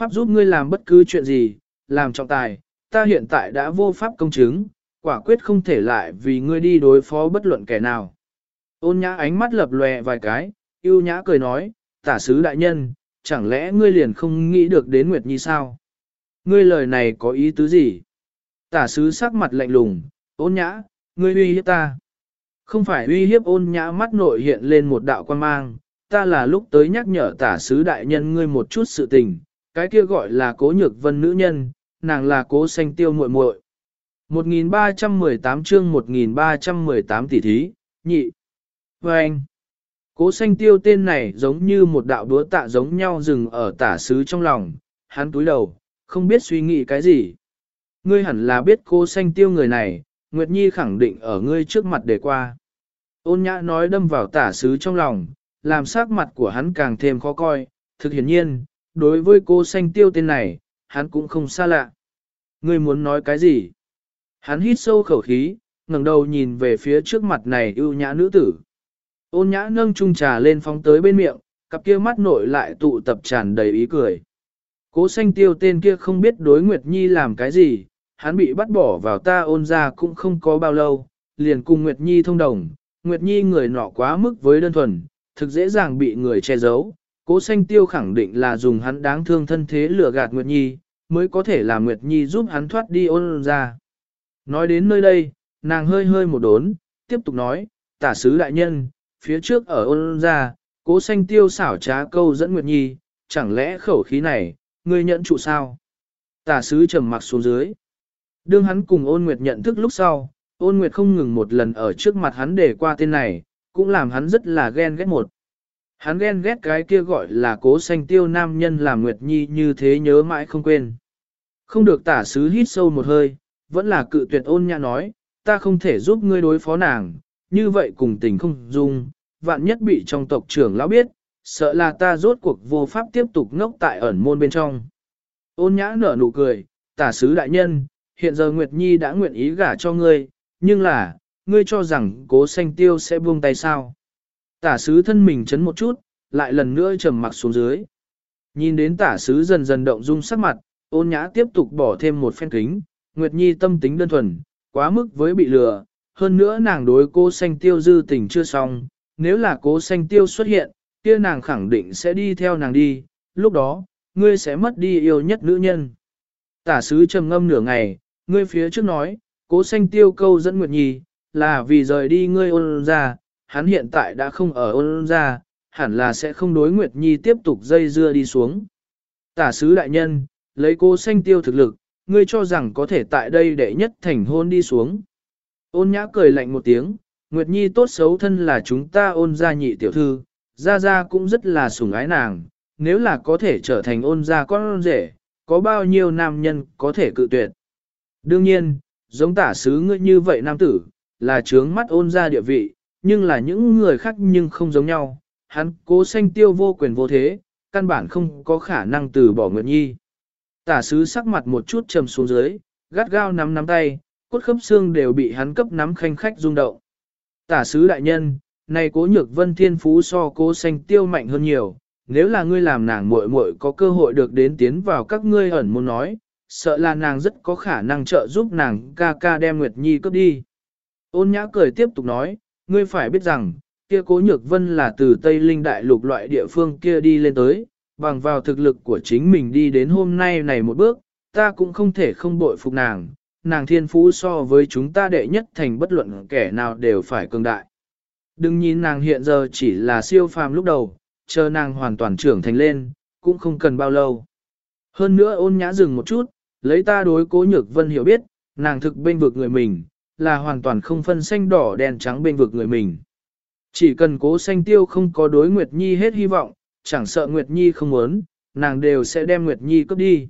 pháp giúp ngươi làm bất cứ chuyện gì, làm trọng tài, ta hiện tại đã vô pháp công chứng, quả quyết không thể lại vì ngươi đi đối phó bất luận kẻ nào. Ôn nhã ánh mắt lập lòe vài cái, yêu nhã cười nói, tả sứ đại nhân, chẳng lẽ ngươi liền không nghĩ được đến Nguyệt Nhi sao? Ngươi lời này có ý tứ gì? Tả sứ sắc mặt lạnh lùng, ôn nhã, ngươi uy hiếp ta. Không phải uy hiếp ôn nhã mắt nội hiện lên một đạo quan mang, ta là lúc tới nhắc nhở tả sứ đại nhân ngươi một chút sự tình, cái kia gọi là cố nhược vân nữ nhân, nàng là cố xanh tiêu muội muội. 1318 chương 1318 tỷ thí, nhị. Và anh, cố xanh tiêu tên này giống như một đạo đúa tạ giống nhau dừng ở tả sứ trong lòng, hắn túi đầu, không biết suy nghĩ cái gì. Ngươi hẳn là biết cố xanh tiêu người này, Nguyệt Nhi khẳng định ở ngươi trước mặt để qua. Ôn nhã nói đâm vào tả sứ trong lòng, làm sắc mặt của hắn càng thêm khó coi, thực hiển nhiên, đối với cô xanh tiêu tên này, hắn cũng không xa lạ. Ngươi muốn nói cái gì? Hắn hít sâu khẩu khí, ngẩng đầu nhìn về phía trước mặt này ưu nhã nữ tử. Ôn nhã nâng chung trà lên phóng tới bên miệng, cặp kia mắt nội lại tụ tập tràn đầy ý cười. Cố xanh tiêu tên kia không biết đối Nguyệt Nhi làm cái gì, hắn bị bắt bỏ vào ta ôn ra cũng không có bao lâu, liền cùng Nguyệt Nhi thông đồng. Nguyệt Nhi người nọ quá mức với đơn thuần, thực dễ dàng bị người che giấu. Cố xanh tiêu khẳng định là dùng hắn đáng thương thân thế lừa gạt Nguyệt Nhi, mới có thể làm Nguyệt Nhi giúp hắn thoát đi ôn ra. Nói đến nơi đây, nàng hơi hơi một đốn, tiếp tục nói, tả sứ đại nhân, phía trước ở ôn ra, cố xanh tiêu xảo trá câu dẫn Nguyệt Nhi, chẳng lẽ khẩu khí này, ngươi nhận trụ sao? Tả sứ trầm mặc xuống dưới. Đương hắn cùng ôn Nguyệt nhận thức lúc sau, ôn Nguyệt không ngừng một lần ở trước mặt hắn để qua tên này, cũng làm hắn rất là ghen ghét một. Hắn ghen ghét cái kia gọi là cố xanh tiêu nam nhân làm Nguyệt Nhi như thế nhớ mãi không quên. Không được tả sứ hít sâu một hơi, vẫn là cự tuyệt ôn nhã nói, ta không thể giúp ngươi đối phó nàng, như vậy cùng tình không dung, vạn nhất bị trong tộc trưởng lão biết, sợ là ta rốt cuộc vô pháp tiếp tục ngốc tại ẩn môn bên trong. Ôn nhã nở nụ cười, tả sứ đại nhân, hiện giờ Nguyệt Nhi đã nguyện ý gả cho ngươi, nhưng là, ngươi cho rằng cố xanh tiêu sẽ buông tay sao. Tả sứ thân mình chấn một chút, lại lần nữa trầm mặc xuống dưới. Nhìn đến tả sứ dần dần động dung sắc mặt, ôn nhã tiếp tục bỏ thêm một phen kính, Nguyệt Nhi tâm tính đơn thuần, quá mức với bị lừa, hơn nữa nàng đối cô xanh tiêu dư tình chưa xong, nếu là cố xanh tiêu xuất hiện, kia nàng khẳng định sẽ đi theo nàng đi, lúc đó, ngươi sẽ mất đi yêu nhất nữ nhân. Tả sứ trầm ngâm nửa ngày, ngươi phía trước nói, cố xanh tiêu câu dẫn Nguyệt Nhi, là vì rời đi ngươi ôn ra, hắn hiện tại đã không ở ôn ra, hẳn là sẽ không đối Nguyệt Nhi tiếp tục dây dưa đi xuống. Tả sứ đại nhân, lấy cô xanh tiêu thực lực, ngươi cho rằng có thể tại đây để nhất thành hôn đi xuống. Ôn nhã cười lạnh một tiếng, Nguyệt Nhi tốt xấu thân là chúng ta ôn gia nhị tiểu thư, gia gia cũng rất là sủng ái nàng, nếu là có thể trở thành ôn gia con rể, có bao nhiêu nam nhân có thể cự tuyệt. Đương nhiên, giống tả sứ ngươi như vậy nam tử, là trướng mắt ôn gia địa vị, nhưng là những người khác nhưng không giống nhau, hắn cố sanh tiêu vô quyền vô thế, căn bản không có khả năng từ bỏ Nguyệt Nhi. Tả sứ sắc mặt một chút trầm xuống dưới, gắt gao nắm nắm tay, cốt khớp xương đều bị hắn cấp nắm khanh khách rung động. Tả sứ đại nhân, này cố nhược vân thiên phú so cố sanh tiêu mạnh hơn nhiều, nếu là ngươi làm nàng muội muội có cơ hội được đến tiến vào các ngươi ẩn muốn nói, sợ là nàng rất có khả năng trợ giúp nàng ca ca đem Nguyệt Nhi cướp đi. Ôn nhã cười tiếp tục nói, ngươi phải biết rằng, kia cố nhược vân là từ Tây Linh Đại Lục loại địa phương kia đi lên tới, bằng vào thực lực của chính mình đi đến hôm nay này một bước, ta cũng không thể không bội phục nàng, nàng thiên phú so với chúng ta đệ nhất thành bất luận kẻ nào đều phải cường đại. Đừng nhìn nàng hiện giờ chỉ là siêu phàm lúc đầu, chờ nàng hoàn toàn trưởng thành lên, cũng không cần bao lâu. Hơn nữa ôn nhã dừng một chút, lấy ta đối cố nhược vân hiểu biết, nàng thực bên vực người mình, là hoàn toàn không phân xanh đỏ đen trắng bên vực người mình. Chỉ cần cố xanh tiêu không có đối Nguyệt Nhi hết hy vọng, chẳng sợ Nguyệt Nhi không muốn, nàng đều sẽ đem Nguyệt Nhi cướp đi.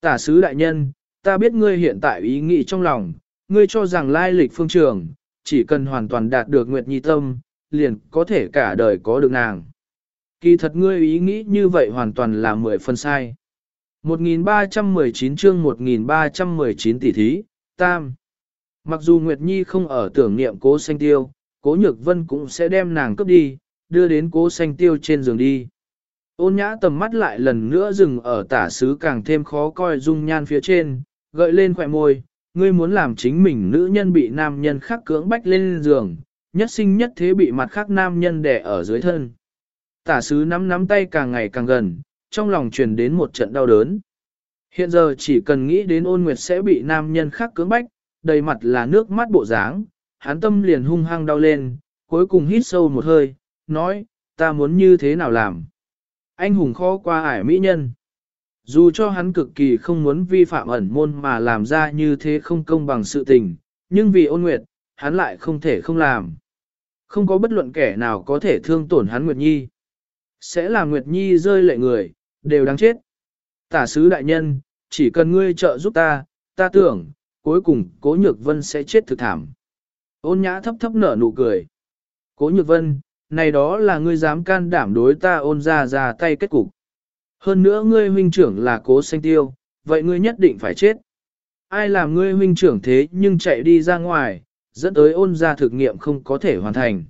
Tả sứ đại nhân, ta biết ngươi hiện tại ý nghĩ trong lòng, ngươi cho rằng lai lịch phương trường, chỉ cần hoàn toàn đạt được Nguyệt Nhi tâm, liền có thể cả đời có được nàng. Kỳ thật ngươi ý nghĩ như vậy hoàn toàn là mười phân sai. 1319 chương 1319 tỷ thí, tam. Mặc dù Nguyệt Nhi không ở tưởng niệm cố xanh tiêu, cố nhược vân cũng sẽ đem nàng cướp đi, đưa đến cố xanh tiêu trên giường đi. Ôn nhã tầm mắt lại lần nữa dừng ở tả sứ càng thêm khó coi dung nhan phía trên, gợi lên khỏe môi, ngươi muốn làm chính mình nữ nhân bị nam nhân khác cưỡng bách lên giường, nhất sinh nhất thế bị mặt khác nam nhân đè ở dưới thân. Tả sứ nắm nắm tay càng ngày càng gần, trong lòng truyền đến một trận đau đớn. Hiện giờ chỉ cần nghĩ đến ôn nguyệt sẽ bị nam nhân khác cưỡng bách, đầy mặt là nước mắt bộ dáng, hắn tâm liền hung hăng đau lên, cuối cùng hít sâu một hơi, nói, ta muốn như thế nào làm. Anh hùng khó qua ải mỹ nhân. Dù cho hắn cực kỳ không muốn vi phạm ẩn môn mà làm ra như thế không công bằng sự tình, nhưng vì ôn nguyệt, hắn lại không thể không làm. Không có bất luận kẻ nào có thể thương tổn hắn Nguyệt Nhi. Sẽ là Nguyệt Nhi rơi lệ người, đều đáng chết. Tả sứ đại nhân, chỉ cần ngươi trợ giúp ta, ta tưởng, cuối cùng cố nhược vân sẽ chết thực thảm. Ôn nhã thấp thấp nở nụ cười. Cố nhược vân, này đó là ngươi dám can đảm đối ta ôn ra ra tay kết cục. Hơn nữa ngươi huynh trưởng là cố xanh tiêu, vậy ngươi nhất định phải chết. Ai làm ngươi huynh trưởng thế nhưng chạy đi ra ngoài, dẫn tới ôn ra thực nghiệm không có thể hoàn thành.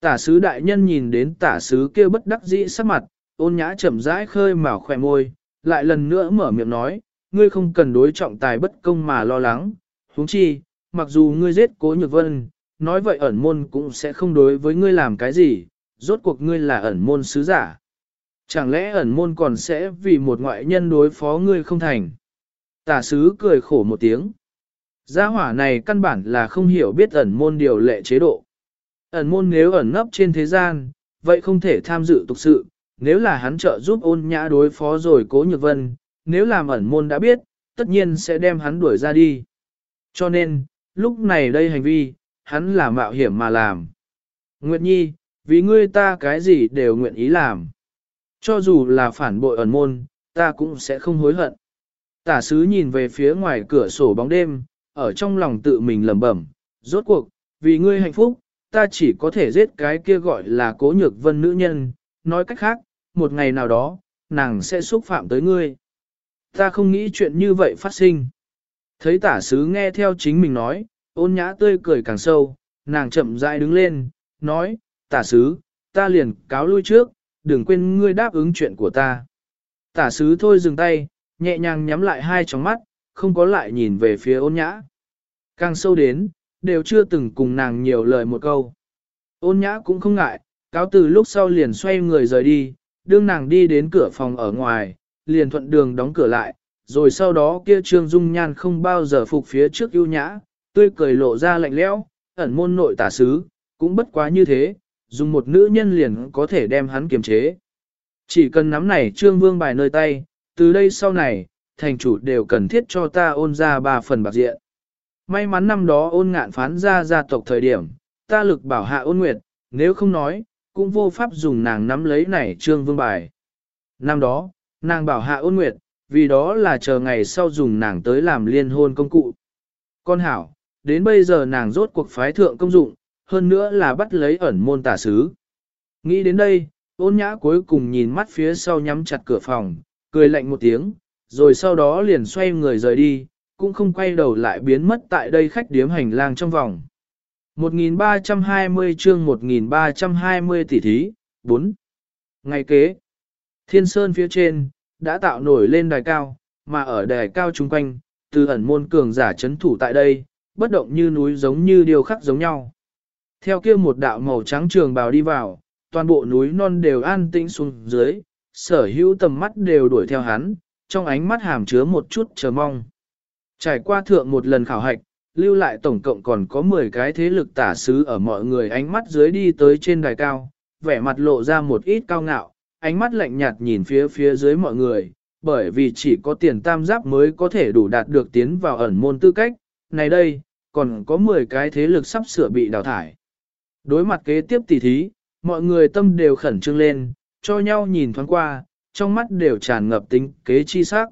Tả sứ đại nhân nhìn đến tả sứ kia bất đắc dĩ sắc mặt, ôn nhã chậm rãi khơi mào khỏe môi, lại lần nữa mở miệng nói, ngươi không cần đối trọng tài bất công mà lo lắng, huống chi, mặc dù ngươi giết cố nhược vân, nói vậy ẩn môn cũng sẽ không đối với ngươi làm cái gì, rốt cuộc ngươi là ẩn môn sứ giả. Chẳng lẽ ẩn môn còn sẽ vì một ngoại nhân đối phó ngươi không thành? Tả sứ cười khổ một tiếng. Gia hỏa này căn bản là không hiểu biết ẩn môn điều lệ chế độ. Ẩn môn nếu ẩn nấp trên thế gian, vậy không thể tham dự tục sự, nếu là hắn trợ giúp ôn nhã đối phó rồi cố nhược vân, nếu làm ẩn môn đã biết, tất nhiên sẽ đem hắn đuổi ra đi. Cho nên, lúc này đây hành vi, hắn là mạo hiểm mà làm. Nguyệt Nhi, vì ngươi ta cái gì đều nguyện ý làm. Cho dù là phản bội ẩn môn, ta cũng sẽ không hối hận. Tả sứ nhìn về phía ngoài cửa sổ bóng đêm, ở trong lòng tự mình lẩm bẩm, rốt cuộc, vì ngươi hạnh phúc, ta chỉ có thể giết cái kia gọi là cố nhược vân nữ nhân, nói cách khác, một ngày nào đó, nàng sẽ xúc phạm tới ngươi. Ta không nghĩ chuyện như vậy phát sinh. Thấy tả sứ nghe theo chính mình nói, ôn nhã tươi cười càng sâu, nàng chậm rãi đứng lên, nói, tả sứ, ta liền cáo lui trước, đừng quên ngươi đáp ứng chuyện của ta. Tả sứ thôi dừng tay, nhẹ nhàng nhắm lại hai tròng mắt, không có lại nhìn về phía ôn nhã. Càng sâu đến, đều chưa từng cùng nàng nhiều lời một câu. Ôn nhã cũng không ngại, cáo từ lúc sau liền xoay người rời đi, đương nàng đi đến cửa phòng ở ngoài, liền thuận đường đóng cửa lại, rồi sau đó kia trương dung nhan không bao giờ phục phía trước ưu nhã, tươi cười lộ ra lạnh lẽo, ẩn môn nội tả sứ, cũng bất quá như thế, dùng một nữ nhân liền có thể đem hắn kiềm chế. Chỉ cần nắm này trương vương bài nơi tay, từ đây sau này, thành chủ đều cần thiết cho ta ôn ra ba phần bạc diện. May mắn năm đó ôn ngạn phán ra gia tộc thời điểm, ta lực bảo hạ ôn nguyệt, nếu không nói, cũng vô pháp dùng nàng nắm lấy này trương vương bài. Năm đó, nàng bảo hạ ôn nguyệt, vì đó là chờ ngày sau dùng nàng tới làm liên hôn công cụ. Con hảo, đến bây giờ nàng rốt cuộc phái thượng công dụng, hơn nữa là bắt lấy ẩn môn tả sứ. Nghĩ đến đây, ôn nhã cuối cùng nhìn mắt phía sau nhắm chặt cửa phòng, cười lạnh một tiếng, rồi sau đó liền xoay người rời đi, cũng không quay đầu lại biến mất tại đây khách điếm hành lang trong vòng. 1320 chương 1320 tỷ thí, 4. Ngày kế, thiên sơn phía trên, đã tạo nổi lên đài cao, mà ở đài cao chung quanh, từ ẩn môn cường giả chấn thủ tại đây, bất động như núi giống như điều khắc giống nhau. Theo kia một đạo màu trắng trường bào đi vào, toàn bộ núi non đều an tĩnh xuống dưới, sở hữu tầm mắt đều đuổi theo hắn, trong ánh mắt hàm chứa một chút chờ mong. Trải qua thượng một lần khảo hạch, lưu lại tổng cộng còn có 10 cái thế lực tả sứ ở mọi người ánh mắt dưới đi tới trên đài cao, vẻ mặt lộ ra một ít cao ngạo, ánh mắt lạnh nhạt nhìn phía phía dưới mọi người, bởi vì chỉ có tiền tam giáp mới có thể đủ đạt được tiến vào ẩn môn tư cách, này đây, còn có 10 cái thế lực sắp sửa bị đào thải. Đối mặt kế tiếp tỷ thí, mọi người tâm đều khẩn trương lên, cho nhau nhìn thoáng qua, trong mắt đều tràn ngập tính kế chi sắc.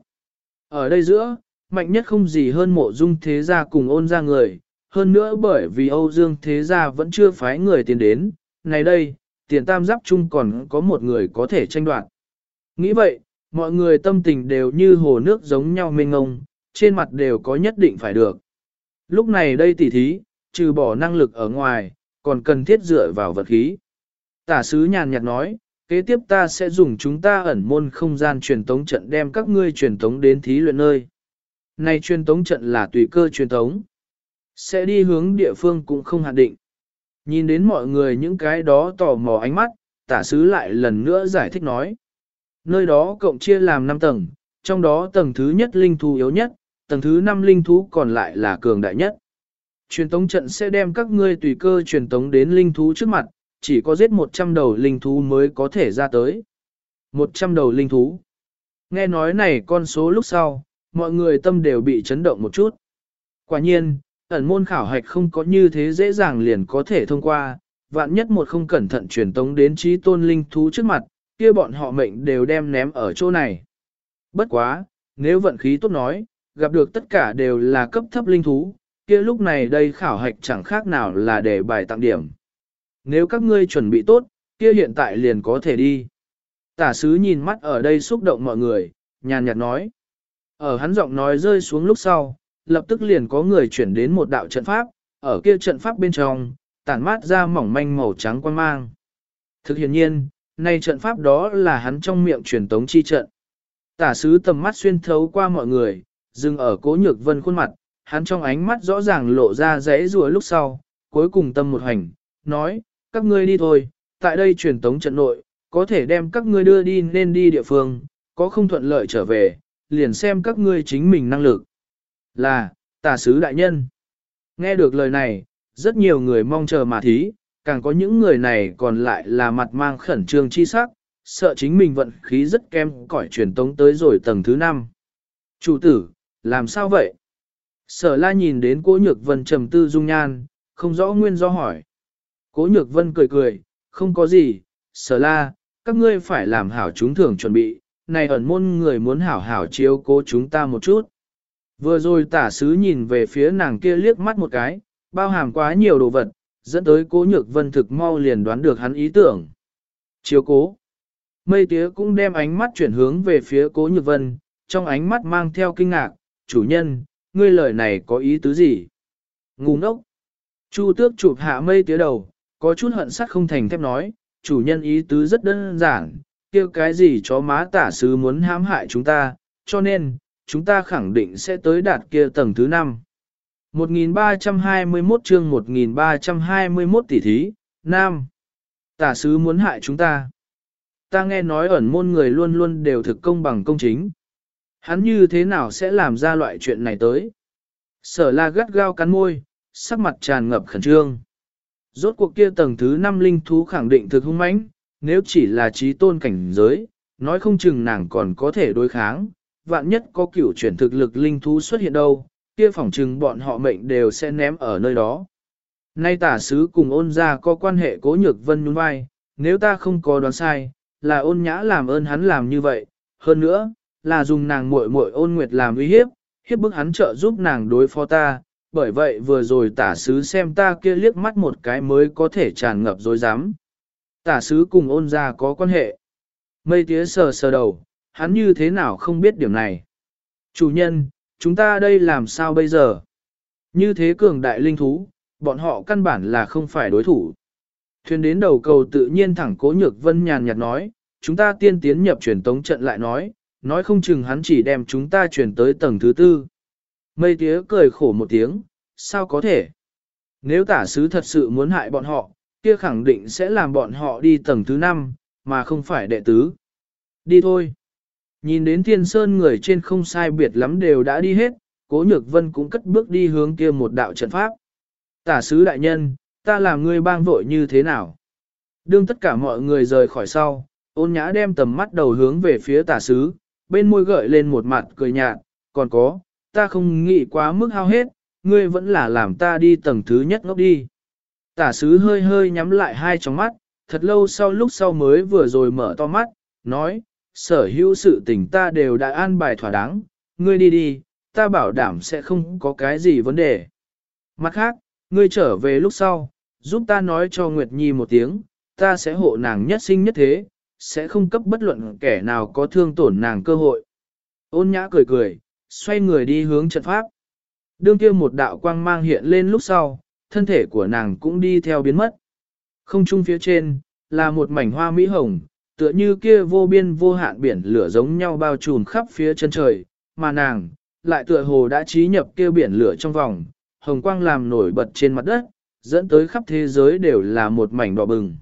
Ở đây giữa, mạnh nhất không gì hơn mộ dung thế gia cùng ôn ra người, hơn nữa bởi vì Âu Dương thế gia vẫn chưa phái người tiến đến, này đây, tiền tam giáp chung còn có một người có thể tranh đoạt. Nghĩ vậy, mọi người tâm tình đều như hồ nước giống nhau mênh ngông, trên mặt đều có nhất định phải được. Lúc này đây tỉ thí, trừ bỏ năng lực ở ngoài, còn cần thiết dựa vào vật khí. Tả sứ nhàn nhạt nói, kế tiếp ta sẽ dùng chúng ta ẩn môn không gian truyền tống trận đem các ngươi truyền tống đến thí luyện nơi. Này truyền tống trận là tùy cơ truyền tống. Sẽ đi hướng địa phương cũng không hạn định. Nhìn đến mọi người những cái đó tò mò ánh mắt, tả sứ lại lần nữa giải thích nói. Nơi đó cộng chia làm 5 tầng, trong đó tầng thứ nhất linh thú yếu nhất, tầng thứ 5 linh thú còn lại là cường đại nhất. Truyền tống trận sẽ đem các ngươi tùy cơ truyền tống đến linh thú trước mặt, chỉ có giết 100 đầu linh thú mới có thể ra tới. 100 đầu linh thú. Nghe nói này con số lúc sau, mọi người tâm đều bị chấn động một chút. Quả nhiên, ẩn môn khảo hạch không có như thế dễ dàng liền có thể thông qua, vạn nhất một không cẩn thận truyền tống đến trí tôn linh thú trước mặt, kia bọn họ mệnh đều đem ném ở chỗ này. Bất quá, nếu vận khí tốt nói, gặp được tất cả đều là cấp thấp linh thú, kia lúc này đây khảo hạch chẳng khác nào là để bài tặng điểm. Nếu các ngươi chuẩn bị tốt, kia hiện tại liền có thể đi. Tả sứ nhìn mắt ở đây xúc động mọi người, nhàn nhạt nói. Ở hắn giọng nói rơi xuống lúc sau, lập tức liền có người chuyển đến một đạo trận pháp, ở kia trận pháp bên trong, tản mát ra mỏng manh màu trắng quan mang. Thực hiện nhiên, nay trận pháp đó là hắn trong miệng truyền tống chi trận. Tả sứ tầm mắt xuyên thấu qua mọi người, dừng ở cố nhược vân khuôn mặt, hắn trong ánh mắt rõ ràng lộ ra rẽ rùa lúc sau, cuối cùng tâm một hành, nói, các ngươi đi thôi, tại đây truyền tống trận nội, có thể đem các ngươi đưa đi nên đi địa phương, có không thuận lợi trở về, liền xem các ngươi chính mình năng lực. Là, tả sứ đại nhân. Nghe được lời này, rất nhiều người mong chờ mà thí, càng có những người này còn lại là mặt mang khẩn trương chi sắc, sợ chính mình vận khí rất kém cỏi truyền tống tới rồi tầng thứ 5. Chủ tử, làm sao vậy? Sở la nhìn đến cố nhược vân trầm tư dung nhan, không rõ nguyên do hỏi. Cố nhược vân cười cười, không có gì, sở la, các ngươi phải làm hảo chúng thưởng chuẩn bị, này ẩn môn người muốn hảo hảo chiếu cố chúng ta một chút. Vừa rồi tả sứ nhìn về phía nàng kia liếc mắt một cái, bao hàm quá nhiều đồ vật, dẫn tới cố nhược vân thực mau liền đoán được hắn ý tưởng. Chiếu cố. Mây tía cũng đem ánh mắt chuyển hướng về phía cố nhược vân, trong ánh mắt mang theo kinh ngạc, chủ nhân, ngươi lời này có ý tứ gì? Ngu ngốc. Chu tước chụp hạ mây tía đầu, có chút hận sắt không thành thép nói, chủ nhân ý tứ rất đơn giản, kêu cái gì chó má tả sứ muốn hãm hại chúng ta, cho nên, chúng ta khẳng định sẽ tới đạt kia tầng thứ 5. 1321 chương 1321 tỷ thí, Nam. Tả sứ muốn hại chúng ta. Ta nghe nói ẩn môn người luôn luôn đều thực công bằng công chính. Hắn như thế nào sẽ làm ra loại chuyện này tới? Sở la gắt gao cắn môi, sắc mặt tràn ngập khẩn trương. Rốt cuộc kia tầng thứ 5 linh thú khẳng định thực hung mãnh, nếu chỉ là trí tôn cảnh giới, nói không chừng nàng còn có thể đối kháng, vạn nhất có cửu chuyển thực lực linh thú xuất hiện đâu, kia phỏng chừng bọn họ mệnh đều sẽ ném ở nơi đó. Nay tả sứ cùng ôn ra có quan hệ cố nhược vân nhún vai, nếu ta không có đoán sai, là ôn nhã làm ơn hắn làm như vậy, hơn nữa, là dùng nàng muội muội ôn nguyệt làm uy hiếp, hiếp bức hắn trợ giúp nàng đối phó ta, bởi vậy vừa rồi tả sứ xem ta kia liếc mắt một cái mới có thể tràn ngập dối dám. Tả sứ cùng ôn ra có quan hệ. Mây tía sờ sờ đầu, hắn như thế nào không biết điểm này. Chủ nhân, chúng ta đây làm sao bây giờ? Như thế cường đại linh thú, bọn họ căn bản là không phải đối thủ. Thuyền đến đầu cầu tự nhiên thẳng cố nhược vân nhàn nhạt nói, chúng ta tiên tiến nhập truyền tống trận lại nói, nói không chừng hắn chỉ đem chúng ta chuyển tới tầng thứ tư. Mây tía cười khổ một tiếng, sao có thể? Nếu tả sứ thật sự muốn hại bọn họ, kia khẳng định sẽ làm bọn họ đi tầng thứ năm, mà không phải đệ tứ. Đi thôi. Nhìn đến thiên sơn người trên không sai biệt lắm đều đã đi hết, cố nhược vân cũng cất bước đi hướng kia một đạo trận pháp. Tả sứ đại nhân, ta làm ngươi bang vội như thế nào? Đương tất cả mọi người rời khỏi sau, ôn nhã đem tầm mắt đầu hướng về phía tả sứ, bên môi gợi lên một mặt cười nhạt, còn có, ta không nghĩ quá mức hao hết, ngươi vẫn là làm ta đi tầng thứ nhất ngốc đi. Tả sứ hơi hơi nhắm lại hai tròng mắt, thật lâu sau lúc sau mới vừa rồi mở to mắt, nói, sở hữu sự tình ta đều đã an bài thỏa đáng, ngươi đi đi, ta bảo đảm sẽ không có cái gì vấn đề. Mặt khác, ngươi trở về lúc sau, giúp ta nói cho Nguyệt Nhi một tiếng, ta sẽ hộ nàng nhất sinh nhất thế, sẽ không cấp bất luận kẻ nào có thương tổn nàng cơ hội. Ôn nhã cười cười, xoay người đi hướng trận pháp. Đương kia một đạo quang mang hiện lên lúc sau, thân thể của nàng cũng đi theo biến mất. Không trung phía trên, là một mảnh hoa mỹ hồng, tựa như kia vô biên vô hạn biển lửa giống nhau bao trùm khắp phía chân trời, mà nàng, lại tựa hồ đã trí nhập kia biển lửa trong vòng, hồng quang làm nổi bật trên mặt đất, dẫn tới khắp thế giới đều là một mảnh đỏ bừng.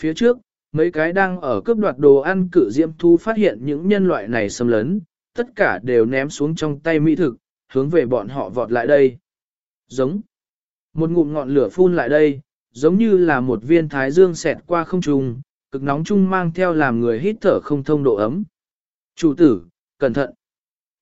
Phía trước, mấy cái đang ở cướp đoạt đồ ăn cự diễm thu phát hiện những nhân loại này xâm lấn, tất cả đều ném xuống trong tay mỹ thực, hướng về bọn họ vọt lại đây. Giống. Một ngụm ngọn lửa phun lại đây, giống như là một viên thái dương xẹt qua không trung, cực nóng chung mang theo làm người hít thở không thông độ ấm. Chủ tử, cẩn thận.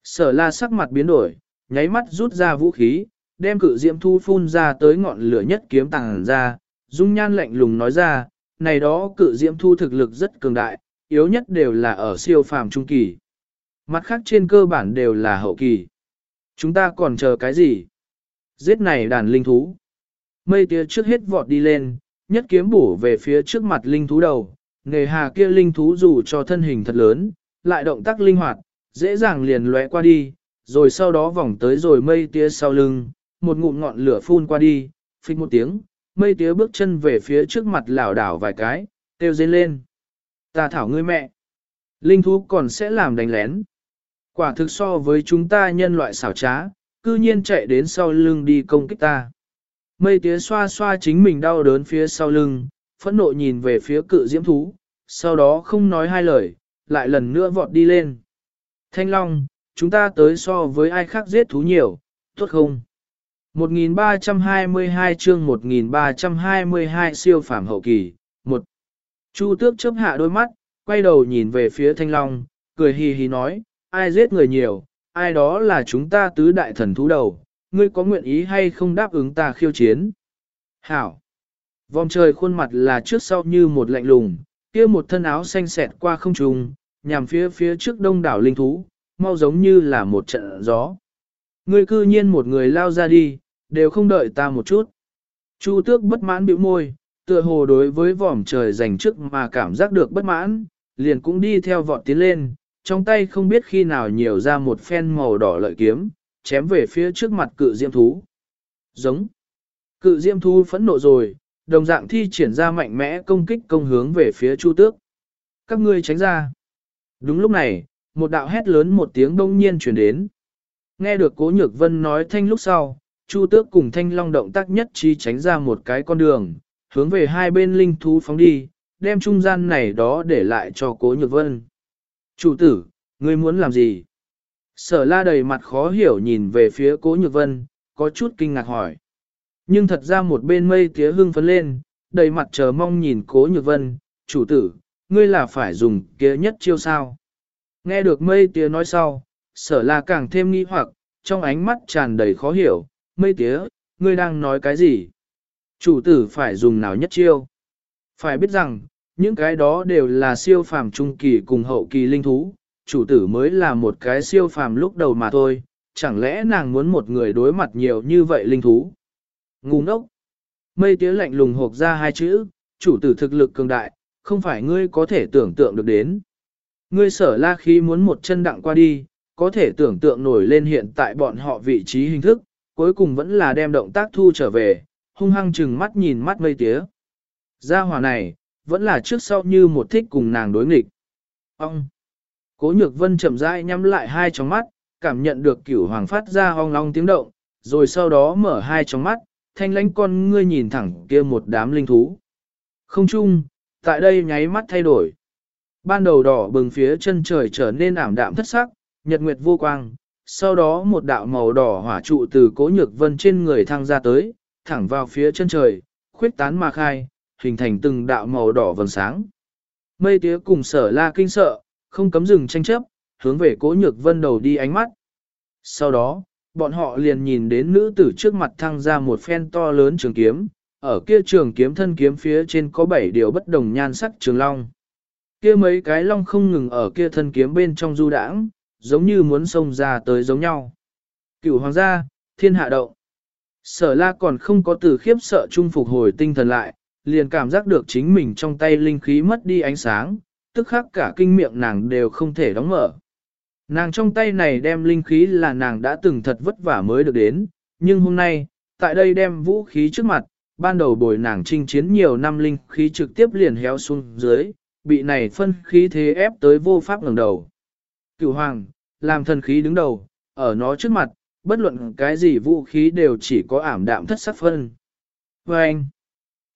Sở la sắc mặt biến đổi, nháy mắt rút ra vũ khí, đem cự diễm thu phun ra tới ngọn lửa nhất kiếm tàng ra, dung nhan lạnh lùng nói ra, này đó cự diễm thu thực lực rất cường đại, yếu nhất đều là ở siêu phàm trung kỳ. Mặt khác trên cơ bản đều là hậu kỳ. Chúng ta còn chờ cái gì? Giết này đàn linh thú. Mây tía trước hết vọt đi lên, nhất kiếm bổ về phía trước mặt linh thú đầu. Nghề hà kia linh thú dù cho thân hình thật lớn, lại động tác linh hoạt, dễ dàng liền lóe qua đi, rồi sau đó vòng tới rồi mây tía sau lưng, một ngụm ngọn lửa phun qua đi, phích một tiếng, mây tía bước chân về phía trước mặt lảo đảo vài cái, kêu dên lên. Ta thảo ngươi mẹ. Linh thú còn sẽ làm đánh lén. Quả thực so với chúng ta nhân loại xảo trá, cư nhiên chạy đến sau lưng đi công kích ta. Mây tía xoa xoa chính mình đau đớn phía sau lưng, phẫn nộ nhìn về phía cự diễm thú, sau đó không nói hai lời, lại lần nữa vọt đi lên. Thanh Long, chúng ta tới so với ai khác giết thú nhiều, tốt không? 1322 chương 1322 siêu phàm hậu kỳ, 1. Chu tước chớp hạ đôi mắt, quay đầu nhìn về phía Thanh Long, cười hì hì nói, ai giết người nhiều, ai đó là chúng ta tứ đại thần thú đầu, ngươi có nguyện ý hay không đáp ứng ta khiêu chiến? Hảo! Vòng trời khuôn mặt là trước sau như một lạnh lùng, kia một thân áo xanh xẹt qua không trùng, nhằm phía phía trước đông đảo linh thú, mau giống như là một trận gió. Người cư nhiên một người lao ra đi, đều không đợi ta một chút. Chu tước bất mãn bĩu môi, tựa hồ đối với vòm trời dành trước mà cảm giác được bất mãn, liền cũng đi theo vọt tiến lên, trong tay không biết khi nào nhiều ra một phen màu đỏ lợi kiếm, chém về phía trước mặt cự diêm thú. Giống. Cự diêm thú phẫn nộ rồi, đồng dạng thi triển ra mạnh mẽ công kích công hướng về phía chu tước. Các ngươi tránh ra. Đúng lúc này, một đạo hét lớn một tiếng đông nhiên chuyển đến. Nghe được cố nhược vân nói thanh lúc sau, chu tước cùng thanh long động tác nhất trí tránh ra một cái con đường, hướng về hai bên linh thú phóng đi, đem trung gian này đó để lại cho cố nhược vân. Chủ tử, ngươi muốn làm gì? Sở la đầy mặt khó hiểu nhìn về phía cố nhược vân, có chút kinh ngạc hỏi. Nhưng thật ra một bên mây tía hưng phấn lên, đầy mặt chờ mong nhìn cố nhược vân, chủ tử, ngươi là phải dùng kia nhất chiêu sao. Nghe được mây tía nói sau, sở là càng thêm nghi hoặc, trong ánh mắt tràn đầy khó hiểu, mây tía, ngươi đang nói cái gì? Chủ tử phải dùng nào nhất chiêu? Phải biết rằng, những cái đó đều là siêu phàm trung kỳ cùng hậu kỳ linh thú, chủ tử mới là một cái siêu phàm lúc đầu mà thôi, chẳng lẽ nàng muốn một người đối mặt nhiều như vậy linh thú? Ngu ngốc! Mây tía lạnh lùng hộp ra hai chữ, chủ tử thực lực cường đại, không phải ngươi có thể tưởng tượng được đến. Ngươi sở la khí muốn một chân đặng qua đi, có thể tưởng tượng nổi lên hiện tại bọn họ vị trí hình thức, cuối cùng vẫn là đem động tác thu trở về, hung hăng chừng mắt nhìn mắt mây tía. Gia hỏa này, vẫn là trước sau như một thích cùng nàng đối nghịch. Ông! Cố nhược vân chậm rãi nhắm lại hai tròng mắt, cảm nhận được cửu hoàng phát ra ong long tiếng động, rồi sau đó mở hai tròng mắt, thanh lãnh con ngươi nhìn thẳng kia một đám linh thú. Không chung, tại đây nháy mắt thay đổi. Ban đầu đỏ bừng phía chân trời trở nên ảm đạm thất sắc, nhật nguyệt vô quang, sau đó một đạo màu đỏ hỏa trụ từ cố nhược vân trên người thăng ra tới, thẳng vào phía chân trời, khuyết tán mà khai, hình thành từng đạo màu đỏ vầng sáng. Mây tía cùng sở la kinh sợ, không cấm dừng tranh chấp, hướng về cố nhược vân đầu đi ánh mắt. Sau đó, bọn họ liền nhìn đến nữ tử trước mặt thăng ra một phen to lớn trường kiếm, ở kia trường kiếm thân kiếm phía trên có bảy điều bất đồng nhan sắc trường long. Kia mấy cái long không ngừng ở kia thân kiếm bên trong du đãng, giống như muốn xông ra tới giống nhau. Cửu hoàng gia, thiên hạ động. Sở la còn không có từ khiếp sợ chung phục hồi tinh thần lại, liền cảm giác được chính mình trong tay linh khí mất đi ánh sáng, tức khắc cả kinh miệng nàng đều không thể đóng mở. Nàng trong tay này đem linh khí là nàng đã từng thật vất vả mới được đến, nhưng hôm nay, tại đây đem vũ khí trước mặt, ban đầu bồi nàng chinh chiến nhiều năm linh khí trực tiếp liền héo xuống dưới, bị này phân khí thế ép tới vô pháp ngẩng đầu. Cửu hoàng, làm thần khí đứng đầu, ở nó trước mặt, bất luận cái gì vũ khí đều chỉ có ảm đạm thất sắc phân. Và anh,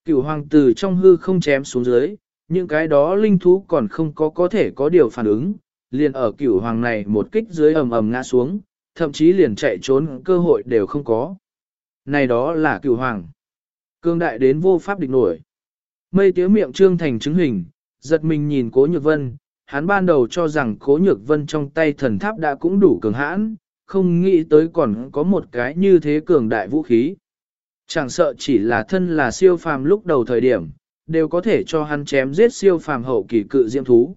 cửu hoàng tử trong hư không chém xuống dưới, những cái đó linh thú còn không có có thể có điều phản ứng, liền ở cửu hoàng này một kích dưới ầm ầm ngã xuống, thậm chí liền chạy trốn cơ hội đều không có. Này đó là cửu hoàng. Cương đại đến vô pháp địch nổi. Mây tía miệng trương thành chứng hình, giật mình nhìn cố nhược vân, hắn ban đầu cho rằng cố nhược vân trong tay thần tháp đã cũng đủ cường hãn, không nghĩ tới còn có một cái như thế cường đại vũ khí. Chẳng sợ chỉ là thân là siêu phàm lúc đầu thời điểm, đều có thể cho hắn chém giết siêu phàm hậu kỳ cự diễm thú.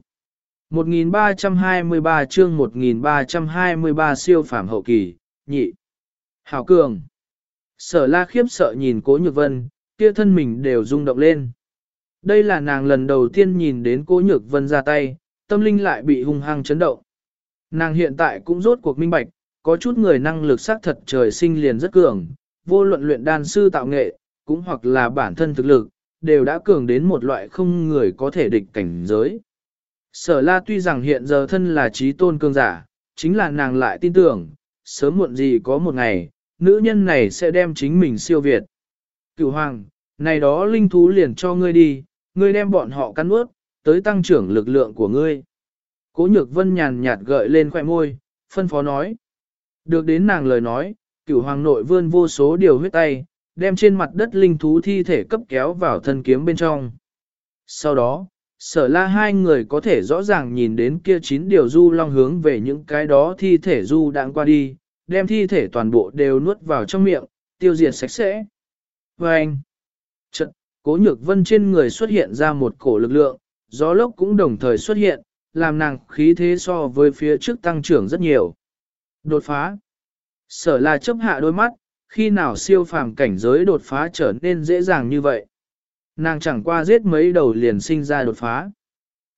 1323 chương 1323 siêu phàm hậu kỳ, nhị. Hảo cường. Sở la khiếp sợ nhìn cố nhược vân, kia thân mình đều rung động lên. Đây là nàng lần đầu tiên nhìn đến cố nhược vân ra tay, tâm linh lại bị hung hăng chấn động. Nàng hiện tại cũng rốt cuộc minh bạch, có chút người năng lực xác thật trời sinh liền rất cường, vô luận luyện đan sư tạo nghệ, cũng hoặc là bản thân thực lực, đều đã cường đến một loại không người có thể địch cảnh giới. Sở la tuy rằng hiện giờ thân là trí tôn cường giả, chính là nàng lại tin tưởng, sớm muộn gì có một ngày, nữ nhân này sẽ đem chính mình siêu việt. Cửu hoàng, này đó linh thú liền cho ngươi đi, ngươi đem bọn họ cắn ướt, tới tăng trưởng lực lượng của ngươi. Cố nhược vân nhàn nhạt gợi lên khoẻ môi, phân phó nói. Được đến nàng lời nói, cửu hoàng nội vươn vô số điều huyết tay, đem trên mặt đất linh thú thi thể cấp kéo vào thân kiếm bên trong. Sau đó, sở la hai người có thể rõ ràng nhìn đến kia chín điều du long hướng về những cái đó thi thể du đang qua đi, đem thi thể toàn bộ đều nuốt vào trong miệng, tiêu diệt sạch sẽ. Và anh, trận, cố nhược vân trên người xuất hiện ra một cổ lực lượng, gió lốc cũng đồng thời xuất hiện, làm nàng khí thế so với phía trước tăng trưởng rất nhiều. Đột phá. Sở là chấp hạ đôi mắt, khi nào siêu phàm cảnh giới đột phá trở nên dễ dàng như vậy. Nàng chẳng qua giết mấy đầu liền sinh ra đột phá.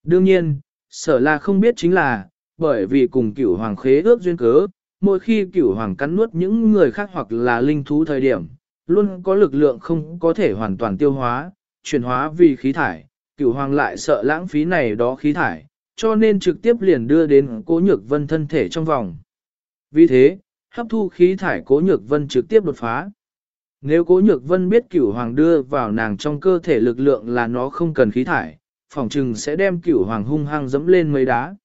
Đương nhiên, sở là không biết chính là, bởi vì cùng cửu hoàng khế ước duyên cớ, mỗi khi cửu hoàng cắn nuốt những người khác hoặc là linh thú thời điểm, luôn có lực lượng không có thể hoàn toàn tiêu hóa, chuyển hóa vì khí thải, cửu hoàng lại sợ lãng phí này đó khí thải, cho nên trực tiếp liền đưa đến cố nhược vân thân thể trong vòng. Vì thế, hấp thu khí thải cố nhược vân trực tiếp đột phá. Nếu cố nhược vân biết cửu hoàng đưa vào nàng trong cơ thể lực lượng là nó không cần khí thải, phỏng trừng sẽ đem cửu hoàng hung hăng dẫm lên mấy đá.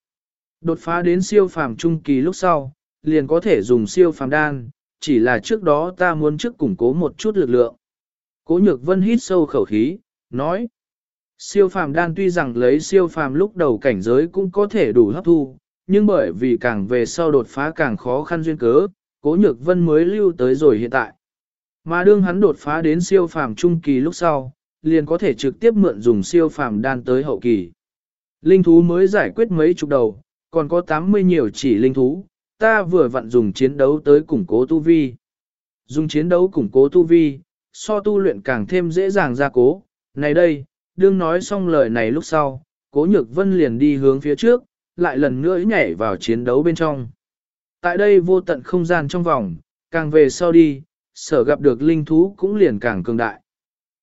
Đột phá đến siêu phàm trung kỳ lúc sau, liền có thể dùng siêu phàm đan, chỉ là trước đó ta muốn trước củng cố một chút lực lượng. Cố nhược vân hít sâu khẩu khí, nói. Siêu phàm đan tuy rằng lấy siêu phàm lúc đầu cảnh giới cũng có thể đủ hấp thu, nhưng bởi vì càng về sau đột phá càng khó khăn duyên cớ, cố nhược vân mới lưu tới rồi hiện tại. Mà đương hắn đột phá đến siêu phàm trung kỳ lúc sau, liền có thể trực tiếp mượn dùng siêu phàm đan tới hậu kỳ. Linh thú mới giải quyết mấy chục đầu, còn có 80 nhiều chỉ linh thú, ta vừa vặn dùng chiến đấu tới củng cố tu vi. Dùng chiến đấu củng cố tu vi, so tu luyện càng thêm dễ dàng ra cố. Này đây, đương nói xong lời này lúc sau, cố nhược vân liền đi hướng phía trước, lại lần nữa nhảy vào chiến đấu bên trong. Tại đây vô tận không gian trong vòng, càng về sau đi, sở gặp được linh thú cũng liền càng cường đại.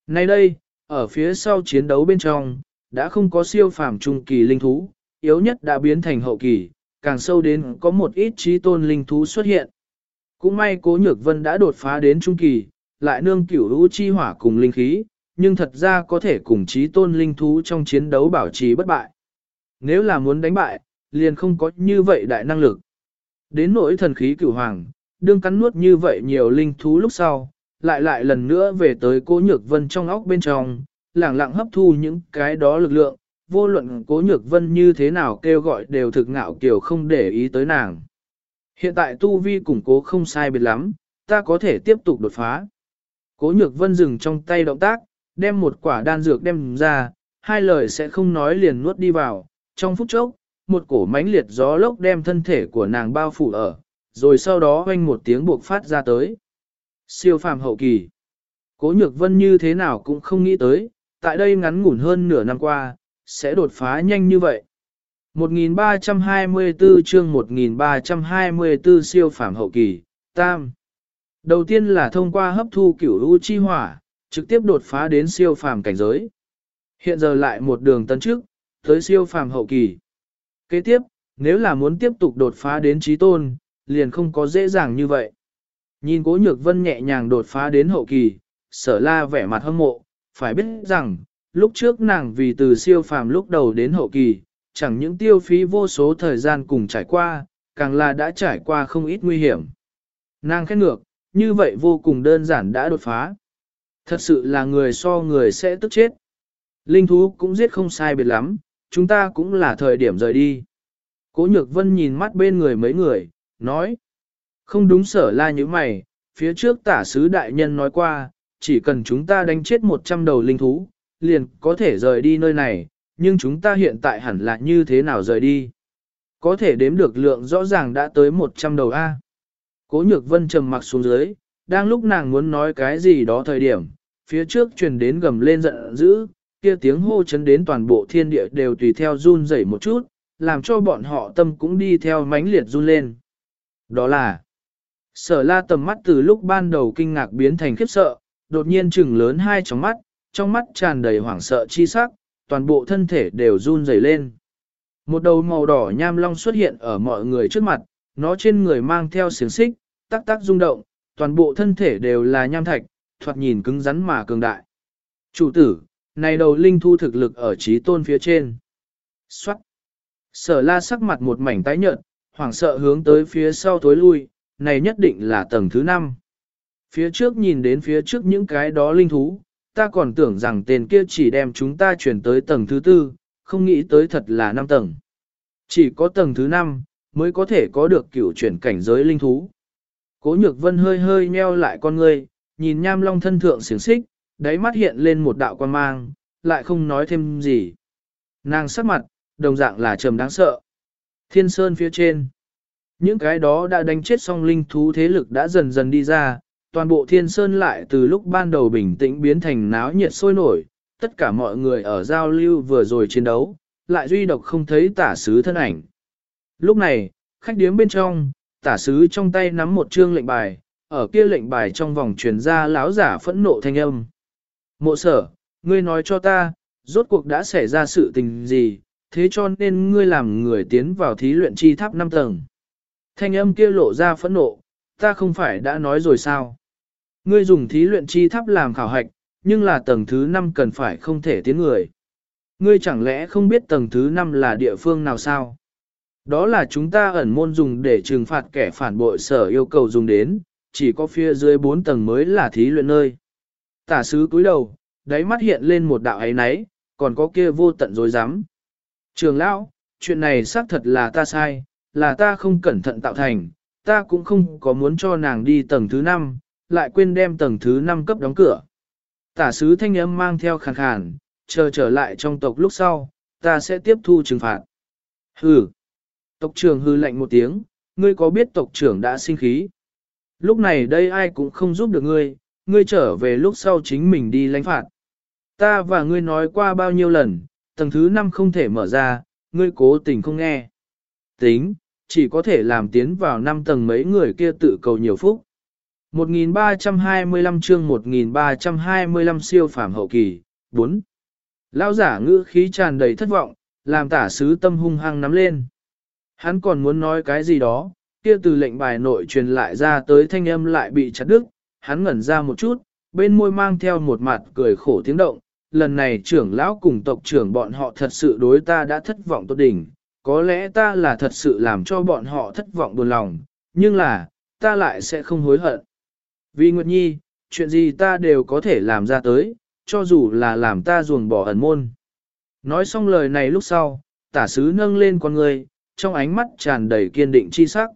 Nay đây, ở phía sau chiến đấu bên trong, đã không có siêu phàm trung kỳ linh thú, yếu nhất đã biến thành hậu kỳ, càng sâu đến có một ít trí tôn linh thú xuất hiện. Cũng may cố nhược vân đã đột phá đến trung kỳ, lại nương cửu lũ chi hỏa cùng linh khí, nhưng thật ra có thể cùng trí tôn linh thú trong chiến đấu bảo trì bất bại. Nếu là muốn đánh bại, liền không có như vậy đại năng lực. Đến nỗi thần khí cửu hoàng, đương cắn nuốt như vậy nhiều linh thú lúc sau, lại lại lần nữa về tới cố nhược vân trong óc bên trong, lẳng lặng hấp thu những cái đó lực lượng, vô luận cố nhược vân như thế nào kêu gọi đều thực ngạo kiểu không để ý tới nàng. Hiện tại tu vi củng cố không sai biệt lắm, ta có thể tiếp tục đột phá. Cố nhược vân dừng trong tay động tác, đem một quả đan dược đem ra, hai lời sẽ không nói liền nuốt đi vào, trong phút chốc, một cổ mãnh liệt gió lốc đem thân thể của nàng bao phủ ở, rồi sau đó hoanh một tiếng buộc phát ra tới. Siêu phàm hậu kỳ. Cố nhược vân như thế nào cũng không nghĩ tới, tại đây ngắn ngủn hơn nửa năm qua, sẽ đột phá nhanh như vậy. 1324 chương 1324 siêu phàm hậu kỳ, tam. Đầu tiên là thông qua hấp thu cửu u chi hỏa, trực tiếp đột phá đến siêu phàm cảnh giới. Hiện giờ lại một đường tấn trước, Tới siêu phàm hậu kỳ. Kế tiếp, nếu là muốn tiếp tục đột phá đến trí tôn, liền không có dễ dàng như vậy. Nhìn cố nhược vân nhẹ nhàng đột phá đến hậu kỳ, sở la vẻ mặt hâm mộ, phải biết rằng, lúc trước nàng vì từ siêu phàm lúc đầu đến hậu kỳ, chẳng những tiêu phí vô số thời gian cùng trải qua, càng là đã trải qua không ít nguy hiểm. Nàng khét ngược, như vậy vô cùng đơn giản đã đột phá. Thật sự là người so người sẽ tức chết. Linh thú cũng giết không sai biệt lắm, chúng ta cũng là thời điểm rời đi. Cố nhược vân nhìn mắt bên người mấy người, nói. Không đúng sở la như mày, phía trước tả sứ đại nhân nói qua, chỉ cần chúng ta đánh chết 100 đầu linh thú, liền có thể rời đi nơi này, nhưng chúng ta hiện tại hẳn là như thế nào rời đi. Có thể đếm được lượng rõ ràng đã tới 100 đầu A. Cố nhược vân trầm mặc xuống dưới, đang lúc nàng muốn nói cái gì đó thời điểm, phía trước truyền đến gầm lên giận dữ, kia tiếng hô chấn đến toàn bộ thiên địa đều tùy theo run rẩy một chút, làm cho bọn họ tâm cũng đi theo mãnh liệt run lên. Đó là, sở la tầm mắt từ lúc ban đầu kinh ngạc biến thành khiếp sợ, đột nhiên chừng lớn hai tròng mắt, trong mắt tràn đầy hoảng sợ chi sắc, toàn bộ thân thể đều run rẩy lên. Một đầu màu đỏ nham long xuất hiện ở mọi người trước mặt, nó trên người mang theo xiềng xích, tắc tắc rung động, toàn bộ thân thể đều là nham thạch, thoạt nhìn cứng rắn mà cường đại. Chủ tử, này đầu linh thu thực lực ở trí tôn phía trên. Xoát. Sở la sắc mặt một mảnh tái nhợt, hoảng sợ hướng tới phía sau tối lui, này nhất định là tầng thứ 5. Phía trước nhìn đến phía trước những cái đó linh thú, ta còn tưởng rằng tên kia chỉ đem chúng ta chuyển tới tầng thứ tư, không nghĩ tới thật là 5 tầng. Chỉ có tầng thứ 5, mới có thể có được cửu chuyển cảnh giới linh thú. Cố nhược vân hơi hơi nheo lại con ngươi, nhìn nham long thân thượng siếng xích, đáy mắt hiện lên một đạo quan mang, lại không nói thêm gì. Nàng sắc mặt, đồng dạng là trầm đáng sợ. Thiên sơn phía trên. Những cái đó đã đánh chết xong linh thú thế lực đã dần dần đi ra, toàn bộ thiên sơn lại từ lúc ban đầu bình tĩnh biến thành náo nhiệt sôi nổi, tất cả mọi người ở giao lưu vừa rồi chiến đấu, lại duy độc không thấy tả sứ thân ảnh. Lúc này, khách điếm bên trong, tả sứ trong tay nắm một chương lệnh bài, ở kia lệnh bài trong vòng truyền ra láo giả phẫn nộ thanh âm. Mộ sở, ngươi nói cho ta, rốt cuộc đã xảy ra sự tình gì, thế cho nên ngươi làm người tiến vào thí luyện chi tháp 5 tầng. Thanh âm kia lộ ra phẫn nộ, ta không phải đã nói rồi sao? Ngươi dùng thí luyện chi tháp làm khảo hạch, nhưng là tầng thứ 5 cần phải không thể tiến người. Ngươi chẳng lẽ không biết tầng thứ 5 là địa phương nào sao? Đó là chúng ta ẩn môn dùng để trừng phạt kẻ phản bội sở yêu cầu dùng đến, chỉ có phía dưới 4 tầng mới là thí luyện nơi. Tả sứ cúi đầu, đáy mắt hiện lên một đạo ấy náy, còn có kia vô tận dối rắm Trường lão, chuyện này xác thật là ta sai, là ta không cẩn thận tạo thành, ta cũng không có muốn cho nàng đi tầng thứ 5, lại quên đem tầng thứ 5 cấp đóng cửa. Tả sứ thanh âm mang theo khàn khàn, chờ trở lại trong tộc lúc sau, ta sẽ tiếp thu trừng phạt. Hừ. Tộc trưởng hư lạnh một tiếng, ngươi có biết tộc trưởng đã sinh khí. Lúc này đây ai cũng không giúp được ngươi, ngươi trở về lúc sau chính mình đi lãnh phạt. Ta và ngươi nói qua bao nhiêu lần, tầng thứ 5 không thể mở ra, ngươi cố tình không nghe. Tính, chỉ có thể làm tiến vào 5 tầng mấy người kia tự cầu nhiều phúc. 1325 chương 1325 siêu phàm hậu kỳ, 4. Lão giả ngữ khí tràn đầy thất vọng, làm tả sứ tâm hung hăng nắm lên. Hắn còn muốn nói cái gì đó, kia từ lệnh bài nội truyền lại ra tới thanh âm lại bị chặt đứt, hắn ngẩn ra một chút, bên môi mang theo một mặt cười khổ tiếng động, lần này trưởng lão cùng tộc trưởng bọn họ thật sự đối ta đã thất vọng tốt đỉnh, có lẽ ta là thật sự làm cho bọn họ thất vọng buồn lòng, nhưng là, ta lại sẽ không hối hận. Vì Nguyệt Nhi, chuyện gì ta đều có thể làm ra tới, cho dù là làm ta ruồng bỏ ẩn môn. Nói xong lời này lúc sau, tả sứ nâng lên con người, trong ánh mắt tràn đầy kiên định chi sắc.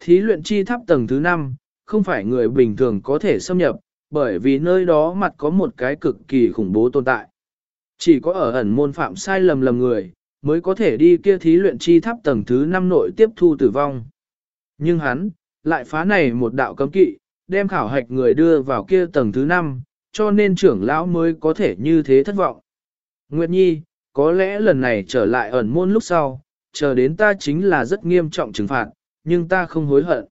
Thí luyện chi tháp tầng thứ 5, không phải người bình thường có thể xâm nhập, bởi vì nơi đó mặt có một cái cực kỳ khủng bố tồn tại. Chỉ có ở ẩn môn phạm sai lầm lầm người, mới có thể đi kia thí luyện chi tháp tầng thứ 5 nội tiếp thu tử vong. Nhưng hắn, lại phá này một đạo cấm kỵ, đem khảo hạch người đưa vào kia tầng thứ 5, cho nên trưởng lão mới có thể như thế thất vọng. Nguyệt Nhi, có lẽ lần này trở lại ẩn môn lúc sau, chờ đến ta chính là rất nghiêm trọng trừng phạt, nhưng ta không hối hận.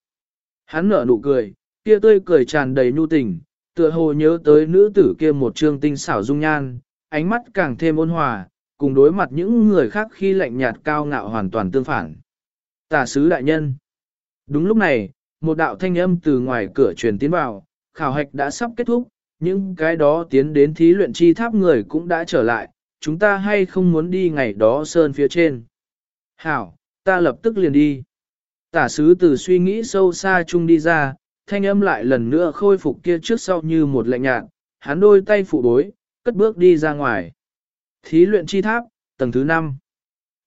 Hắn nở nụ cười, kia tươi cười tràn đầy nhu tình, tựa hồ nhớ tới nữ tử kia một trương tinh xảo dung nhan, ánh mắt càng thêm ôn hòa, cùng đối mặt những người khác khi lạnh nhạt cao ngạo hoàn toàn tương phản. Tả sứ đại nhân. Đúng lúc này, một đạo thanh âm từ ngoài cửa truyền tiến vào, khảo hạch đã sắp kết thúc, những cái đó tiến đến thí luyện chi tháp người cũng đã trở lại, chúng ta hay không muốn đi ngày đó sơn phía trên. Hảo, ta lập tức liền đi. Tả sứ từ suy nghĩ sâu xa chung đi ra, thanh âm lại lần nữa khôi phục kia trước sau như một lạnh nhạt, hắn đôi tay phụ bối, cất bước đi ra ngoài. Thí luyện chi tháp, tầng thứ 5.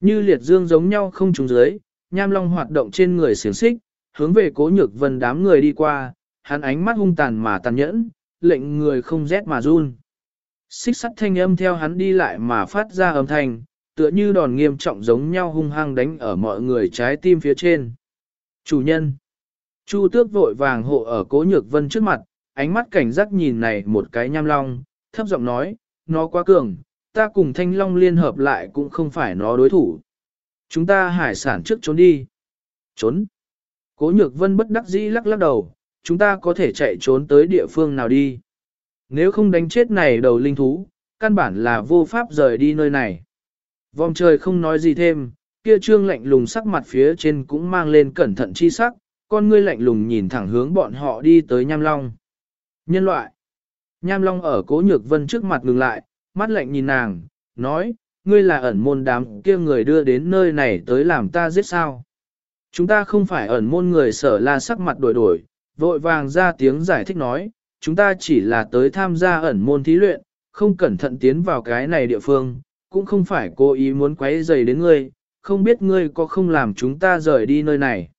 Như liệt dương giống nhau không trùng dưới, nham long hoạt động trên người xiềng xích, hướng về cố nhược vân đám người đi qua, hắn ánh mắt hung tàn mà tàn nhẫn, lệnh người không rét mà run. Xích sắt thanh âm theo hắn đi lại mà phát ra âm thanh, tựa như đòn nghiêm trọng giống nhau hung hăng đánh ở mọi người trái tim phía trên. Chủ nhân. Chu tước vội vàng hộ ở cố nhược vân trước mặt, ánh mắt cảnh giác nhìn này một cái nham long, thấp giọng nói, nó quá cường, ta cùng thanh long liên hợp lại cũng không phải nó đối thủ. Chúng ta hải sản trước trốn đi. Trốn. Cố nhược vân bất đắc dĩ lắc lắc đầu, chúng ta có thể chạy trốn tới địa phương nào đi. Nếu không đánh chết này đầu linh thú, căn bản là vô pháp rời đi nơi này. Vòng trời không nói gì thêm, kia trương lạnh lùng sắc mặt phía trên cũng mang lên cẩn thận chi sắc, con ngươi lạnh lùng nhìn thẳng hướng bọn họ đi tới Nham Long. Nhân loại. Nham Long ở cố nhược vân trước mặt ngừng lại, mắt lạnh nhìn nàng, nói, ngươi là ẩn môn đám kia người đưa đến nơi này tới làm ta giết sao. Chúng ta không phải ẩn môn người sở la sắc mặt đổi đổi, vội vàng ra tiếng giải thích nói, chúng ta chỉ là tới tham gia ẩn môn thí luyện, không cẩn thận tiến vào cái này địa phương, cũng không phải cố ý muốn quấy rầy đến ngươi, không biết ngươi có không làm chúng ta rời đi nơi này.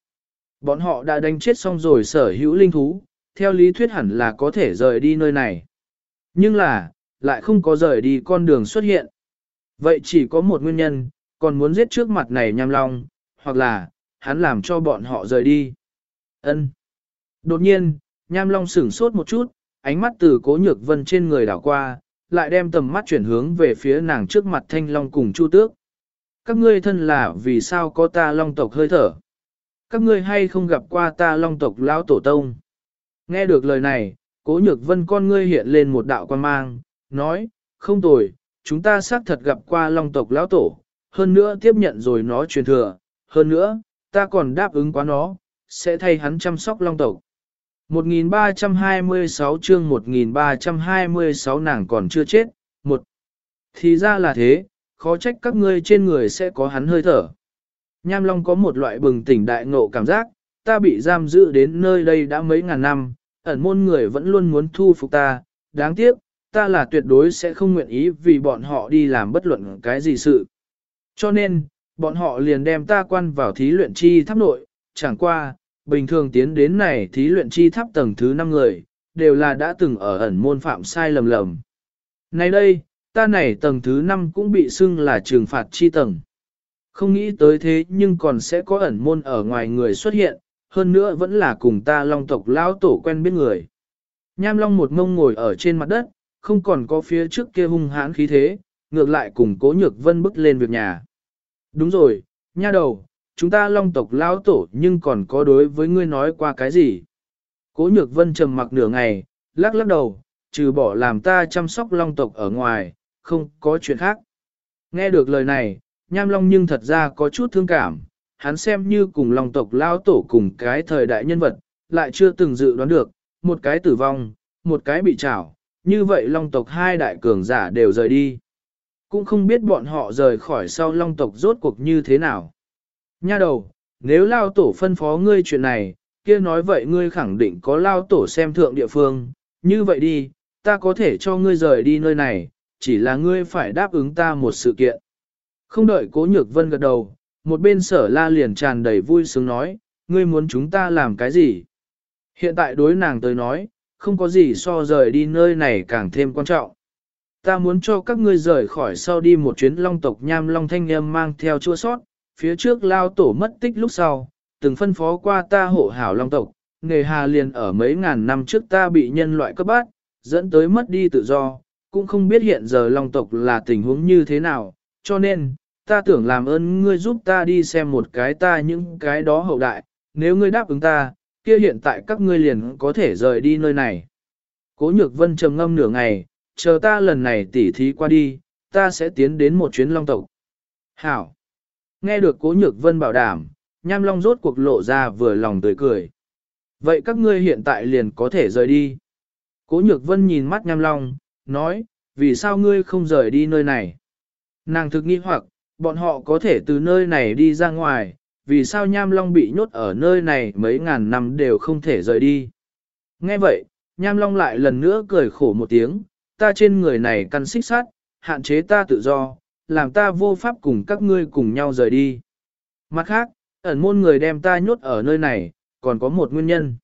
Bọn họ đã đánh chết xong rồi sở hữu linh thú, theo lý thuyết hẳn là có thể rời đi nơi này. Nhưng là, lại không có rời đi con đường xuất hiện. Vậy chỉ có một nguyên nhân, còn muốn giết trước mặt này nham long, hoặc là, hắn làm cho bọn họ rời đi. Ân. Đột nhiên, nham long sửng sốt một chút, ánh mắt từ cố nhược vân trên người đảo qua, lại đem tầm mắt chuyển hướng về phía nàng trước mặt thanh long cùng chu tước. Các ngươi thân là vì sao có ta long tộc hơi thở? Các ngươi hay không gặp qua ta long tộc lão tổ tông? Nghe được lời này, cố nhược vân con ngươi hiện lên một đạo quan mang, nói, không tồi, chúng ta xác thật gặp qua long tộc lão tổ, hơn nữa tiếp nhận rồi nó truyền thừa, hơn nữa, ta còn đáp ứng quá nó, sẽ thay hắn chăm sóc long tộc. 1326 chương 1326 nàng còn chưa chết, một. Thì ra là thế, khó trách các ngươi trên người sẽ có hắn hơi thở. Nham Long có một loại bừng tỉnh đại ngộ cảm giác, ta bị giam giữ đến nơi đây đã mấy ngàn năm, ẩn môn người vẫn luôn muốn thu phục ta, đáng tiếc, ta là tuyệt đối sẽ không nguyện ý vì bọn họ đi làm bất luận cái gì sự. Cho nên, bọn họ liền đem ta quan vào thí luyện chi tháp nội, chẳng qua, bình thường tiến đến này thí luyện chi tháp tầng thứ 5 người, đều là đã từng ở ẩn môn phạm sai lầm lầm. Này đây, ta này tầng thứ 5 cũng bị xưng là trừng phạt chi tầng. Không nghĩ tới thế nhưng còn sẽ có ẩn môn ở ngoài người xuất hiện, hơn nữa vẫn là cùng ta long tộc lão tổ quen biết người. Nham long một mông ngồi ở trên mặt đất, không còn có phía trước kia hung hãn khí thế, ngược lại cùng cố nhược vân bước lên việc nhà. Đúng rồi, nha đầu, chúng ta long tộc lão tổ nhưng còn có đối với ngươi nói qua cái gì? Cố nhược vân trầm mặc nửa ngày, lắc lắc đầu, trừ bỏ làm ta chăm sóc long tộc ở ngoài, không có chuyện khác. Nghe được lời này, nham long nhưng thật ra có chút thương cảm, hắn xem như cùng long tộc lão tổ cùng cái thời đại nhân vật, lại chưa từng dự đoán được, một cái tử vong, một cái bị trảo, như vậy long tộc hai đại cường giả đều rời đi. Cũng không biết bọn họ rời khỏi sau long tộc rốt cuộc như thế nào. Nha đầu, nếu lao tổ phân phó ngươi chuyện này, kia nói vậy ngươi khẳng định có lao tổ xem thượng địa phương, như vậy đi, ta có thể cho ngươi rời đi nơi này, chỉ là ngươi phải đáp ứng ta một sự kiện. Không đợi cố nhược vân gật đầu, một bên sở la liền tràn đầy vui sướng nói, ngươi muốn chúng ta làm cái gì? Hiện tại đối nàng tới nói, không có gì so rời đi nơi này càng thêm quan trọng. Ta muốn cho các ngươi rời khỏi sau đi một chuyến long tộc nham long thanh em mang theo chua sót, phía trước lao tổ mất tích lúc sau, từng phân phó qua ta hộ hảo long tộc, nghề hà liền ở mấy ngàn năm trước ta bị nhân loại cấp bát, dẫn tới mất đi tự do, cũng không biết hiện giờ long tộc là tình huống như thế nào, cho nên, ta tưởng làm ơn ngươi giúp ta đi xem một cái ta những cái đó hậu đại, nếu ngươi đáp ứng ta, kia hiện tại các ngươi liền có thể rời đi nơi này. Cố nhược vân trầm ngâm nửa ngày, chờ ta lần này tỉ thí qua đi, ta sẽ tiến đến một chuyến long tộc. Hảo! Nghe được cố nhược vân bảo đảm, nham long rốt cuộc lộ ra vừa lòng tươi cười. Vậy các ngươi hiện tại liền có thể rời đi. Cố nhược vân nhìn mắt nham long, nói, vì sao ngươi không rời đi nơi này? Nàng thực nghi hoặc, bọn họ có thể từ nơi này đi ra ngoài, vì sao nham long bị nhốt ở nơi này mấy ngàn năm đều không thể rời đi? Nghe vậy, nham long lại lần nữa cười khổ một tiếng, ta trên người này căn xích sát, hạn chế ta tự do, làm ta vô pháp cùng các ngươi cùng nhau rời đi. Mặt khác, ẩn môn người đem ta nhốt ở nơi này, còn có một nguyên nhân.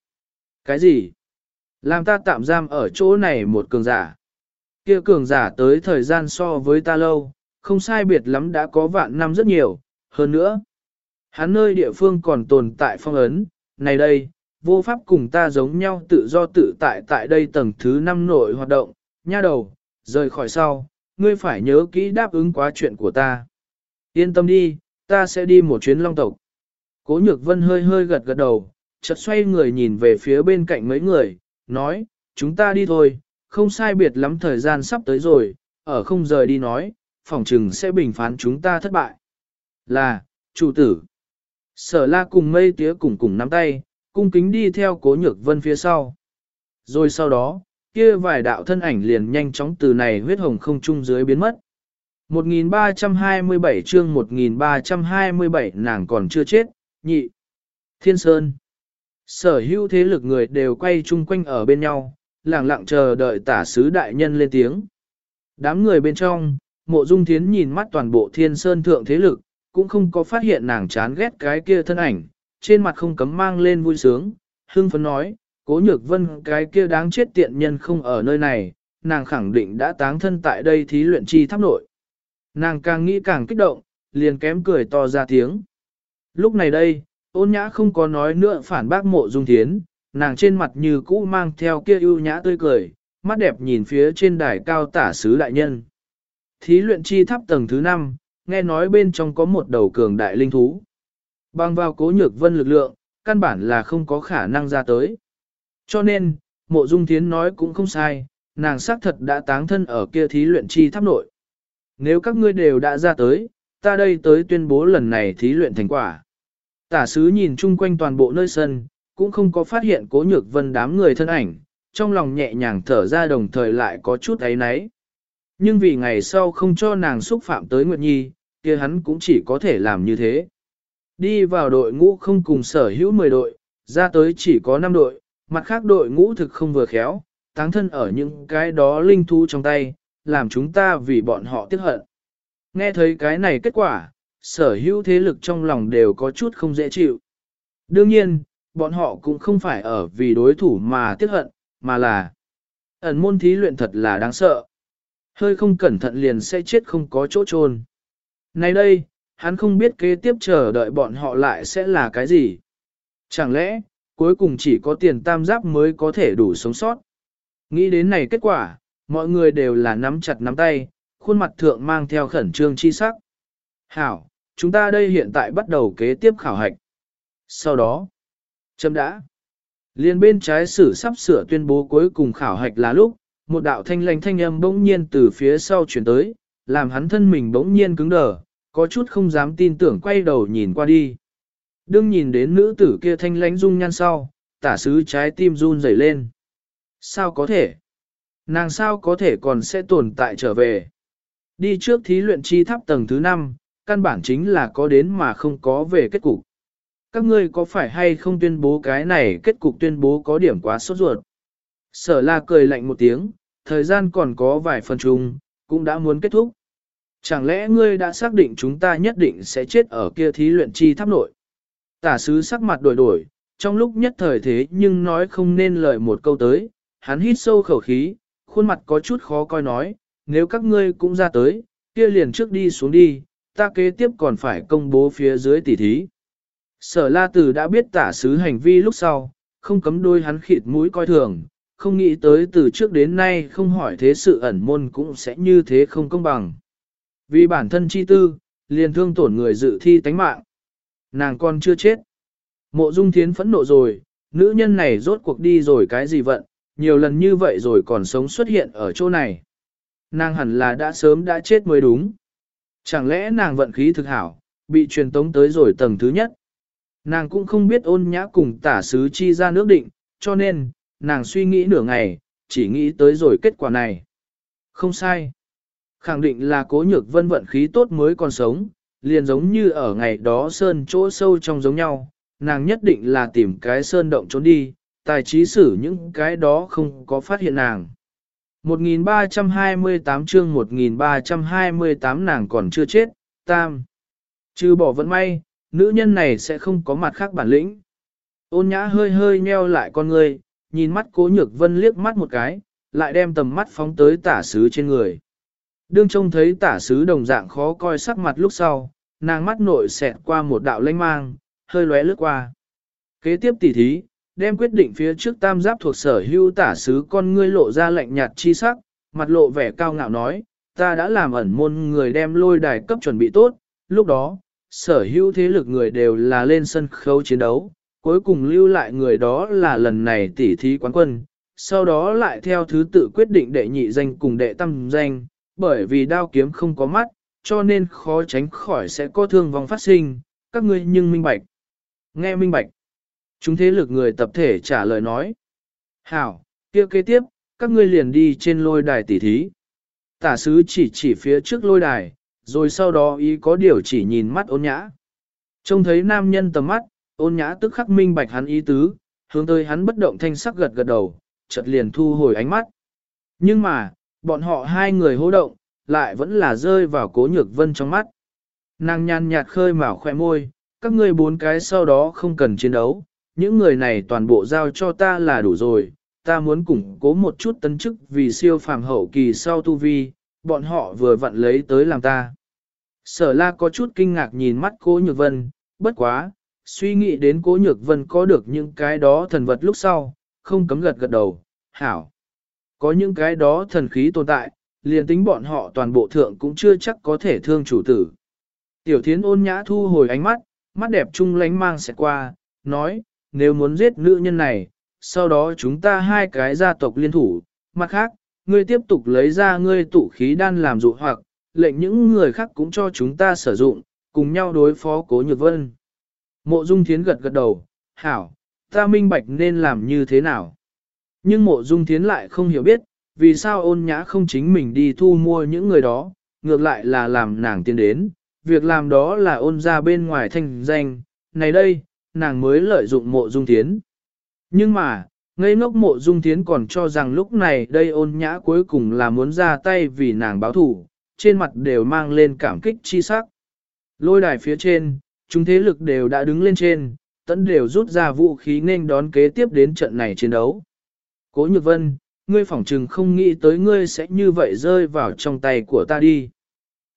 Cái gì? Làm ta tạm giam ở chỗ này một cường giả. Kia cường giả tới thời gian so với ta lâu, không sai biệt lắm đã có vạn năm rất nhiều, hơn nữa. Hắn nơi địa phương còn tồn tại phong ấn, này đây, vô pháp cùng ta giống nhau tự do tự tại tại đây tầng thứ năm nội hoạt động, nha đầu, rời khỏi sau, ngươi phải nhớ kỹ đáp ứng quá chuyện của ta. Yên tâm đi, ta sẽ đi một chuyến long tộc. Cố nhược vân hơi hơi gật gật đầu, chợt xoay người nhìn về phía bên cạnh mấy người, nói, chúng ta đi thôi, không sai biệt lắm thời gian sắp tới rồi, ở không rời đi nói, Phỏng trừng sẽ bình phán chúng ta thất bại. Là, chủ tử. Sở la cùng mây tía cùng cùng nắm tay, cung kính đi theo cố nhược vân phía sau. Rồi sau đó, kia vài đạo thân ảnh liền nhanh chóng từ này huyết hồng không trung dưới biến mất. 1327 chương 1327 nàng còn chưa chết, nhị. Thiên Sơn. Sở hữu thế lực người đều quay chung quanh ở bên nhau, lặng lặng chờ đợi tả sứ đại nhân lên tiếng. Đám người bên trong, mộ dung thiến nhìn mắt toàn bộ thiên sơn thượng thế lực, cũng không có phát hiện nàng chán ghét cái kia thân ảnh, trên mặt không cấm mang lên vui sướng, hưng phấn nói, cố nhược vân cái kia đáng chết tiện nhân không ở nơi này, nàng khẳng định đã táng thân tại đây thí luyện chi tháp nội. Nàng càng nghĩ càng kích động, liền kém cười to ra tiếng. Lúc này đây, ôn nhã không có nói nữa phản bác mộ dung thiến, nàng trên mặt như cũ mang theo kia ưu nhã tươi cười, mắt đẹp nhìn phía trên đài cao tả sứ đại nhân. Thí luyện chi tháp tầng thứ 5, nghe nói bên trong có một đầu cường đại linh thú. Bằng vào cố nhược vân lực lượng, căn bản là không có khả năng ra tới. Cho nên, mộ dung thiến nói cũng không sai, nàng xác thật đã táng thân ở kia thí luyện chi tháp nội. Nếu các ngươi đều đã ra tới, ta đây tới tuyên bố lần này thí luyện thành quả. Tả sứ nhìn chung quanh toàn bộ nơi sân, cũng không có phát hiện cố nhược vân đám người thân ảnh, trong lòng nhẹ nhàng thở ra đồng thời lại có chút ấy náy. Nhưng vì ngày sau không cho nàng xúc phạm tới Nguyệt Nhi, kia hắn cũng chỉ có thể làm như thế. Đi vào đội ngũ không cùng sở hữu 10 đội, ra tới chỉ có 5 đội, mặt khác đội ngũ thực không vừa khéo, táng thân ở những cái đó linh thú trong tay, làm chúng ta vì bọn họ tiếc hận. Nghe thấy cái này kết quả, sở hữu thế lực trong lòng đều có chút không dễ chịu. Đương nhiên, bọn họ cũng không phải ở vì đối thủ mà tiếc hận, mà là ẩn môn thí luyện thật là đáng sợ. Hơi không cẩn thận liền sẽ chết không có chỗ chôn. Nay đây, hắn không biết kế tiếp chờ đợi bọn họ lại sẽ là cái gì. Chẳng lẽ, cuối cùng chỉ có tiền tam giáp mới có thể đủ sống sót. Nghĩ đến này kết quả, mọi người đều là nắm chặt nắm tay, khuôn mặt thượng mang theo khẩn trương chi sắc. Hảo, chúng ta đây hiện tại bắt đầu kế tiếp khảo hạch. Sau đó, chấm đã. Liên bên trái sử sắp sửa tuyên bố cuối cùng khảo hạch là lúc, một đạo thanh lành thanh âm bỗng nhiên từ phía sau chuyển tới, làm hắn thân mình bỗng nhiên cứng đờ, có chút không dám tin tưởng quay đầu nhìn qua đi. Đương nhìn đến nữ tử kia thanh lánh dung nhan sau, tả sứ trái tim run rẩy lên. Sao có thể? Nàng sao có thể còn sẽ tồn tại trở về? Đi trước thí luyện chi tháp tầng thứ 5, căn bản chính là có đến mà không có về kết cục. Các ngươi có phải hay không tuyên bố cái này kết cục tuyên bố có điểm quá sốt ruột? Sở la cười lạnh một tiếng, thời gian còn có vài phần chung, cũng đã muốn kết thúc. Chẳng lẽ ngươi đã xác định chúng ta nhất định sẽ chết ở kia thí luyện chi tháp nội? Tả sứ sắc mặt đổi đổi, trong lúc nhất thời thế nhưng nói không nên lời một câu tới, hắn hít sâu khẩu khí, khuôn mặt có chút khó coi nói, nếu các ngươi cũng ra tới, kia liền trước đi xuống đi, ta kế tiếp còn phải công bố phía dưới tỉ thí. Sở la tử đã biết tả sứ hành vi lúc sau, không cấm đôi hắn khịt mũi coi thường, không nghĩ tới từ trước đến nay không hỏi thế sự ẩn môn cũng sẽ như thế không công bằng. Vì bản thân chi tư, liền thương tổn người dự thi tánh mạng. Nàng con chưa chết. Mộ dung thiến phẫn nộ rồi, nữ nhân này rốt cuộc đi rồi cái gì vận, nhiều lần như vậy rồi còn sống xuất hiện ở chỗ này. Nàng hẳn là đã sớm đã chết mới đúng. Chẳng lẽ nàng vận khí thực hảo, bị truyền tống tới rồi tầng thứ nhất. Nàng cũng không biết ôn nhã cùng tả sứ chi ra nước định, cho nên, nàng suy nghĩ nửa ngày, chỉ nghĩ tới rồi kết quả này. Không sai. Khẳng định là cố nhược vân vận khí tốt mới còn sống, liền giống như ở ngày đó sơn chỗ sâu trong giống nhau, nàng nhất định là tìm cái sơn động trốn đi, tài trí xử những cái đó không có phát hiện nàng. 1328 chương 1328 nàng còn chưa chết, tam. Chứ bỏ vận may, nữ nhân này sẽ không có mặt khác bản lĩnh. Ôn nhã hơi hơi nheo lại con người, nhìn mắt cố nhược vân liếc mắt một cái, lại đem tầm mắt phóng tới tả sứ trên người. Đương trông thấy tả sứ đồng dạng khó coi sắc mặt lúc sau, nàng mắt nội xẹt qua một đạo lanh mang, hơi lóe lướt qua. Kế tiếp tỉ thí, đem quyết định phía trước tam giáp thuộc sở hưu tả sứ con ngươi lộ ra lạnh nhạt chi sắc, mặt lộ vẻ cao ngạo nói, ta đã làm ẩn môn người đem lôi đài cấp chuẩn bị tốt, lúc đó, sở hữu thế lực người đều là lên sân khấu chiến đấu, cuối cùng lưu lại người đó là lần này tỉ thí quán quân, sau đó lại theo thứ tự quyết định đệ nhị danh cùng đệ tam danh, bởi vì đao kiếm không có mắt, cho nên khó tránh khỏi sẽ có thương vong phát sinh, các ngươi nhưng minh bạch. Nghe minh bạch. Chúng thế lực người tập thể trả lời nói. Hảo, kia kế tiếp, các ngươi liền đi trên lôi đài tỉ thí. Tả sứ chỉ chỉ phía trước lôi đài, rồi sau đó ý có điều chỉ nhìn mắt ôn nhã. Trông thấy nam nhân tầm mắt, ôn nhã tức khắc minh bạch hắn ý tứ, hướng tới hắn bất động thanh sắc gật gật đầu, chợt liền thu hồi ánh mắt. Nhưng mà, bọn họ hai người hô động, lại vẫn là rơi vào cố nhược vân trong mắt. Nàng nhàn nhạt khơi mào khoe môi, các ngươi bốn cái sau đó không cần chiến đấu, những người này toàn bộ giao cho ta là đủ rồi, ta muốn củng cố một chút tấn chức vì siêu phàm hậu kỳ sau tu vi, bọn họ vừa vặn lấy tới làm ta. Sở la có chút kinh ngạc nhìn mắt cố nhược vân, bất quá, suy nghĩ đến cố nhược vân có được những cái đó thần vật lúc sau, không cấm gật gật đầu, hảo. Có những cái đó thần khí tồn tại, liền tính bọn họ toàn bộ thượng cũng chưa chắc có thể thương chủ tử. Tiểu thiến ôn nhã thu hồi ánh mắt, mắt đẹp trung lánh mang sẽ qua, nói, nếu muốn giết nữ nhân này, sau đó chúng ta hai cái gia tộc liên thủ, mặt khác, ngươi tiếp tục lấy ra ngươi tụ khí đan làm dụ hoặc, lệnh những người khác cũng cho chúng ta sử dụng, cùng nhau đối phó cố nhược vân. Mộ dung thiến gật gật đầu, hảo, ta minh bạch nên làm như thế nào. Nhưng mộ dung thiến lại không hiểu biết, vì sao ôn nhã không chính mình đi thu mua những người đó, ngược lại là làm nàng tiến đến, việc làm đó là ôn ra bên ngoài thanh danh, này đây, nàng mới lợi dụng mộ dung thiến. Nhưng mà, ngây ngốc mộ dung thiến còn cho rằng lúc này đây ôn nhã cuối cùng là muốn ra tay vì nàng báo thủ, trên mặt đều mang lên cảm kích chi sắc. Lôi đài phía trên, chúng thế lực đều đã đứng lên trên, tẫn đều rút ra vũ khí nên đón kế tiếp đến trận này chiến đấu. Cố Nhược Vân, ngươi phỏng trừng không nghĩ tới ngươi sẽ như vậy rơi vào trong tay của ta đi.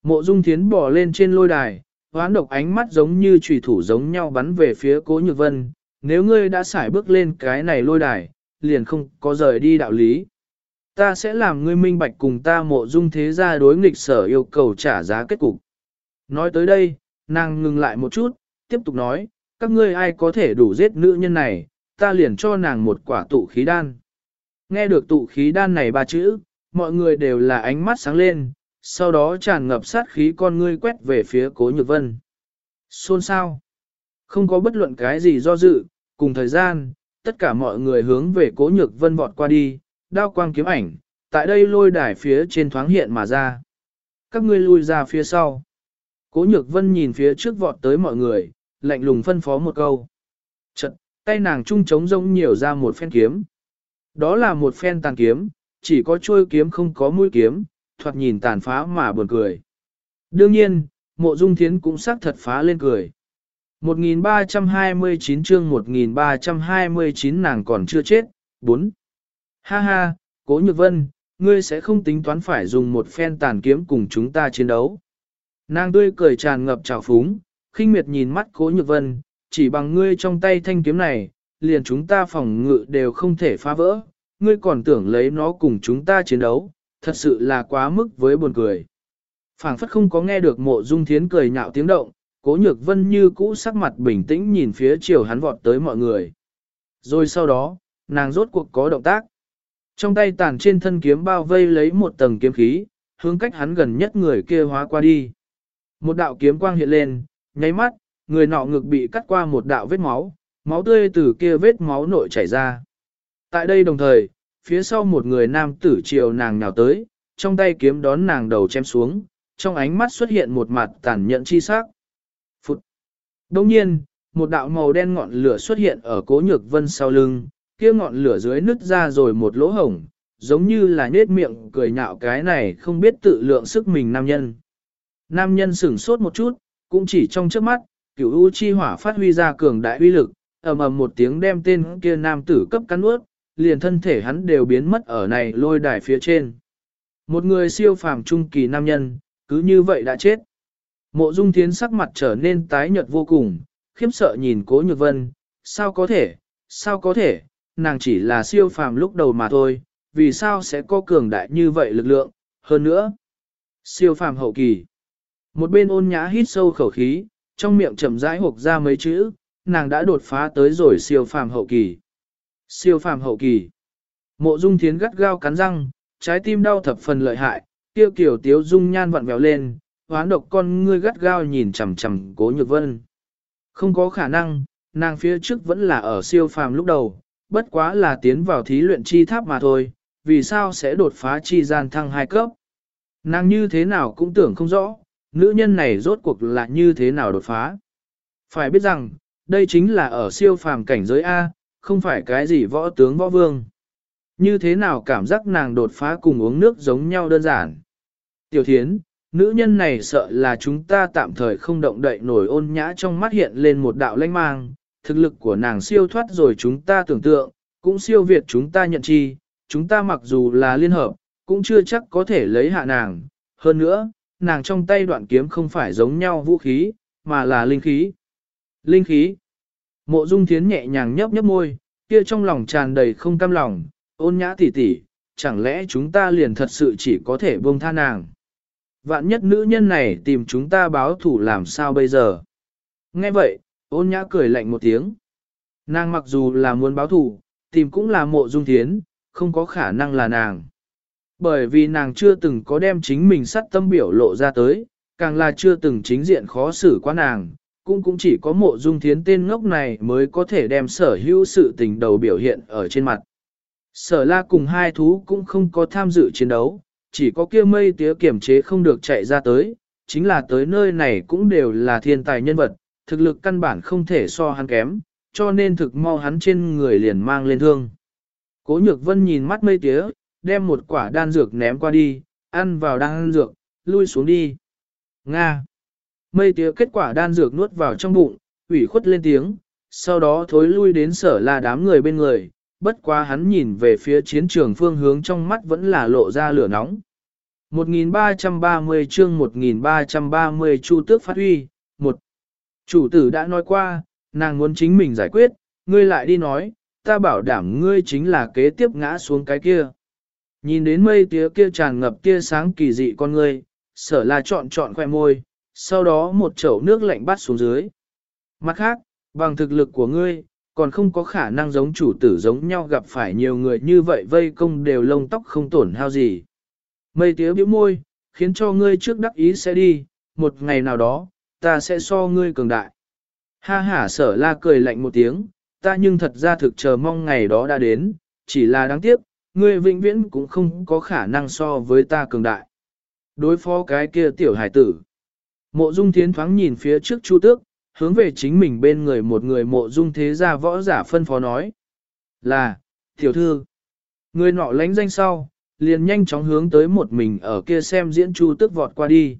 Mộ Dung Thiến bỏ lên trên lôi đài, hoán độc ánh mắt giống như trùy thủ giống nhau bắn về phía Cố Nhược Vân, nếu ngươi đã xài bước lên cái này lôi đài, liền không có rời đi đạo lý. Ta sẽ làm ngươi minh bạch cùng ta mộ dung thế gia đối nghịch sở yêu cầu trả giá kết cục. Nói tới đây, nàng ngừng lại một chút, tiếp tục nói, các ngươi ai có thể đủ giết nữ nhân này, ta liền cho nàng một quả tụ khí đan. Nghe được tụ khí đan này ba chữ, mọi người đều là ánh mắt sáng lên, sau đó tràn ngập sát khí con ngươi quét về phía cố nhược vân. Xôn sao? Không có bất luận cái gì do dự, cùng thời gian, tất cả mọi người hướng về cố nhược vân vọt qua đi, đao quang kiếm ảnh, tại đây lôi đài phía trên thoáng hiện mà ra. Các ngươi lui ra phía sau. Cố nhược vân nhìn phía trước vọt tới mọi người, lạnh lùng phân phó một câu. Chật, tay nàng trung trống rông nhiều ra một phen kiếm. Đó là một phen tàn kiếm, chỉ có trôi kiếm không có mũi kiếm, thoạt nhìn tàn phá mà buồn cười. Đương nhiên, mộ dung thiến cũng sắc thật phá lên cười. 1329 chương 1329 nàng còn chưa chết, 4. Ha ha, cố nhược vân, ngươi sẽ không tính toán phải dùng một phen tàn kiếm cùng chúng ta chiến đấu. Nàng tươi cười tràn ngập trào phúng, khinh miệt nhìn mắt cố nhược vân, chỉ bằng ngươi trong tay thanh kiếm này, liền chúng ta phòng ngự đều không thể phá vỡ, ngươi còn tưởng lấy nó cùng chúng ta chiến đấu, thật sự là quá mức với buồn cười. phảng phất không có nghe được mộ dung thiến cười nhạo tiếng động, cố nhược vân như cũ sắc mặt bình tĩnh nhìn phía chiều hắn vọt tới mọi người. Rồi sau đó, nàng rốt cuộc có động tác. Trong tay tàn trên thân kiếm bao vây lấy một tầng kiếm khí, hướng cách hắn gần nhất người kia hóa qua đi. Một đạo kiếm quang hiện lên, nháy mắt, người nọ ngực bị cắt qua một đạo vết máu, máu tươi từ kia vết máu nội chảy ra. Tại đây đồng thời, phía sau một người nam tử chiều nàng nhào tới, trong tay kiếm đón nàng đầu chém xuống, trong ánh mắt xuất hiện một mặt tàn nhẫn chi sắc. Phụt! Đồng nhiên, một đạo màu đen ngọn lửa xuất hiện ở cố nhược vân sau lưng, kia ngọn lửa dưới nứt ra rồi một lỗ hổng, giống như là nết miệng cười nhạo cái này không biết tự lượng sức mình nam nhân. Nam nhân sửng sốt một chút, cũng chỉ trong trước mắt, cửu u chi hỏa phát huy ra cường đại uy lực, ầm ầm một tiếng đem tên kia nam tử cấp cắn ướt, liền thân thể hắn đều biến mất ở này lôi đài phía trên. Một người siêu phàm trung kỳ nam nhân, cứ như vậy đã chết. Mộ dung thiến sắc mặt trở nên tái nhợt vô cùng, khiếp sợ nhìn cố nhược vân, sao có thể, sao có thể, nàng chỉ là siêu phàm lúc đầu mà thôi, vì sao sẽ có cường đại như vậy lực lượng, hơn nữa. Siêu phàm hậu kỳ. Một bên ôn nhã hít sâu khẩu khí, trong miệng chậm rãi hộp ra mấy chữ, nàng đã đột phá tới rồi siêu phàm hậu kỳ. Siêu phàm hậu kỳ. Mộ dung thiến gắt gao cắn răng, trái tim đau thập phần lợi hại, tiêu kiểu tiếu dung nhan vặn vẹo lên, hoán độc con ngươi gắt gao nhìn chằm chằm cố nhược vân. Không có khả năng, nàng phía trước vẫn là ở siêu phàm lúc đầu, bất quá là tiến vào thí luyện chi tháp mà thôi, vì sao sẽ đột phá chi gian thăng hai cấp. Nàng như thế nào cũng tưởng không rõ, nữ nhân này rốt cuộc là như thế nào đột phá. Phải biết rằng, đây chính là ở siêu phàm cảnh giới A, không phải cái gì võ tướng võ vương. Như thế nào cảm giác nàng đột phá cùng uống nước giống nhau đơn giản. Tiểu thiến, nữ nhân này sợ là chúng ta tạm thời không động đậy nổi ôn nhã trong mắt hiện lên một đạo lanh mang, thực lực của nàng siêu thoát rồi chúng ta tưởng tượng, cũng siêu việt chúng ta nhận chi, chúng ta mặc dù là liên hợp, cũng chưa chắc có thể lấy hạ nàng. Hơn nữa, nàng trong tay đoạn kiếm không phải giống nhau vũ khí, mà là linh khí. Linh khí. Mộ Dung Thiến nhẹ nhàng nhấp nhấp môi, kia trong lòng tràn đầy không cam lòng, ôn nhã tỉ tỉ, chẳng lẽ chúng ta liền thật sự chỉ có thể buông tha nàng. Vạn nhất nữ nhân này tìm chúng ta báo thủ làm sao bây giờ. Nghe vậy, ôn nhã cười lạnh một tiếng. Nàng mặc dù là muốn báo thủ, tìm cũng là mộ dung thiến, không có khả năng là nàng. Bởi vì nàng chưa từng có đem chính mình sắt tâm biểu lộ ra tới, càng là chưa từng chính diện khó xử qua nàng, cũng cũng chỉ có mộ dung thiến tên ngốc này mới có thể đem sở hữu sự tình đầu biểu hiện ở trên mặt. Sở la cùng hai thú cũng không có tham dự chiến đấu, chỉ có kia mây tía kiểm chế không được chạy ra tới, chính là tới nơi này cũng đều là thiên tài nhân vật, thực lực căn bản không thể so hắn kém, cho nên thực mau hắn trên người liền mang lên thương. Cố nhược vân nhìn mắt mây tía, đem một quả đan dược ném qua đi, ăn vào đan dược, lui xuống đi. Nga. Mây tía kết quả đan dược nuốt vào trong bụng, ủy khuất lên tiếng, sau đó thối lui đến sở là đám người bên người, bất quá hắn nhìn về phía chiến trường phương hướng trong mắt vẫn là lộ ra lửa nóng. 1330 chương 1330 Chu Tước phát huy, một Chủ tử đã nói qua, nàng muốn chính mình giải quyết, ngươi lại đi nói, ta bảo đảm ngươi chính là kế tiếp ngã xuống cái kia. Nhìn đến mây tía kia tràn ngập tia sáng kỳ dị con người, sở là chọn chọn khoe môi, sau đó một chậu nước lạnh bắt xuống dưới. Mặt khác, bằng thực lực của ngươi, còn không có khả năng giống chủ tử giống nhau gặp phải nhiều người như vậy vây công đều lông tóc không tổn hao gì. Mây tía bĩu môi, khiến cho ngươi trước đắc ý sẽ đi, một ngày nào đó, ta sẽ so ngươi cường đại. Ha ha sở la cười lạnh một tiếng, ta nhưng thật ra thực chờ mong ngày đó đã đến, chỉ là đáng tiếc, ngươi vĩnh viễn cũng không có khả năng so với ta cường đại. Đối phó cái kia tiểu hải tử. Mộ dung thiến thoáng nhìn phía trước chu tước, hướng về chính mình bên người một người mộ dung thế gia võ giả phân phó nói. Là, tiểu thư, người nọ lánh danh sau, liền nhanh chóng hướng tới một mình ở kia xem diễn chu tức vọt qua đi.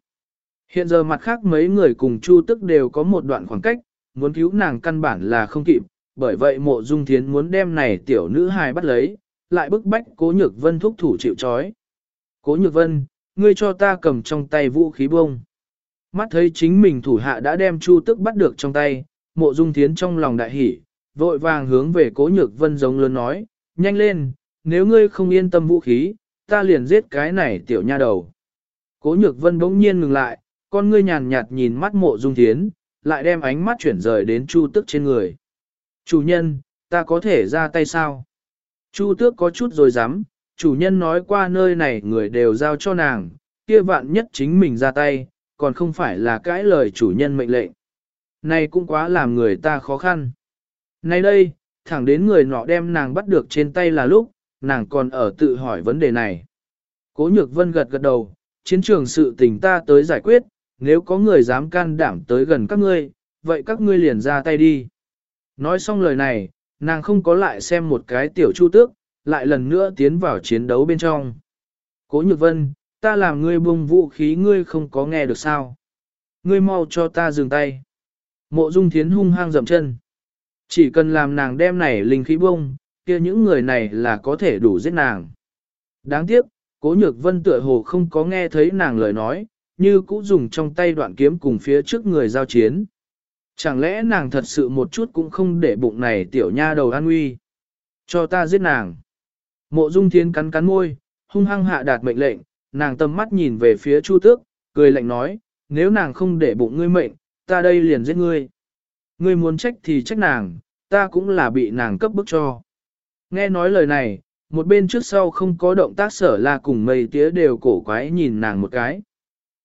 Hiện giờ mặt khác mấy người cùng chu tức đều có một đoạn khoảng cách, muốn cứu nàng căn bản là không kịp, bởi vậy mộ dung thiến muốn đem này tiểu nữ hài bắt lấy, lại bức bách cố nhược vân thúc thủ chịu chói. Cố nhược vân, ngươi cho ta cầm trong tay vũ khí bông. Mắt thấy chính mình thủ hạ đã đem chu tức bắt được trong tay, mộ dung thiến trong lòng đại hỉ, vội vàng hướng về cố nhược vân giống lớn nói, nhanh lên, nếu ngươi không yên tâm vũ khí, ta liền giết cái này tiểu nha đầu. Cố nhược vân bỗng nhiên ngừng lại, con ngươi nhàn nhạt nhìn mắt mộ dung thiến, lại đem ánh mắt chuyển rời đến chu tức trên người. Chủ nhân, ta có thể ra tay sao? Chu tước có chút rồi dám, chủ nhân nói qua nơi này người đều giao cho nàng, kia vạn nhất chính mình ra tay, còn không phải là cãi lời chủ nhân mệnh lệnh. Này cũng quá làm người ta khó khăn. Nay đây, thẳng đến người nọ đem nàng bắt được trên tay là lúc, nàng còn ở tự hỏi vấn đề này. Cố nhược vân gật gật đầu, chiến trường sự tình ta tới giải quyết, nếu có người dám can đảm tới gần các ngươi, vậy các ngươi liền ra tay đi. Nói xong lời này, nàng không có lại xem một cái tiểu chu tước, lại lần nữa tiến vào chiến đấu bên trong. Cố nhược vân, ta làm ngươi buông vũ khí ngươi không có nghe được sao. Ngươi mau cho ta dừng tay. Mộ dung thiến hung hăng dậm chân. Chỉ cần làm nàng đem này linh khí bông, kia những người này là có thể đủ giết nàng. Đáng tiếc, cố nhược vân tựa hồ không có nghe thấy nàng lời nói, như cũ dùng trong tay đoạn kiếm cùng phía trước người giao chiến. Chẳng lẽ nàng thật sự một chút cũng không để bụng này tiểu nha đầu an nguy. Cho ta giết nàng. Mộ dung thiên cắn cắn môi, hung hăng hạ đạt mệnh lệnh, nàng tầm mắt nhìn về phía chu tước, cười lạnh nói, nếu nàng không để bụng ngươi mệnh, ta đây liền giết ngươi. Ngươi muốn trách thì trách nàng, ta cũng là bị nàng cấp bức cho. Nghe nói lời này, một bên trước sau không có động tác sở là cùng mây tía đều cổ quái nhìn nàng một cái.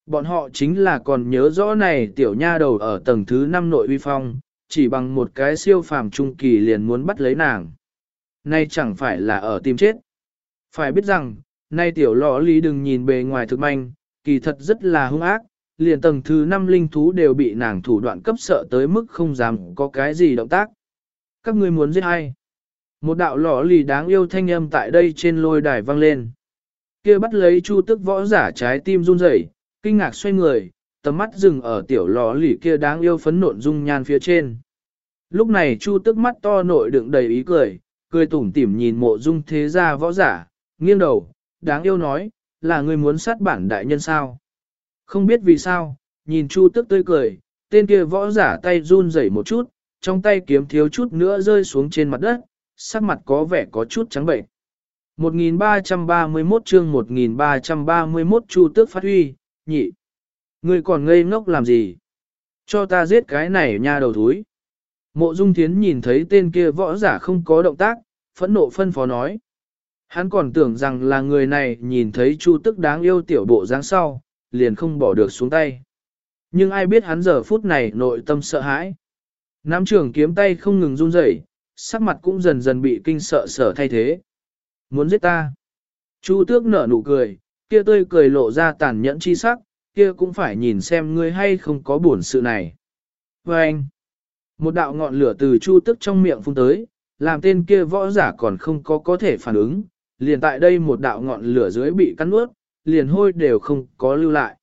Bọn họ chính là còn nhớ rõ này tiểu nha đầu ở tầng thứ 5 nội uy phong, chỉ bằng một cái siêu phàm trung kỳ liền muốn bắt lấy nàng. Nay chẳng phải là ở tìm chết. Phải biết rằng, nay tiểu lọ lý đừng nhìn bề ngoài thực manh, kỳ thật rất là hung ác, liền tầng thứ 5 linh thú đều bị nàng thủ đoạn cấp sợ tới mức không dám có cái gì động tác. Các ngươi muốn giết ai? Một đạo lọ lì đáng yêu thanh âm tại đây trên lôi đài vang lên. kia bắt lấy chu tức võ giả trái tim run rẩy, kinh ngạc xoay người, tầm mắt dừng ở tiểu lò lì kia đáng yêu phấn nộn dung nhan phía trên. Lúc này chu tức mắt to nội đựng đầy ý cười, cười tủm tỉm nhìn mộ dung thế gia võ giả, nghiêng đầu, đáng yêu nói, là người muốn sát bản đại nhân sao. Không biết vì sao, nhìn chu tức tươi cười, tên kia võ giả tay run rẩy một chút, trong tay kiếm thiếu chút nữa rơi xuống trên mặt đất, sắc mặt có vẻ có chút trắng bệnh. 1331 chương 1331 Chu Tước phát huy, nhị. Ngươi còn ngây ngốc làm gì? Cho ta giết cái này nha đầu thúi. Mộ Dung Thiến nhìn thấy tên kia võ giả không có động tác, phẫn nộ phân phó nói. Hắn còn tưởng rằng là người này nhìn thấy Chu Tức đáng yêu tiểu bộ dáng sau, liền không bỏ được xuống tay. Nhưng ai biết hắn giờ phút này nội tâm sợ hãi. Nam trưởng kiếm tay không ngừng run rẩy, sắc mặt cũng dần dần bị kinh sợ sở thay thế. Muốn giết ta. Chu tước nở nụ cười, kia tươi cười lộ ra tàn nhẫn chi sắc, kia cũng phải nhìn xem ngươi hay không có buồn sự này. Và anh, một đạo ngọn lửa từ chu tước trong miệng phun tới, làm tên kia võ giả còn không có có thể phản ứng, liền tại đây một đạo ngọn lửa dưới bị cắn nuốt, liền hôi đều không có lưu lại.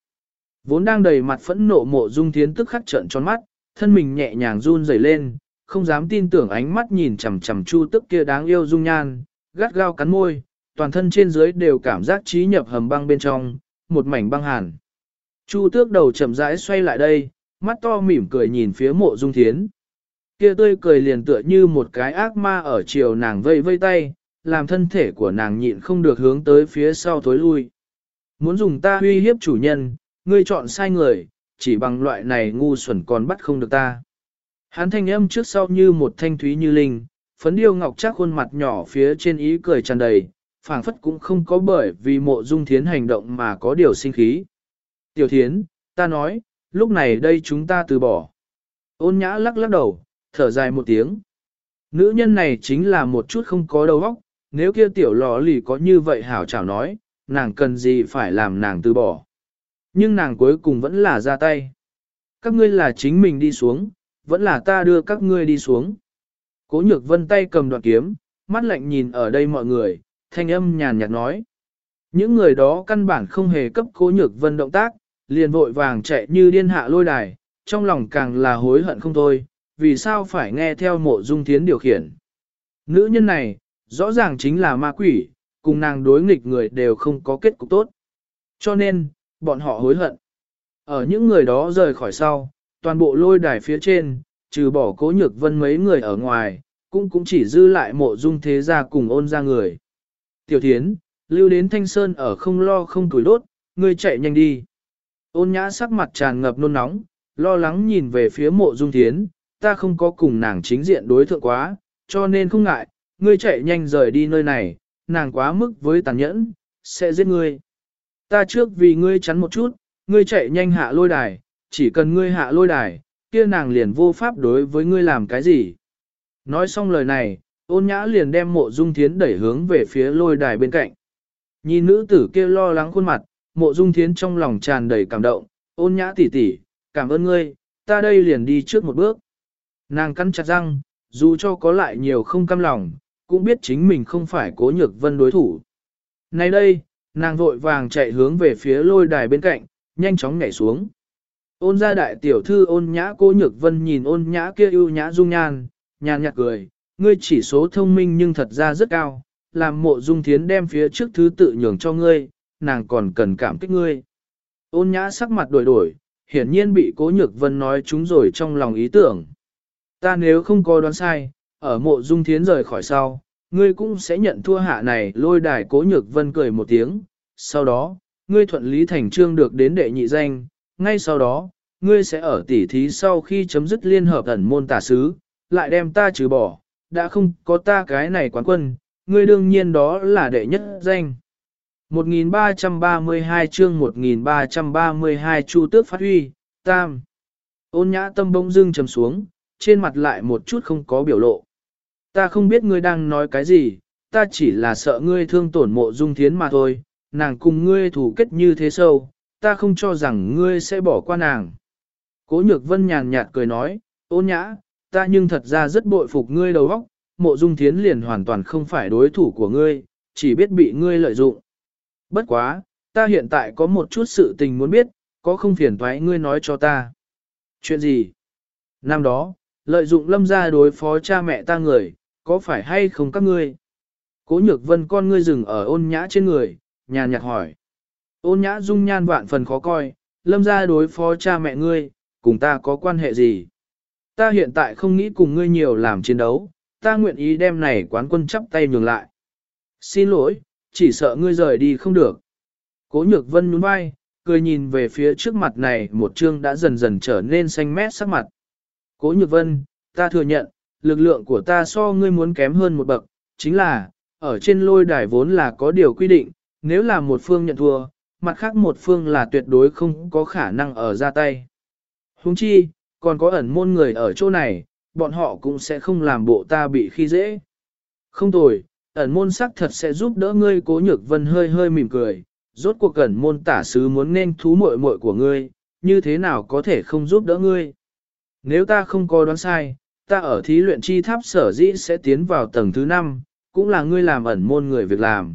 Vốn đang đầy mặt phẫn nộ mộ dung thiến tức khắc trợn tròn mắt, thân mình nhẹ nhàng run rẩy lên, không dám tin tưởng ánh mắt nhìn chằm chằm chu tức kia đáng yêu dung nhan, gắt gao cắn môi, toàn thân trên dưới đều cảm giác trí nhập hầm băng bên trong, một mảnh băng hàn. Chu tước đầu chậm rãi xoay lại đây, mắt to mỉm cười nhìn phía mộ dung thiến. Kia tươi cười liền tựa như một cái ác ma ở chiều nàng vây vây tay, làm thân thể của nàng nhịn không được hướng tới phía sau tối lui. Muốn dùng ta uy hiếp chủ nhân, ngươi chọn sai người, chỉ bằng loại này ngu xuẩn còn bắt không được ta. Hắn thanh âm trước sau như một thanh thúy như linh, phấn điêu ngọc chắc khuôn mặt nhỏ phía trên ý cười tràn đầy, phảng phất cũng không có bởi vì mộ dung thiến hành động mà có điều sinh khí. Tiểu thiến, ta nói, lúc này đây chúng ta từ bỏ. Ôn nhã lắc lắc đầu, thở dài một tiếng. Nữ nhân này chính là một chút không có đầu óc, nếu kia tiểu lò lì có như vậy hảo chảo nói, nàng cần gì phải làm nàng từ bỏ. Nhưng nàng cuối cùng vẫn là ra tay. Các ngươi là chính mình đi xuống, vẫn là ta đưa các ngươi đi xuống. Cố nhược vân tay cầm đoạn kiếm, mắt lạnh nhìn ở đây mọi người, thanh âm nhàn nhạt nói. Những người đó căn bản không hề cấp cố nhược vân động tác, liền vội vàng chạy như điên hạ lôi đài, trong lòng càng là hối hận không thôi, vì sao phải nghe theo mộ dung thiến điều khiển. Nữ nhân này, rõ ràng chính là ma quỷ, cùng nàng đối nghịch người đều không có kết cục tốt. Cho nên, bọn họ hối hận. Ở những người đó rời khỏi sau, toàn bộ lôi đài phía trên, trừ bỏ cố nhược vân mấy người ở ngoài, cũng cũng chỉ dư lại mộ dung thế gia cùng ôn ra người. Tiểu thiến, lưu đến thanh sơn ở không lo không tuổi đốt, ngươi chạy nhanh đi. Ôn nhã sắc mặt tràn ngập nôn nóng, lo lắng nhìn về phía mộ dung thiến, ta không có cùng nàng chính diện đối thượng quá, cho nên không ngại, ngươi chạy nhanh rời đi nơi này, nàng quá mức với tàn nhẫn, sẽ giết ngươi. Ta trước vì ngươi chắn một chút, ngươi chạy nhanh hạ lôi đài, chỉ cần ngươi hạ lôi đài, kia nàng liền vô pháp đối với ngươi làm cái gì. Nói xong lời này, ôn nhã liền đem mộ dung thiến đẩy hướng về phía lôi đài bên cạnh. Nhìn nữ tử kia lo lắng khuôn mặt, mộ dung thiến trong lòng tràn đầy cảm động, ôn nhã tỷ tỷ, cảm ơn ngươi, ta đây liền đi trước một bước. Nàng cắn chặt răng, dù cho có lại nhiều không căm lòng, cũng biết chính mình không phải cố nhược vân đối thủ. Này đây, nàng vội vàng chạy hướng về phía lôi đài bên cạnh, nhanh chóng nhảy xuống. Ôn ra đại tiểu thư ôn nhã cố nhược vân nhìn ôn nhã kia ưu nhã dung nhan, nhàn nhạt cười, ngươi chỉ số thông minh nhưng thật ra rất cao, làm mộ dung thiến đem phía trước thứ tự nhường cho ngươi, nàng còn cần cảm kích ngươi. Ôn nhã sắc mặt đổi đổi, hiển nhiên bị cố nhược vân nói chúng rồi trong lòng ý tưởng. Ta nếu không có đoán sai, ở mộ dung thiến rời khỏi sau, ngươi cũng sẽ nhận thua hạ này lôi đài cố nhược vân cười một tiếng, sau đó, ngươi thuận lý thành trương được đến đệ nhị danh, ngay sau đó, ngươi sẽ ở tỉ thí sau khi chấm dứt liên hợp ẩn môn tả sứ, lại đem ta trừ bỏ, đã không có ta cái này quán quân, ngươi đương nhiên đó là đệ nhất danh. 1332 chương 1332 Chu Tước phát huy, tam. Ôn nhã tâm bỗng dưng trầm xuống, trên mặt lại một chút không có biểu lộ. Ta không biết ngươi đang nói cái gì, ta chỉ là sợ ngươi thương tổn mộ dung thiến mà thôi, nàng cùng ngươi thủ kết như thế sâu, ta không cho rằng ngươi sẽ bỏ qua nàng. Cố nhược vân nhàn nhạt cười nói, ôn nhã, ta nhưng thật ra rất bội phục ngươi đầu óc, mộ dung thiến liền hoàn toàn không phải đối thủ của ngươi, chỉ biết bị ngươi lợi dụng. Bất quá, ta hiện tại có một chút sự tình muốn biết, có không phiền thoái ngươi nói cho ta. Chuyện gì? Năm đó, lợi dụng lâm gia đối phó cha mẹ ta người, có phải hay không các ngươi? Cố nhược vân con ngươi dừng ở ôn nhã trên người, nhàn nhạt hỏi. Ôn nhã dung nhan vạn phần khó coi, lâm gia đối phó cha mẹ ngươi, cùng ta có quan hệ gì? Ta hiện tại không nghĩ cùng ngươi nhiều làm chiến đấu, ta nguyện ý đem này quán quân chắp tay nhường lại. Xin lỗi, chỉ sợ ngươi rời đi không được. Cố nhược vân nhún vai, cười nhìn về phía trước mặt này một chương đã dần dần trở nên xanh mét sắc mặt. Cố nhược vân, ta thừa nhận, lực lượng của ta so ngươi muốn kém hơn một bậc, chính là, ở trên lôi đài vốn là có điều quy định, nếu là một phương nhận thua, mặt khác một phương là tuyệt đối không có khả năng ở ra tay. Huống chi, còn có ẩn môn người ở chỗ này, bọn họ cũng sẽ không làm bộ ta bị khi dễ. Không tồi, ẩn môn sắc thật sẽ giúp đỡ ngươi cố nhược vân hơi hơi mỉm cười, rốt cuộc ẩn môn tả sứ muốn nên thú muội muội của ngươi, như thế nào có thể không giúp đỡ ngươi. Nếu ta không có đoán sai, ta ở thí luyện chi tháp sở dĩ sẽ tiến vào tầng thứ 5, cũng là ngươi làm ẩn môn người việc làm.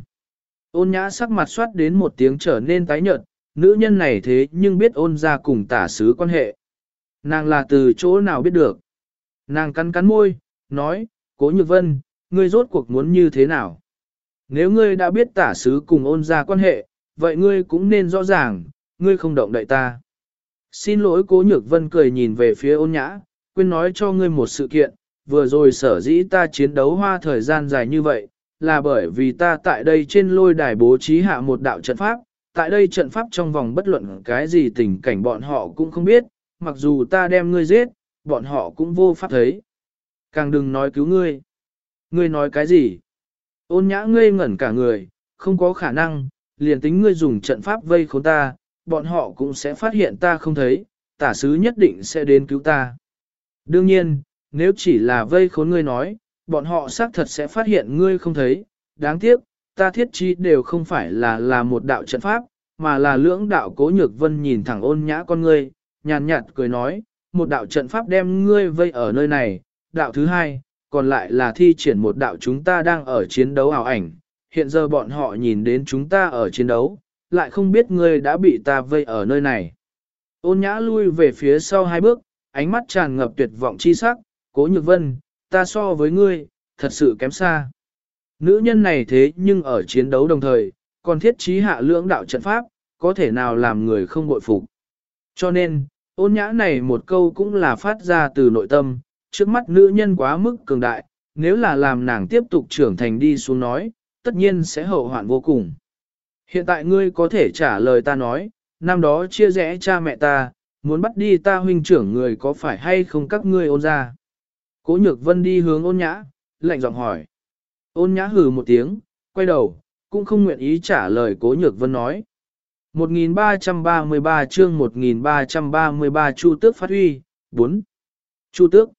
Ôn nhã sắc mặt soát đến một tiếng trở nên tái nhợt, nữ nhân này thế nhưng biết ôn ra cùng tả sứ quan hệ. Nàng là từ chỗ nào biết được. Nàng cắn cắn môi, nói, cố nhược vân, ngươi rốt cuộc muốn như thế nào? Nếu ngươi đã biết tả sứ cùng ôn ra quan hệ, vậy ngươi cũng nên rõ ràng, ngươi không động đậy ta. Xin lỗi cố nhược vân cười nhìn về phía ôn nhã, quên nói cho ngươi một sự kiện, vừa rồi sở dĩ ta chiến đấu hoa thời gian dài như vậy, là bởi vì ta tại đây trên lôi đài bố trí hạ một đạo trận pháp, tại đây trận pháp trong vòng bất luận cái gì tình cảnh bọn họ cũng không biết, mặc dù ta đem ngươi giết, bọn họ cũng vô pháp thấy. Càng đừng nói cứu ngươi. Ngươi nói cái gì? Ôn nhã ngươi ngẩn cả người, không có khả năng, liền tính ngươi dùng trận pháp vây khốn ta, bọn họ cũng sẽ phát hiện ta không thấy, tả sứ nhất định sẽ đến cứu ta. Đương nhiên, nếu chỉ là vây khốn ngươi nói, bọn họ xác thật sẽ phát hiện ngươi không thấy, đáng tiếc, ta thiết chi đều không phải là là một đạo trận pháp, mà là lưỡng đạo cố nhược vân nhìn thẳng ôn nhã con ngươi, nhàn nhạt cười nói, một đạo trận pháp đem ngươi vây ở nơi này, đạo thứ hai, còn lại là thi triển một đạo chúng ta đang ở chiến đấu ảo ảnh, hiện giờ bọn họ nhìn đến chúng ta ở chiến đấu, lại không biết ngươi đã bị ta vây ở nơi này. Ôn nhã lui về phía sau hai bước, ánh mắt tràn ngập tuyệt vọng chi sắc, cố nhược vân, ta so với ngươi, thật sự kém xa. Nữ nhân này thế nhưng ở chiến đấu đồng thời, còn thiết trí hạ lưỡng đạo trận pháp, có thể nào làm người không bội phục. Cho nên, ôn nhã này một câu cũng là phát ra từ nội tâm, trước mắt nữ nhân quá mức cường đại, nếu là làm nàng tiếp tục trưởng thành đi xuống nói, tất nhiên sẽ hậu hoạn vô cùng. Hiện tại ngươi có thể trả lời ta nói, năm đó chia rẽ cha mẹ ta, muốn bắt đi ta huynh trưởng người có phải hay không các ngươi ôn ra. Cố nhược vân đi hướng ôn nhã, lạnh giọng hỏi. Ôn nhã hừ một tiếng, quay đầu, cũng không nguyện ý trả lời cố nhược vân nói. 1333 chương 1333 Chu Tước phát huy, 4. Chu Tước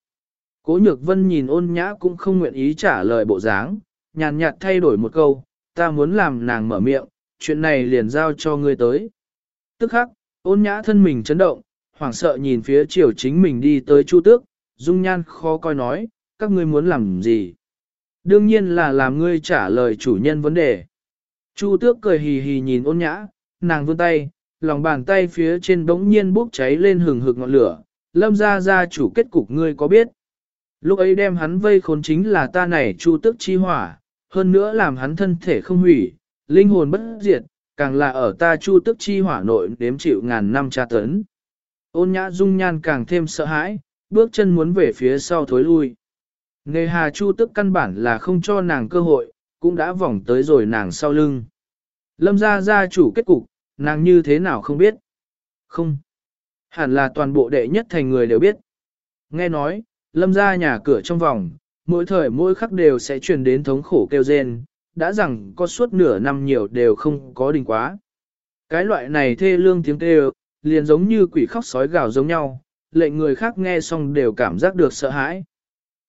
Cố Nhược Vân nhìn ôn nhã cũng không nguyện ý trả lời bộ dáng, nhàn nhạt thay đổi một câu, ta muốn làm nàng mở miệng, chuyện này liền giao cho ngươi tới. Tức khắc, ôn nhã thân mình chấn động, hoảng sợ nhìn phía chiều chính mình đi tới Chu Tước, dung nhan khó coi nói, các ngươi muốn làm gì? Đương nhiên là làm ngươi trả lời chủ nhân vấn đề. Chu Tước cười hì hì nhìn ôn nhã, nàng vươn tay, lòng bàn tay phía trên đống nhiên bốc cháy lên hừng hực ngọn lửa, lâm ra ra chủ kết cục ngươi có biết. Lúc ấy đem hắn vây khốn chính là ta này chu tức chi hỏa, hơn nữa làm hắn thân thể không hủy, linh hồn bất diệt, càng là ở ta chu tức chi hỏa nội đếm chịu ngàn năm tra tấn. Ôn nhã dung nhan càng thêm sợ hãi, bước chân muốn về phía sau thối lui. Nghề hà chu tức căn bản là không cho nàng cơ hội, cũng đã vòng tới rồi nàng sau lưng. Lâm gia gia chủ kết cục, nàng như thế nào không biết? Không. Hẳn là toàn bộ đệ nhất thành người đều biết. Nghe nói, lâm gia nhà cửa trong vòng, mỗi thời mỗi khắc đều sẽ truyền đến thống khổ kêu rên, đã rằng có suốt nửa năm nhiều đều không có đình quá. Cái loại này thê lương tiếng kêu, liền giống như quỷ khóc sói gào giống nhau, lệnh người khác nghe xong đều cảm giác được sợ hãi.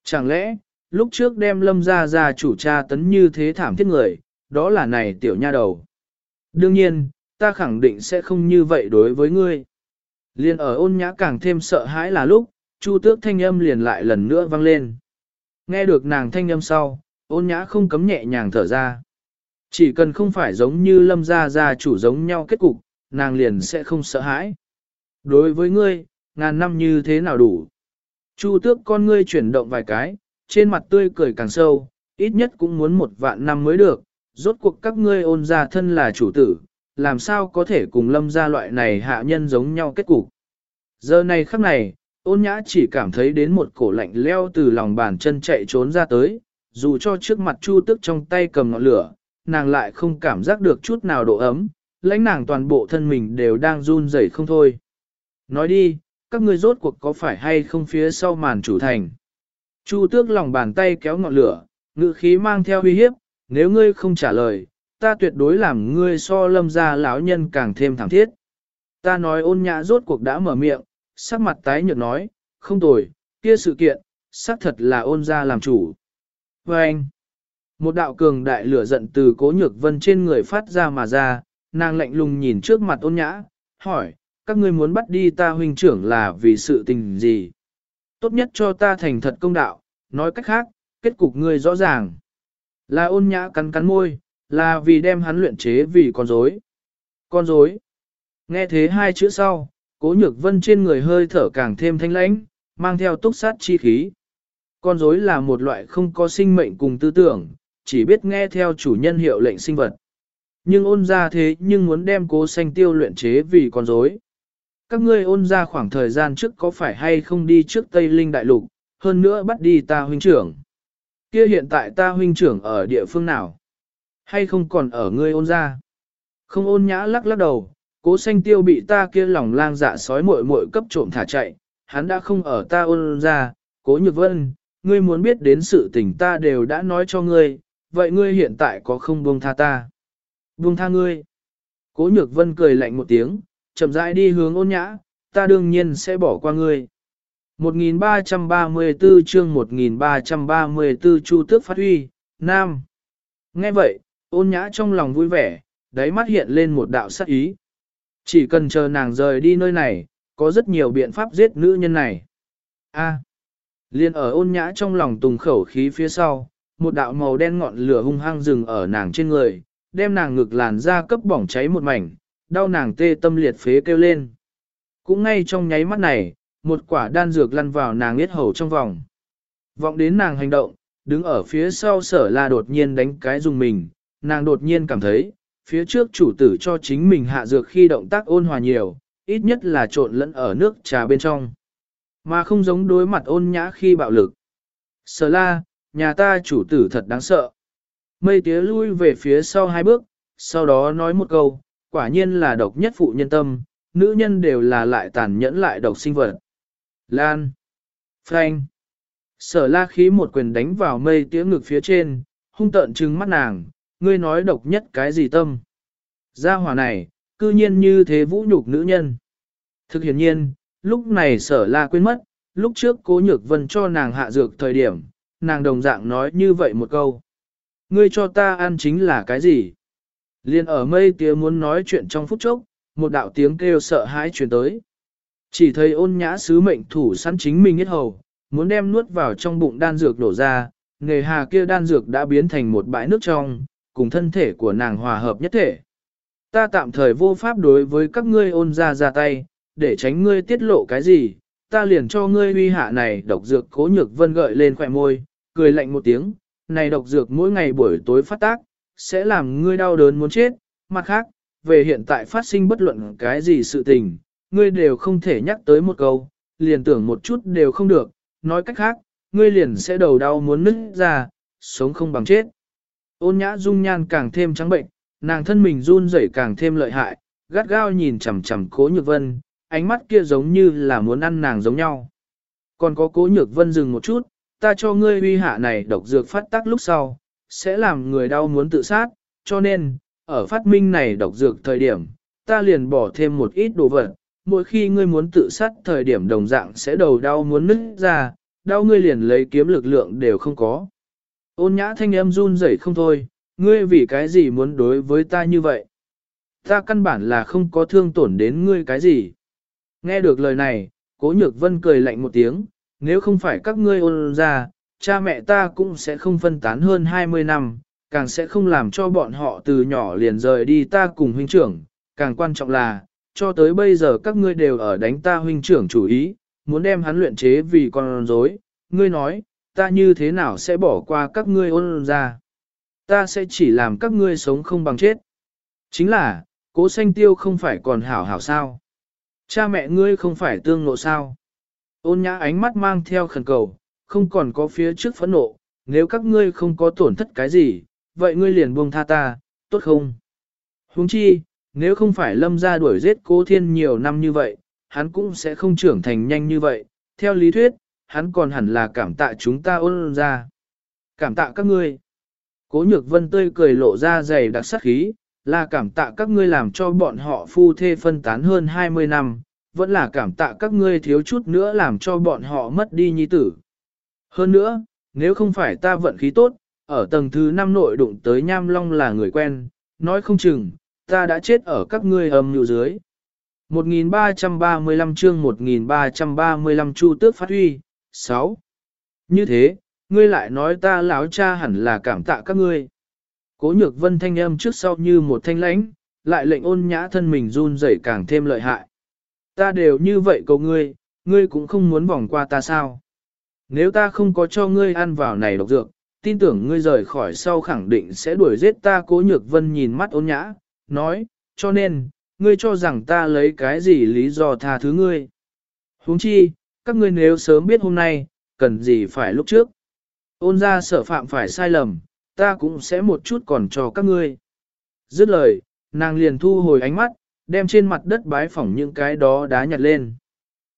Chẳng lẽ, lúc trước đem lâm gia gia chủ cha tấn như thế thảm thiết người, đó là này tiểu nha đầu. Đương nhiên, ta khẳng định sẽ không như vậy đối với ngươi. Liên ở ôn nhã càng thêm sợ hãi là lúc, chu tước thanh âm liền lại lần nữa vang lên. Nghe được nàng thanh âm sau, ôn nhã không cấm nhẹ nhàng thở ra. Chỉ cần không phải giống như lâm gia gia chủ giống nhau kết cục, nàng liền sẽ không sợ hãi. Đối với ngươi, ngàn năm như thế nào đủ? Chu tước con ngươi chuyển động vài cái, trên mặt tươi cười càng sâu, ít nhất cũng muốn một vạn năm mới được, rốt cuộc các ngươi ôn ra thân là chủ tử, làm sao có thể cùng lâm gia loại này hạ nhân giống nhau kết cục. Giờ này khắc này, ôn nhã chỉ cảm thấy đến một cổ lạnh leo từ lòng bàn chân chạy trốn ra tới, dù cho trước mặt chu tức trong tay cầm ngọn lửa, nàng lại không cảm giác được chút nào độ ấm, lãnh nàng toàn bộ thân mình đều đang run rẩy không thôi. Nói đi, các ngươi rốt cuộc có phải hay không phía sau màn chủ thành. Chu tước lòng bàn tay kéo ngọn lửa, ngự khí mang theo uy hiếp, nếu ngươi không trả lời, ta tuyệt đối làm ngươi so lâm gia lão nhân càng thêm thẳng thiết. Ta nói ôn nhã rốt cuộc đã mở miệng, sắc mặt tái nhợt nói, không tồi, kia sự kiện, xác thật là ôn gia làm chủ. Và anh, một đạo cường đại lửa giận từ cố nhược vân trên người phát ra mà ra, nàng lạnh lùng nhìn trước mặt ôn nhã, hỏi, các ngươi muốn bắt đi ta huynh trưởng là vì sự tình gì? Tốt nhất cho ta thành thật công đạo, nói cách khác, kết cục ngươi rõ ràng. Là ôn nhã cắn cắn môi, là vì đem hắn luyện chế vì con rối. Con rối. Nghe thế hai chữ sau, cố nhược vân trên người hơi thở càng thêm thanh lãnh, mang theo túc sát chi khí. Con rối là một loại không có sinh mệnh cùng tư tưởng, chỉ biết nghe theo chủ nhân hiệu lệnh sinh vật. Nhưng ôn ra thế nhưng muốn đem cố xanh tiêu luyện chế vì con rối. Các ngươi ôn ra khoảng thời gian trước có phải hay không đi trước Tây Linh Đại Lục, hơn nữa bắt đi ta huynh trưởng. Kia hiện tại ta huynh trưởng ở địa phương nào? Hay không còn ở ngươi ôn ra? Không ôn nhã lắc lắc đầu, cố xanh tiêu bị ta kia lòng lang dạ sói muội muội cấp trộm thả chạy, hắn đã không ở ta ôn ra, cố nhược vân, ngươi muốn biết đến sự tình ta đều đã nói cho ngươi, vậy ngươi hiện tại có không buông tha ta? Buông tha ngươi. Cố nhược vân cười lạnh một tiếng, chậm rãi đi hướng ôn nhã, ta đương nhiên sẽ bỏ qua ngươi. 1334 chương 1334 Chu Tước phát huy, Nam. Nghe vậy, ôn nhã trong lòng vui vẻ, đáy mắt hiện lên một đạo sắc ý. Chỉ cần chờ nàng rời đi nơi này, có rất nhiều biện pháp giết nữ nhân này. A. Liên ở ôn nhã trong lòng tùng khẩu khí phía sau, một đạo màu đen ngọn lửa hung hăng rừng ở nàng trên người, đem nàng ngực làn ra cấp bỏng cháy một mảnh, đau nàng tê tâm liệt phế kêu lên. Cũng ngay trong nháy mắt này, một quả đan dược lăn vào nàng yết hầu trong vòng. Vọng đến nàng hành động, đứng ở phía sau sở là đột nhiên đánh cái dùng mình, nàng đột nhiên cảm thấy, phía trước chủ tử cho chính mình hạ dược khi động tác ôn hòa nhiều, ít nhất là trộn lẫn ở nước trà bên trong. Mà không giống đối mặt ôn nhã khi bạo lực. Sở la, nhà ta chủ tử thật đáng sợ. Mây tía lui về phía sau hai bước, sau đó nói một câu, quả nhiên là độc nhất phụ nhân tâm, nữ nhân đều là lại tàn nhẫn lại độc sinh vật. Lan. Frank. Sở la khí một quyền đánh vào mây tía ngực phía trên, hung tợn trừng mắt nàng, ngươi nói độc nhất cái gì tâm. Gia hỏa này, cư nhiên như thế vũ nhục nữ nhân. Thực hiện nhiên, lúc này sở la quên mất, lúc trước cố nhược vân cho nàng hạ dược thời điểm, nàng đồng dạng nói như vậy một câu. Ngươi cho ta ăn chính là cái gì? Liên ở mây tía muốn nói chuyện trong phút chốc, một đạo tiếng kêu sợ hãi truyền tới. Chỉ thấy ôn nhã sứ mệnh thủ sẵn chính mình hết hầu, muốn đem nuốt vào trong bụng đan dược đổ ra, nghề hà kia đan dược đã biến thành một bãi nước trong, cùng thân thể của nàng hòa hợp nhất thể. Ta tạm thời vô pháp đối với các ngươi ôn ra ra tay, để tránh ngươi tiết lộ cái gì, ta liền cho ngươi uy hạ này độc dược cố nhược vân gợi lên khỏe môi, cười lạnh một tiếng, này độc dược mỗi ngày buổi tối phát tác, sẽ làm ngươi đau đớn muốn chết, mặt khác, về hiện tại phát sinh bất luận cái gì sự tình, ngươi đều không thể nhắc tới một câu, liền tưởng một chút đều không được, nói cách khác, ngươi liền sẽ đầu đau muốn nứt ra, sống không bằng chết. Ôn nhã dung nhan càng thêm trắng bệnh, nàng thân mình run rẩy càng thêm lợi hại, gắt gao nhìn chằm chằm cố nhược vân, ánh mắt kia giống như là muốn ăn nàng giống nhau. Còn có cố nhược vân dừng một chút, ta cho ngươi uy hạ này độc dược phát tác lúc sau, sẽ làm người đau muốn tự sát, cho nên, ở phát minh này độc dược thời điểm, ta liền bỏ thêm một ít đồ vật, mỗi khi ngươi muốn tự sát thời điểm đồng dạng sẽ đầu đau muốn nứt ra, đau ngươi liền lấy kiếm lực lượng đều không có. Ôn nhã thanh âm run rẩy không thôi, ngươi vì cái gì muốn đối với ta như vậy? Ta căn bản là không có thương tổn đến ngươi cái gì. Nghe được lời này, cố nhược vân cười lạnh một tiếng, nếu không phải các ngươi ôn ra, cha mẹ ta cũng sẽ không phân tán hơn 20 năm, càng sẽ không làm cho bọn họ từ nhỏ liền rời đi ta cùng huynh trưởng, càng quan trọng là, cho tới bây giờ các ngươi đều ở đánh ta huynh trưởng chủ ý, muốn đem hắn luyện chế vì con rối. ngươi nói, ta như thế nào sẽ bỏ qua các ngươi ôn ra. Ta sẽ chỉ làm các ngươi sống không bằng chết. Chính là, cố sanh tiêu không phải còn hảo hảo sao. Cha mẹ ngươi không phải tương nộ sao. Ôn nhã ánh mắt mang theo khẩn cầu, không còn có phía trước phẫn nộ, nếu các ngươi không có tổn thất cái gì, vậy ngươi liền buông tha ta, tốt không? Huống chi, nếu không phải lâm ra đuổi giết cố thiên nhiều năm như vậy, hắn cũng sẽ không trưởng thành nhanh như vậy, theo lý thuyết, hắn còn hẳn là cảm tạ chúng ta ôn ra. Cảm tạ các ngươi. Cố nhược vân tươi cười lộ ra dày đặc sắc khí, là cảm tạ các ngươi làm cho bọn họ phu thê phân tán hơn 20 năm, vẫn là cảm tạ các ngươi thiếu chút nữa làm cho bọn họ mất đi nhi tử. Hơn nữa, nếu không phải ta vận khí tốt, ở tầng thứ 5 nội đụng tới Nham Long là người quen, nói không chừng, ta đã chết ở các ngươi âm nhu dưới. 1335 chương 1335 Chu Tước phát huy, 6. Như thế, ngươi lại nói ta lão cha hẳn là cảm tạ các ngươi. Cố nhược vân thanh âm trước sau như một thanh lãnh, lại lệnh ôn nhã thân mình run rẩy càng thêm lợi hại. Ta đều như vậy cầu ngươi, ngươi cũng không muốn vòng qua ta sao. Nếu ta không có cho ngươi ăn vào này độc dược, tin tưởng ngươi rời khỏi sau khẳng định sẽ đuổi giết ta cố nhược vân nhìn mắt ôn nhã, nói, cho nên, ngươi cho rằng ta lấy cái gì lý do tha thứ ngươi. huống chi, các ngươi nếu sớm biết hôm nay, cần gì phải lúc trước. Ôn ra sở phạm phải sai lầm, ta cũng sẽ một chút còn cho các ngươi. Dứt lời, nàng liền thu hồi ánh mắt, đem trên mặt đất bái phỏng những cái đó đá nhặt lên.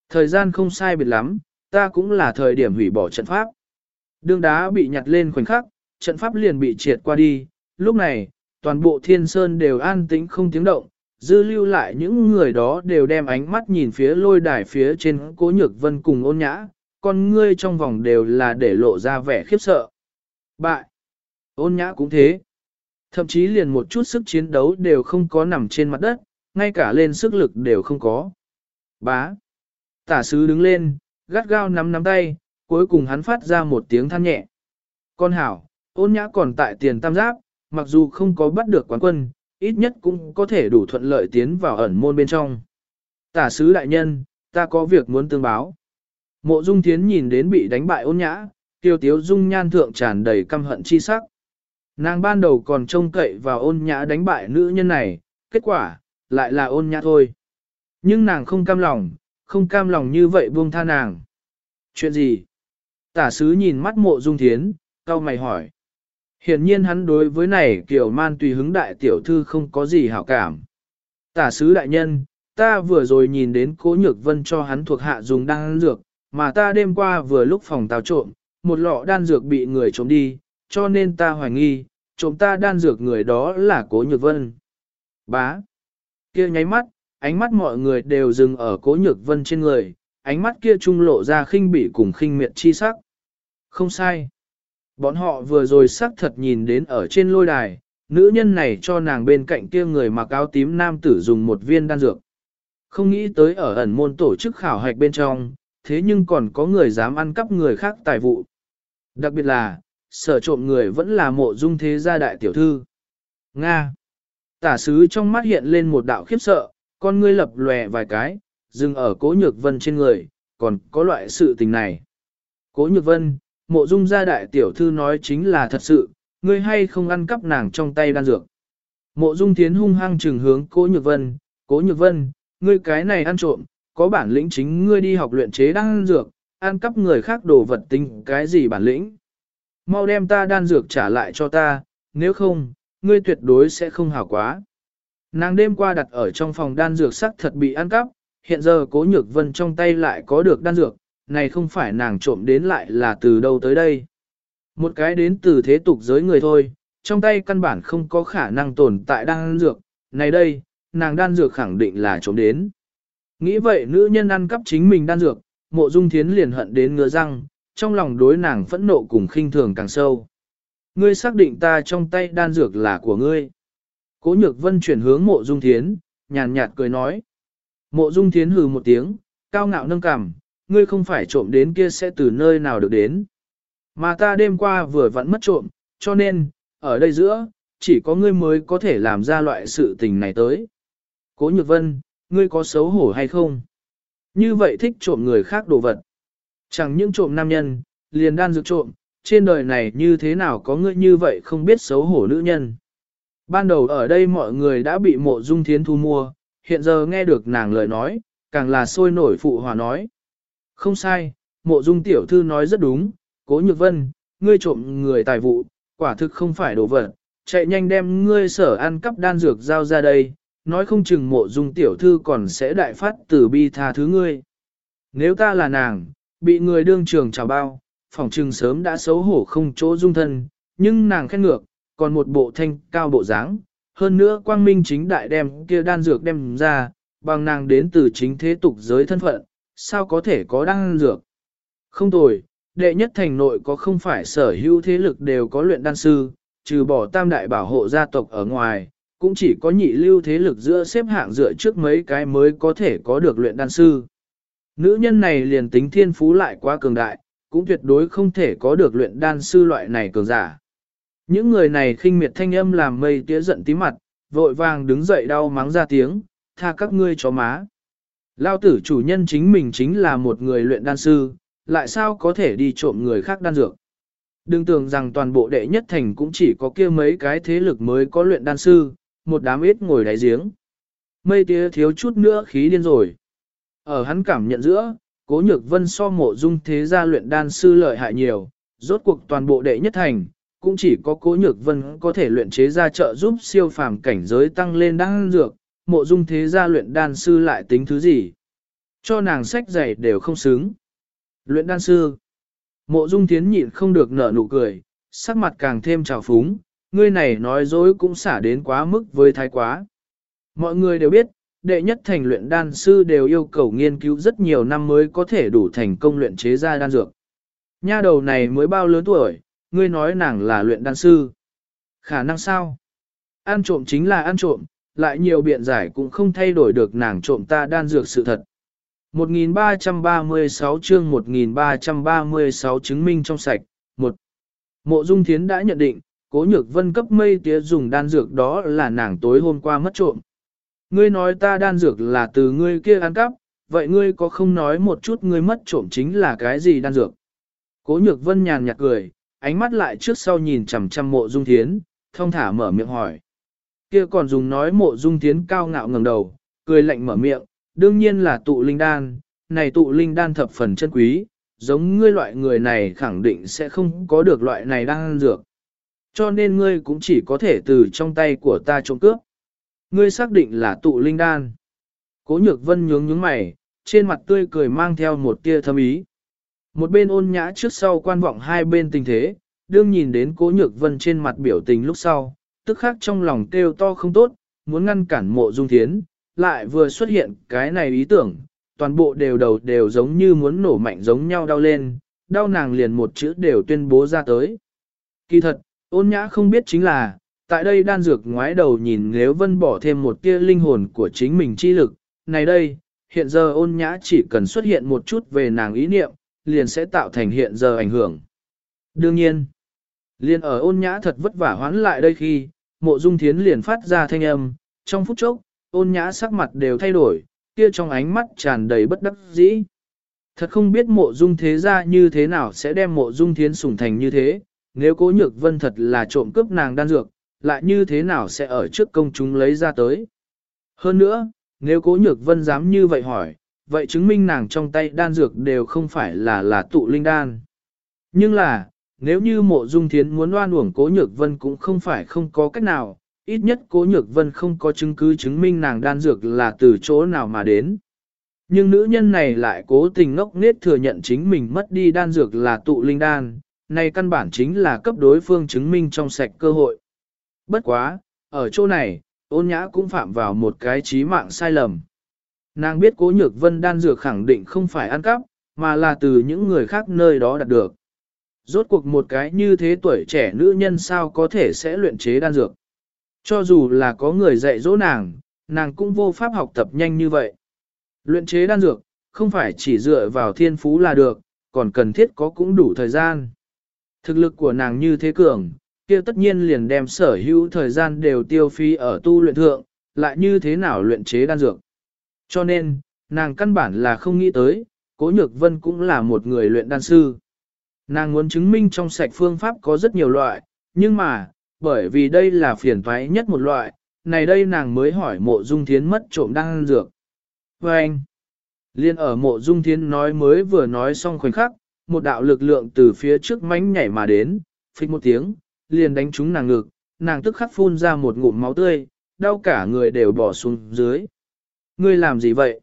Thời gian không sai biệt lắm, ta cũng là thời điểm hủy bỏ trận pháp. Đương đá bị nhặt lên khoảnh khắc, trận pháp liền bị triệt qua đi, lúc này, toàn bộ thiên sơn đều an tĩnh không tiếng động, dư lưu lại những người đó đều đem ánh mắt nhìn phía lôi đài phía trên cố nhược vân cùng ôn nhã, con ngươi trong vòng đều là để lộ ra vẻ khiếp sợ. Bại! Ôn nhã cũng thế. Thậm chí liền một chút sức chiến đấu đều không có nằm trên mặt đất, ngay cả lên sức lực đều không có. Bá! Tả sứ đứng lên, gắt gao nắm nắm tay, cuối cùng hắn phát ra một tiếng than nhẹ. Con hảo, ôn nhã còn tại tiền tam giáp, mặc dù không có bắt được quán quân, ít nhất cũng có thể đủ thuận lợi tiến vào ẩn môn bên trong. Tả sứ đại nhân, ta có việc muốn tương báo. Mộ dung thiến nhìn đến bị đánh bại ôn nhã, tiêu tiếu dung nhan thượng tràn đầy căm hận chi sắc. Nàng ban đầu còn trông cậy vào ôn nhã đánh bại nữ nhân này, kết quả, lại là ôn nhã thôi. Nhưng nàng không cam lòng, không cam lòng như vậy buông tha nàng. Chuyện gì? Tả sứ nhìn mắt mộ dung thiến, cau mày hỏi. Hiển nhiên hắn đối với này kiểu man tùy hứng đại tiểu thư không có gì hảo cảm. Tả sứ đại nhân, ta vừa rồi nhìn đến cố nhược vân cho hắn thuộc hạ dùng đan dược, mà ta đêm qua vừa lúc phòng tào trộm, một lọ đan dược bị người trộm đi, cho nên ta hoài nghi, trộm ta đan dược người đó là cố nhược vân. Bá. kia nháy mắt, ánh mắt mọi người đều dừng ở cố nhược vân trên người, ánh mắt kia trung lộ ra khinh bỉ cùng khinh miệt chi sắc. Không sai. Bọn họ vừa rồi sắc thật nhìn đến ở trên lôi đài, nữ nhân này cho nàng bên cạnh kia người mặc áo tím nam tử dùng một viên đan dược. Không nghĩ tới ở ẩn môn tổ chức khảo hạch bên trong, thế nhưng còn có người dám ăn cắp người khác tài vụ. Đặc biệt là, sở trộm người vẫn là mộ dung thế gia đại tiểu thư. Nga. Tả sứ trong mắt hiện lên một đạo khiếp sợ, con ngươi lập lòe vài cái, dừng ở cố nhược vân trên người, còn có loại sự tình này. Cố nhược vân, mộ dung gia đại tiểu thư nói chính là thật sự, ngươi hay không ăn cắp nàng trong tay đan dược. Mộ dung tiến hung hăng trừng hướng cố nhược vân, cố nhược vân, ngươi cái này ăn trộm, có bản lĩnh chính ngươi đi học luyện chế đan dược, ăn cắp người khác đồ vật tinh cái gì bản lĩnh. Mau đem ta đan dược trả lại cho ta, nếu không, ngươi tuyệt đối sẽ không hảo quá. Nàng đêm qua đặt ở trong phòng đan dược sắc thật bị ăn cắp, hiện giờ cố nhược vân trong tay lại có được đan dược, này không phải nàng trộm đến lại là từ đâu tới đây. Một cái đến từ thế tục giới người thôi, trong tay căn bản không có khả năng tồn tại đan dược, này đây, nàng đan dược khẳng định là trộm đến. Nghĩ vậy nữ nhân ăn cắp chính mình đan dược, mộ dung thiến liền hận đến ngứa răng, trong lòng đối nàng phẫn nộ cùng khinh thường càng sâu. Ngươi xác định ta trong tay đan dược là của ngươi. Cố nhược vân chuyển hướng mộ dung thiến, nhàn nhạt cười nói. Mộ dung thiến hừ một tiếng, cao ngạo nâng cằm, ngươi không phải trộm đến kia sẽ từ nơi nào được đến. Mà ta đêm qua vừa vẫn mất trộm, cho nên, ở đây giữa, chỉ có ngươi mới có thể làm ra loại sự tình này tới. Cố nhược vân, ngươi có xấu hổ hay không? Như vậy thích trộm người khác đồ vật. Chẳng những trộm nam nhân, liền đan dược trộm, trên đời này như thế nào có ngươi như vậy không biết xấu hổ nữ nhân. Ban đầu ở đây mọi người đã bị mộ dung thiến thu mua, hiện giờ nghe được nàng lời nói, càng là sôi nổi phụ hòa nói. Không sai, mộ dung tiểu thư nói rất đúng, cố nhược vân, ngươi trộm người tài vụ, quả thực không phải đồ vật, chạy nhanh đem ngươi sở ăn cắp đan dược giao ra đây, nói không chừng mộ dung tiểu thư còn sẽ đại phát tử bi tha thứ ngươi. Nếu ta là nàng, bị người đương trường trào bao, phỏng trừng sớm đã xấu hổ không chỗ dung thân, nhưng nàng khen ngược, còn một bộ thanh cao bộ dáng, hơn nữa quang minh chính đại đem kia đan dược đem ra, bằng nàng đến từ chính thế tục giới thân phận, sao có thể có đan dược. Không tồi, đệ nhất thành nội có không phải sở hữu thế lực đều có luyện đan sư, trừ bỏ tam đại bảo hộ gia tộc ở ngoài, cũng chỉ có nhị lưu thế lực giữa xếp hạng dựa trước mấy cái mới có thể có được luyện đan sư. Nữ nhân này liền tính thiên phú lại quá cường đại, cũng tuyệt đối không thể có được luyện đan sư loại này cường giả. Những người này khinh miệt thanh âm làm mây tía giận tí mặt, vội vàng đứng dậy đau mắng ra tiếng, tha các ngươi chó má. Lao tử chủ nhân chính mình chính là một người luyện đan sư, lại sao có thể đi trộm người khác đan dược. Đừng tưởng rằng toàn bộ đệ nhất thành cũng chỉ có kia mấy cái thế lực mới có luyện đan sư, một đám ít ngồi đáy giếng. Mây tía thiếu chút nữa khí điên rồi. Ở hắn cảm nhận giữa, cố nhược vân so mộ dung thế gia luyện đan sư lợi hại nhiều, rốt cuộc toàn bộ đệ nhất thành, cũng chỉ có cố nhược vân có thể luyện chế ra trợ giúp siêu phàm cảnh giới tăng lên đan dược, mộ dung thế gia luyện đan sư lại tính thứ gì. Cho nàng sách giày đều không xứng. Luyện đan sư. Mộ dung thiến nhịn không được nở nụ cười, sắc mặt càng thêm trào phúng, ngươi này nói dối cũng xả đến quá mức với thái quá. Mọi người đều biết, đệ nhất thành luyện đan sư đều yêu cầu nghiên cứu rất nhiều năm mới có thể đủ thành công luyện chế ra đan dược. Nha đầu này mới bao lớn tuổi, ngươi nói nàng là luyện đan sư. Khả năng sao? Ăn trộm chính là ăn trộm, lại nhiều biện giải cũng không thay đổi được nàng trộm ta đan dược sự thật. 1336 chương 1336 chứng minh trong sạch. 1. Mộ Dung Thiến đã nhận định, cố nhược vân cấp mây tía dùng đan dược đó là nàng tối hôm qua mất trộm. Ngươi nói ta đan dược là từ ngươi kia ăn cắp, vậy ngươi có không nói một chút ngươi mất trộm chính là cái gì đan dược? Cố nhược vân nhàn nhạt cười, ánh mắt lại trước sau nhìn chằm chằm mộ dung thiến, thông thả mở miệng hỏi. Kia còn dùng nói mộ dung tiến cao ngạo ngẩng đầu, cười lạnh mở miệng, đương nhiên là tụ linh đan, này tụ linh đan thập phần chân quý, giống ngươi loại người này khẳng định sẽ không có được loại này đan dược. Cho nên ngươi cũng chỉ có thể từ trong tay của ta trộm cướp. Ngươi xác định là tụ linh đan. Cố nhược vân nhướng nhướng mày, trên mặt tươi cười mang theo một tia thâm ý. Một bên ôn nhã trước sau quan vọng hai bên tình thế, đương nhìn đến cố nhược vân trên mặt biểu tình lúc sau, tức khác trong lòng kêu to không tốt, muốn ngăn cản mộ dung thiến, lại vừa xuất hiện cái này ý tưởng, toàn bộ đều đầu đều giống như muốn nổ mạnh giống nhau đau lên, đau nàng liền một chữ đều tuyên bố ra tới. Kỳ thật, ôn nhã không biết chính là, tại đây đan dược ngoái đầu nhìn nếu vân bỏ thêm một tia linh hồn của chính mình chi lực, này đây, hiện giờ ôn nhã chỉ cần xuất hiện một chút về nàng ý niệm, liền sẽ tạo thành hiện giờ ảnh hưởng. Đương nhiên, liền ở ôn nhã thật vất vả hoán lại đây khi, mộ dung thiến liền phát ra thanh âm, trong phút chốc, ôn nhã sắc mặt đều thay đổi, kia trong ánh mắt tràn đầy bất đắc dĩ. Thật không biết mộ dung thế ra như thế nào sẽ đem mộ dung thiến sủng thành như thế, nếu cố nhược vân thật là trộm cướp nàng đan dược, lại như thế nào sẽ ở trước công chúng lấy ra tới. Hơn nữa, nếu cố nhược vân dám như vậy hỏi, vậy chứng minh nàng trong tay đan dược đều không phải là là tụ linh đan. Nhưng là, nếu như mộ dung thiến muốn oan uổng cố nhược vân cũng không phải không có cách nào, ít nhất cố nhược vân không có chứng cứ chứng minh nàng đan dược là từ chỗ nào mà đến. Nhưng nữ nhân này lại cố tình ngốc nết thừa nhận chính mình mất đi đan dược là tụ linh đan, này căn bản chính là cấp đối phương chứng minh trong sạch cơ hội. Bất quá, ở chỗ này, ôn nhã cũng phạm vào một cái trí mạng sai lầm. Nàng biết cố nhược vân đan dược khẳng định không phải ăn cắp, mà là từ những người khác nơi đó đạt được. Rốt cuộc một cái như thế tuổi trẻ nữ nhân sao có thể sẽ luyện chế đan dược. Cho dù là có người dạy dỗ nàng, nàng cũng vô pháp học tập nhanh như vậy. Luyện chế đan dược, không phải chỉ dựa vào thiên phú là được, còn cần thiết có cũng đủ thời gian. Thực lực của nàng như thế cường, kia tất nhiên liền đem sở hữu thời gian đều tiêu phí ở tu luyện thượng, lại như thế nào luyện chế đan dược. Cho nên, nàng căn bản là không nghĩ tới, Cố Nhược Vân cũng là một người luyện đan sư. Nàng muốn chứng minh trong sạch phương pháp có rất nhiều loại, nhưng mà, bởi vì đây là phiền toái nhất một loại, này đây nàng mới hỏi mộ dung thiến mất trộm đan dược. Và anh, liên ở mộ dung thiến nói mới vừa nói xong khoảnh khắc, một đạo lực lượng từ phía trước mánh nhảy mà đến, phích một tiếng, liền đánh trúng nàng ngực, nàng tức khắc phun ra một ngụm máu tươi, đau cả người đều bỏ xuống dưới. Ngươi làm gì vậy?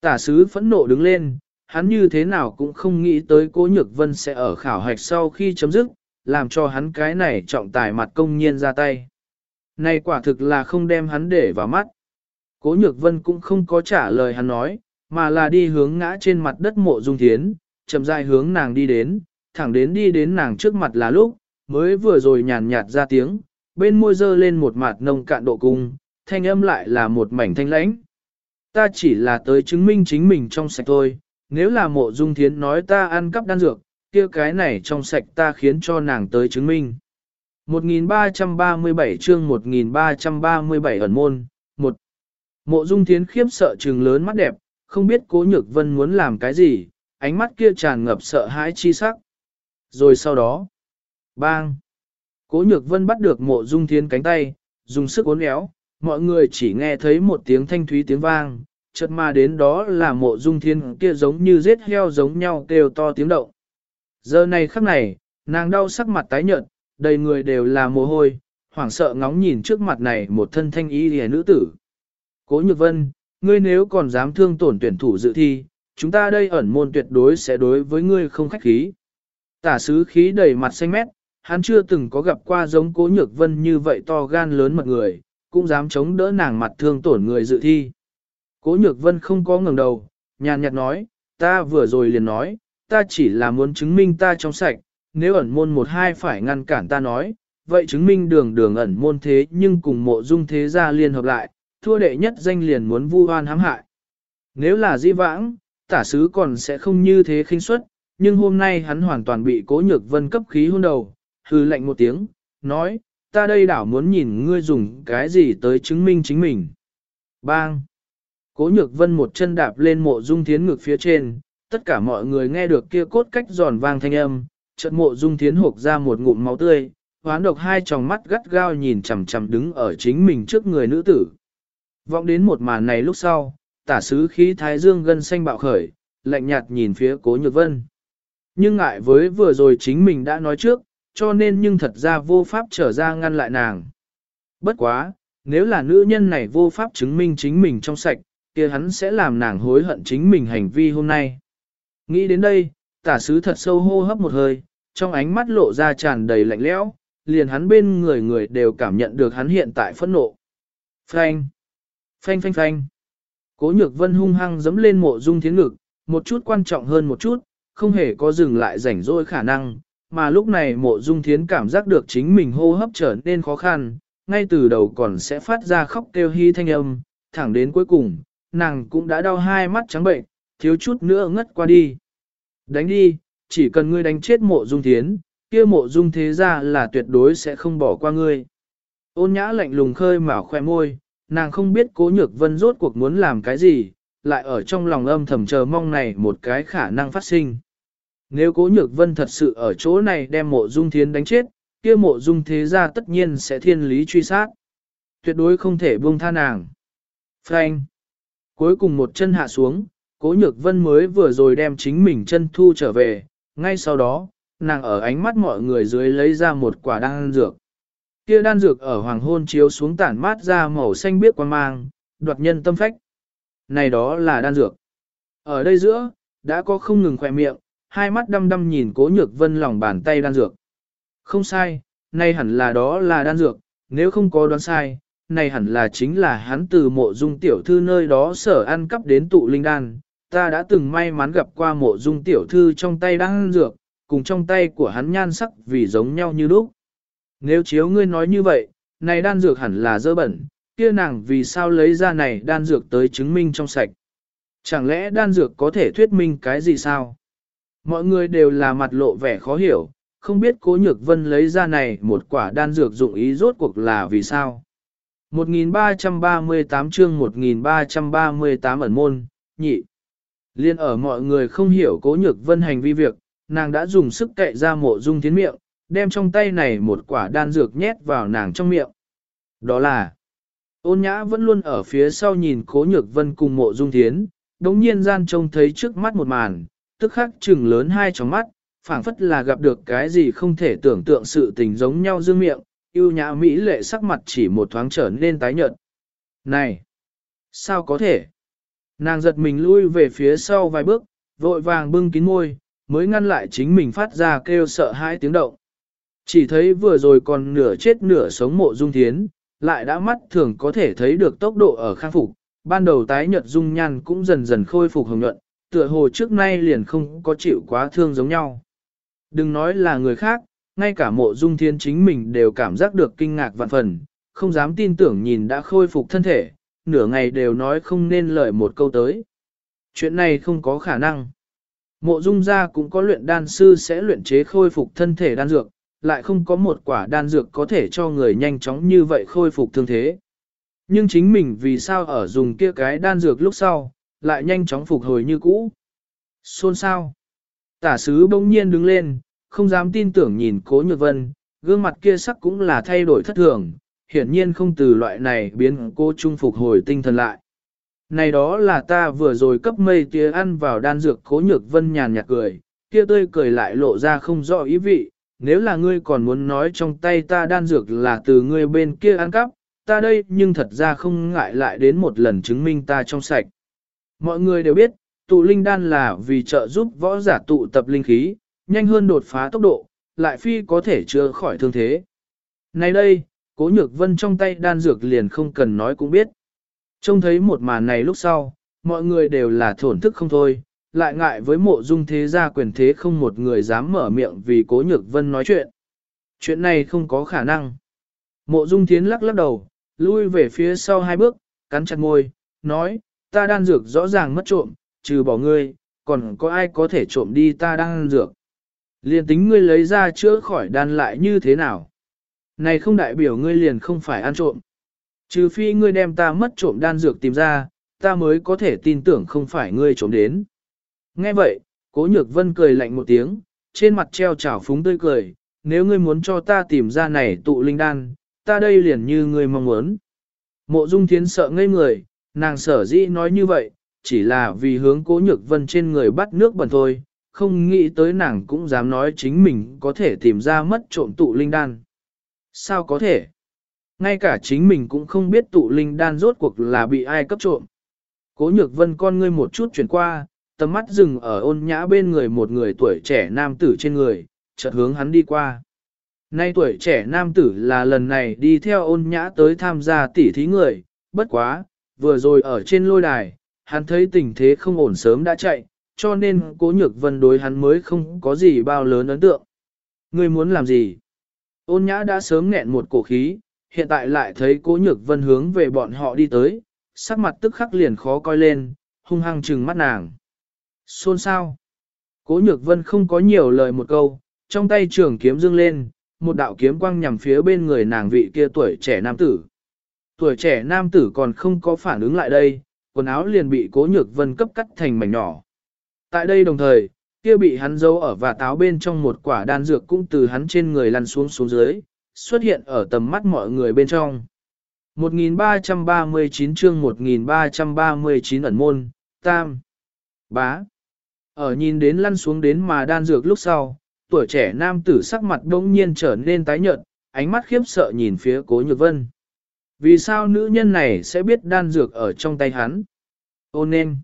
Tả sứ phẫn nộ đứng lên, hắn như thế nào cũng không nghĩ tới cố nhược vân sẽ ở khảo hạch sau khi chấm dứt, làm cho hắn cái này trọng tài mặt công nhiên ra tay. Này quả thực là không đem hắn để vào mắt. Cố nhược vân cũng không có trả lời hắn nói, mà là đi hướng ngã trên mặt đất mộ dung thiến, chậm rãi hướng nàng đi đến, thẳng đến đi đến nàng trước mặt là lúc, mới vừa rồi nhàn nhạt ra tiếng, bên môi dơ lên một mặt nông cạn độ cung, thanh âm lại là một mảnh thanh lãnh. Ta chỉ là tới chứng minh chính mình trong sạch thôi, nếu là mộ dung thiến nói ta ăn cắp đan dược, kia cái này trong sạch ta khiến cho nàng tới chứng minh. 1337 chương 1337 ẩn môn, một Mộ dung thiến khiếp sợ trừng lớn mắt đẹp, không biết cố nhược vân muốn làm cái gì, ánh mắt kia tràn ngập sợ hãi chi sắc. Rồi sau đó, bang! Cố nhược vân bắt được mộ dung thiến cánh tay, dùng sức uốn éo, mọi người chỉ nghe thấy một tiếng thanh thúy tiếng vang, chợt mà đến đó là mộ dung thiên kia giống như giết heo giống nhau kêu to tiếng động. Giờ này khắc này, nàng đau sắc mặt tái nhợt, đầy người đều là mồ hôi, hoảng sợ ngóng nhìn trước mặt này một thân thanh y hề nữ tử. Cố nhược vân, ngươi nếu còn dám thương tổn tuyển thủ dự thi, chúng ta đây ẩn môn tuyệt đối sẽ đối với ngươi không khách khí. Tả sứ khí đầy mặt xanh mét, hắn chưa từng có gặp qua giống cố nhược vân như vậy to gan lớn mật người, cũng dám chống đỡ nàng mặt thương tổn người dự thi. Cố nhược vân không có ngẩng đầu, nhàn nhạt nói, ta vừa rồi liền nói, ta chỉ là muốn chứng minh ta trong sạch, nếu ẩn môn một hai phải ngăn cản ta nói, vậy chứng minh đường đường ẩn môn thế nhưng cùng mộ dung thế gia liên hợp lại, thua đệ nhất danh liền muốn vu oan hãm hại. Nếu là di vãng, tả sứ còn sẽ không như thế khinh suất, nhưng hôm nay hắn hoàn toàn bị cố nhược vân cấp khí hôn đầu, hư lệnh một tiếng, nói, ta đây đảo muốn nhìn ngươi dùng cái gì tới chứng minh chính mình. Bang! Cố nhược vân một chân đạp lên mộ dung thiến ngực phía trên, tất cả mọi người nghe được kia cốt cách giòn vang thanh âm, trận mộ dung thiến hộp ra một ngụm máu tươi, hoán độc hai tròng mắt gắt gao nhìn chằm chằm đứng ở chính mình trước người nữ tử. Vọng đến một màn này lúc sau, tả sứ khí thái dương gân xanh bạo khởi, lạnh nhạt nhìn phía cố nhược vân. Nhưng ngại với vừa rồi chính mình đã nói trước, cho nên nhưng thật ra vô pháp trở ra ngăn lại nàng. Bất quá, nếu là nữ nhân này vô pháp chứng minh chính mình trong sạch, kia hắn sẽ làm nàng hối hận chính mình hành vi hôm nay. Nghĩ đến đây, tả sứ thật sâu hô hấp một hơi, trong ánh mắt lộ ra tràn đầy lạnh lẽo, liền hắn bên người người đều cảm nhận được hắn hiện tại phẫn nộ. Phanh, phanh phanh phanh. Cố nhược vân hung hăng dấm lên mộ dung thiến ngực, một chút quan trọng hơn một chút, không hề có dừng lại rảnh rỗi khả năng, mà lúc này mộ dung thiến cảm giác được chính mình hô hấp trở nên khó khăn, ngay từ đầu còn sẽ phát ra khóc kêu hy thanh âm, thẳng đến cuối cùng, nàng cũng đã đau hai mắt trắng bệnh, thiếu chút nữa ngất qua đi. Đánh đi, chỉ cần ngươi đánh chết mộ dung thiến, kia mộ dung thế ra là tuyệt đối sẽ không bỏ qua ngươi. Ôn nhã lạnh lùng khơi mào khoe môi, nàng không biết cố nhược vân rốt cuộc muốn làm cái gì, lại ở trong lòng âm thầm chờ mong này một cái khả năng phát sinh. Nếu cố nhược vân thật sự ở chỗ này đem mộ dung thiến đánh chết, kia mộ dung thế ra tất nhiên sẽ thiên lý truy sát. Tuyệt đối không thể buông tha nàng. Frank. Cuối cùng một chân hạ xuống, cố nhược vân mới vừa rồi đem chính mình chân thu trở về, ngay sau đó, nàng ở ánh mắt mọi người dưới lấy ra một quả đan dược. Kia đan dược ở hoàng hôn chiếu xuống tản mát ra màu xanh biếc quan mang, đoạt nhân tâm phách. Này đó là đan dược. Ở đây giữa, đã có không ngừng khỏe miệng, hai mắt đăm đăm nhìn cố nhược vân lòng bàn tay đan dược. Không sai, nay hẳn là đó là đan dược, nếu không có đoán sai, này hẳn là chính là hắn từ mộ dung tiểu thư nơi đó sở ăn cắp đến tụ linh đan. Ta đã từng may mắn gặp qua mộ dung tiểu thư trong tay đan dược, cùng trong tay của hắn nhan sắc vì giống nhau như lúc. Nếu chiếu ngươi nói như vậy, này đan dược hẳn là dơ bẩn, kia nàng vì sao lấy ra này đan dược tới chứng minh trong sạch. Chẳng lẽ đan dược có thể thuyết minh cái gì sao? Mọi người đều là mặt lộ vẻ khó hiểu, không biết cố nhược vân lấy ra này một quả đan dược dụng ý rốt cuộc là vì sao. 1338 chương 1338 ẩn môn, nhị. Liên ở mọi người không hiểu cố nhược vân hành vi việc, nàng đã dùng sức cậy ra mộ dung thiến miệng, đem trong tay này một quả đan dược nhét vào nàng trong miệng. Đó là, ôn nhã vẫn luôn ở phía sau nhìn cố nhược vân cùng mộ dung thiến đống nhiên gian trông thấy trước mắt một màn, tức khắc chừng lớn hai tròng mắt, phảng phất là gặp được cái gì không thể tưởng tượng sự tình giống nhau dương miệng, yêu nhã mỹ lệ sắc mặt chỉ một thoáng trở nên tái nhợt. Này! Sao có thể? Nàng giật mình lui về phía sau vài bước, vội vàng bưng kín môi, mới ngăn lại chính mình phát ra kêu sợ hãi tiếng động. Chỉ thấy vừa rồi còn nửa chết nửa sống mộ dung thiến, lại đã mắt thường có thể thấy được tốc độ ở khang phục, ban đầu tái nhợt dung nhan cũng dần dần khôi phục hồng nhuận, tựa hồ trước nay liền không có chịu quá thương giống nhau. Đừng nói là người khác, ngay cả mộ dung thiên chính mình đều cảm giác được kinh ngạc vạn phần, không dám tin tưởng nhìn đã khôi phục thân thể, nửa ngày đều nói không nên lời một câu tới. Chuyện này không có khả năng. Mộ dung gia cũng có luyện đan sư sẽ luyện chế khôi phục thân thể đan dược, lại không có một quả đan dược có thể cho người nhanh chóng như vậy khôi phục thương thế. Nhưng chính mình vì sao ở dùng kia cái đan dược lúc sau, lại nhanh chóng phục hồi như cũ. Xôn sao? Tả sứ bỗng nhiên đứng lên, không dám tin tưởng nhìn cố nhược vân, gương mặt kia sắc cũng là thay đổi thất thường, hiển nhiên không từ loại này biến cô trung phục hồi tinh thần lại. Này đó là ta vừa rồi cấp mây tía ăn vào đan dược cố nhược vân nhàn nhạt cười, kia tươi cười lại lộ ra không rõ ý vị, nếu là ngươi còn muốn nói trong tay ta đan dược là từ ngươi bên kia ăn cắp, ta đây nhưng thật ra không ngại lại đến một lần chứng minh ta trong sạch. Mọi người đều biết, tụ linh đan là vì trợ giúp võ giả tụ tập linh khí, nhanh hơn đột phá tốc độ, lại phi có thể chữa khỏi thương thế. Này đây, cố nhược vân trong tay đan dược liền không cần nói cũng biết. Trông thấy một màn này lúc sau, mọi người đều là thổn thức không thôi, lại ngại với mộ dung thế gia quyền thế không một người dám mở miệng vì cố nhược vân nói chuyện. Chuyện này không có khả năng. Mộ dung thiến lắc lắc đầu, lui về phía sau hai bước, cắn chặt môi, nói, ta đan dược rõ ràng mất trộm, trừ bỏ ngươi, còn có ai có thể trộm đi ta đan dược. Liền tính ngươi lấy ra chữa khỏi đan lại như thế nào? Này không đại biểu ngươi liền không phải ăn trộm. Trừ phi ngươi đem ta mất trộm đan dược tìm ra, ta mới có thể tin tưởng không phải ngươi trộm đến. Nghe vậy, cố nhược vân cười lạnh một tiếng, trên mặt treo trào phúng tươi cười, nếu ngươi muốn cho ta tìm ra này tụ linh đan, ta đây liền như ngươi mong muốn. Mộ dung thiến sợ ngây người, nàng sở dĩ nói như vậy, chỉ là vì hướng cố nhược vân trên người bắt nước bẩn thôi, không nghĩ tới nàng cũng dám nói chính mình có thể tìm ra mất trộm tụ linh đan. Sao có thể? Ngay cả chính mình cũng không biết tụ linh đan rốt cuộc là bị ai cấp trộm. Cố nhược vân con ngươi một chút chuyển qua, tầm mắt dừng ở ôn nhã bên người một người tuổi trẻ nam tử trên người, chợt hướng hắn đi qua. Nay tuổi trẻ nam tử là lần này đi theo ôn nhã tới tham gia tỉ thí người, bất quá, vừa rồi ở trên lôi đài, hắn thấy tình thế không ổn sớm đã chạy, cho nên cố nhược vân đối hắn mới không có gì bao lớn ấn tượng. Ngươi muốn làm gì? Ôn nhã đã sớm nghẹn một cổ khí, hiện tại lại thấy cố nhược vân hướng về bọn họ đi tới, sắc mặt tức khắc liền khó coi lên, hung hăng trừng mắt nàng. Xôn sao? Cố nhược vân không có nhiều lời một câu, trong tay trường kiếm dương lên, một đạo kiếm quang nhằm phía bên người nàng vị kia tuổi trẻ nam tử. Tuổi trẻ nam tử còn không có phản ứng lại đây, quần áo liền bị cố nhược vân cấp cắt thành mảnh nhỏ. Tại đây đồng thời, kia bị hắn giấu ở và táo bên trong một quả đan dược cũng từ hắn trên người lăn xuống xuống dưới, xuất hiện ở tầm mắt mọi người bên trong. 1339 chương 1339 ẩn môn, tam, bá. Ở nhìn đến lăn xuống đến mà đan dược lúc sau, tuổi trẻ nam tử sắc mặt đông nhiên trở nên tái nhợt, ánh mắt khiếp sợ nhìn phía cố nhược vân. Vì sao nữ nhân này sẽ biết đan dược ở trong tay hắn? Ô nên.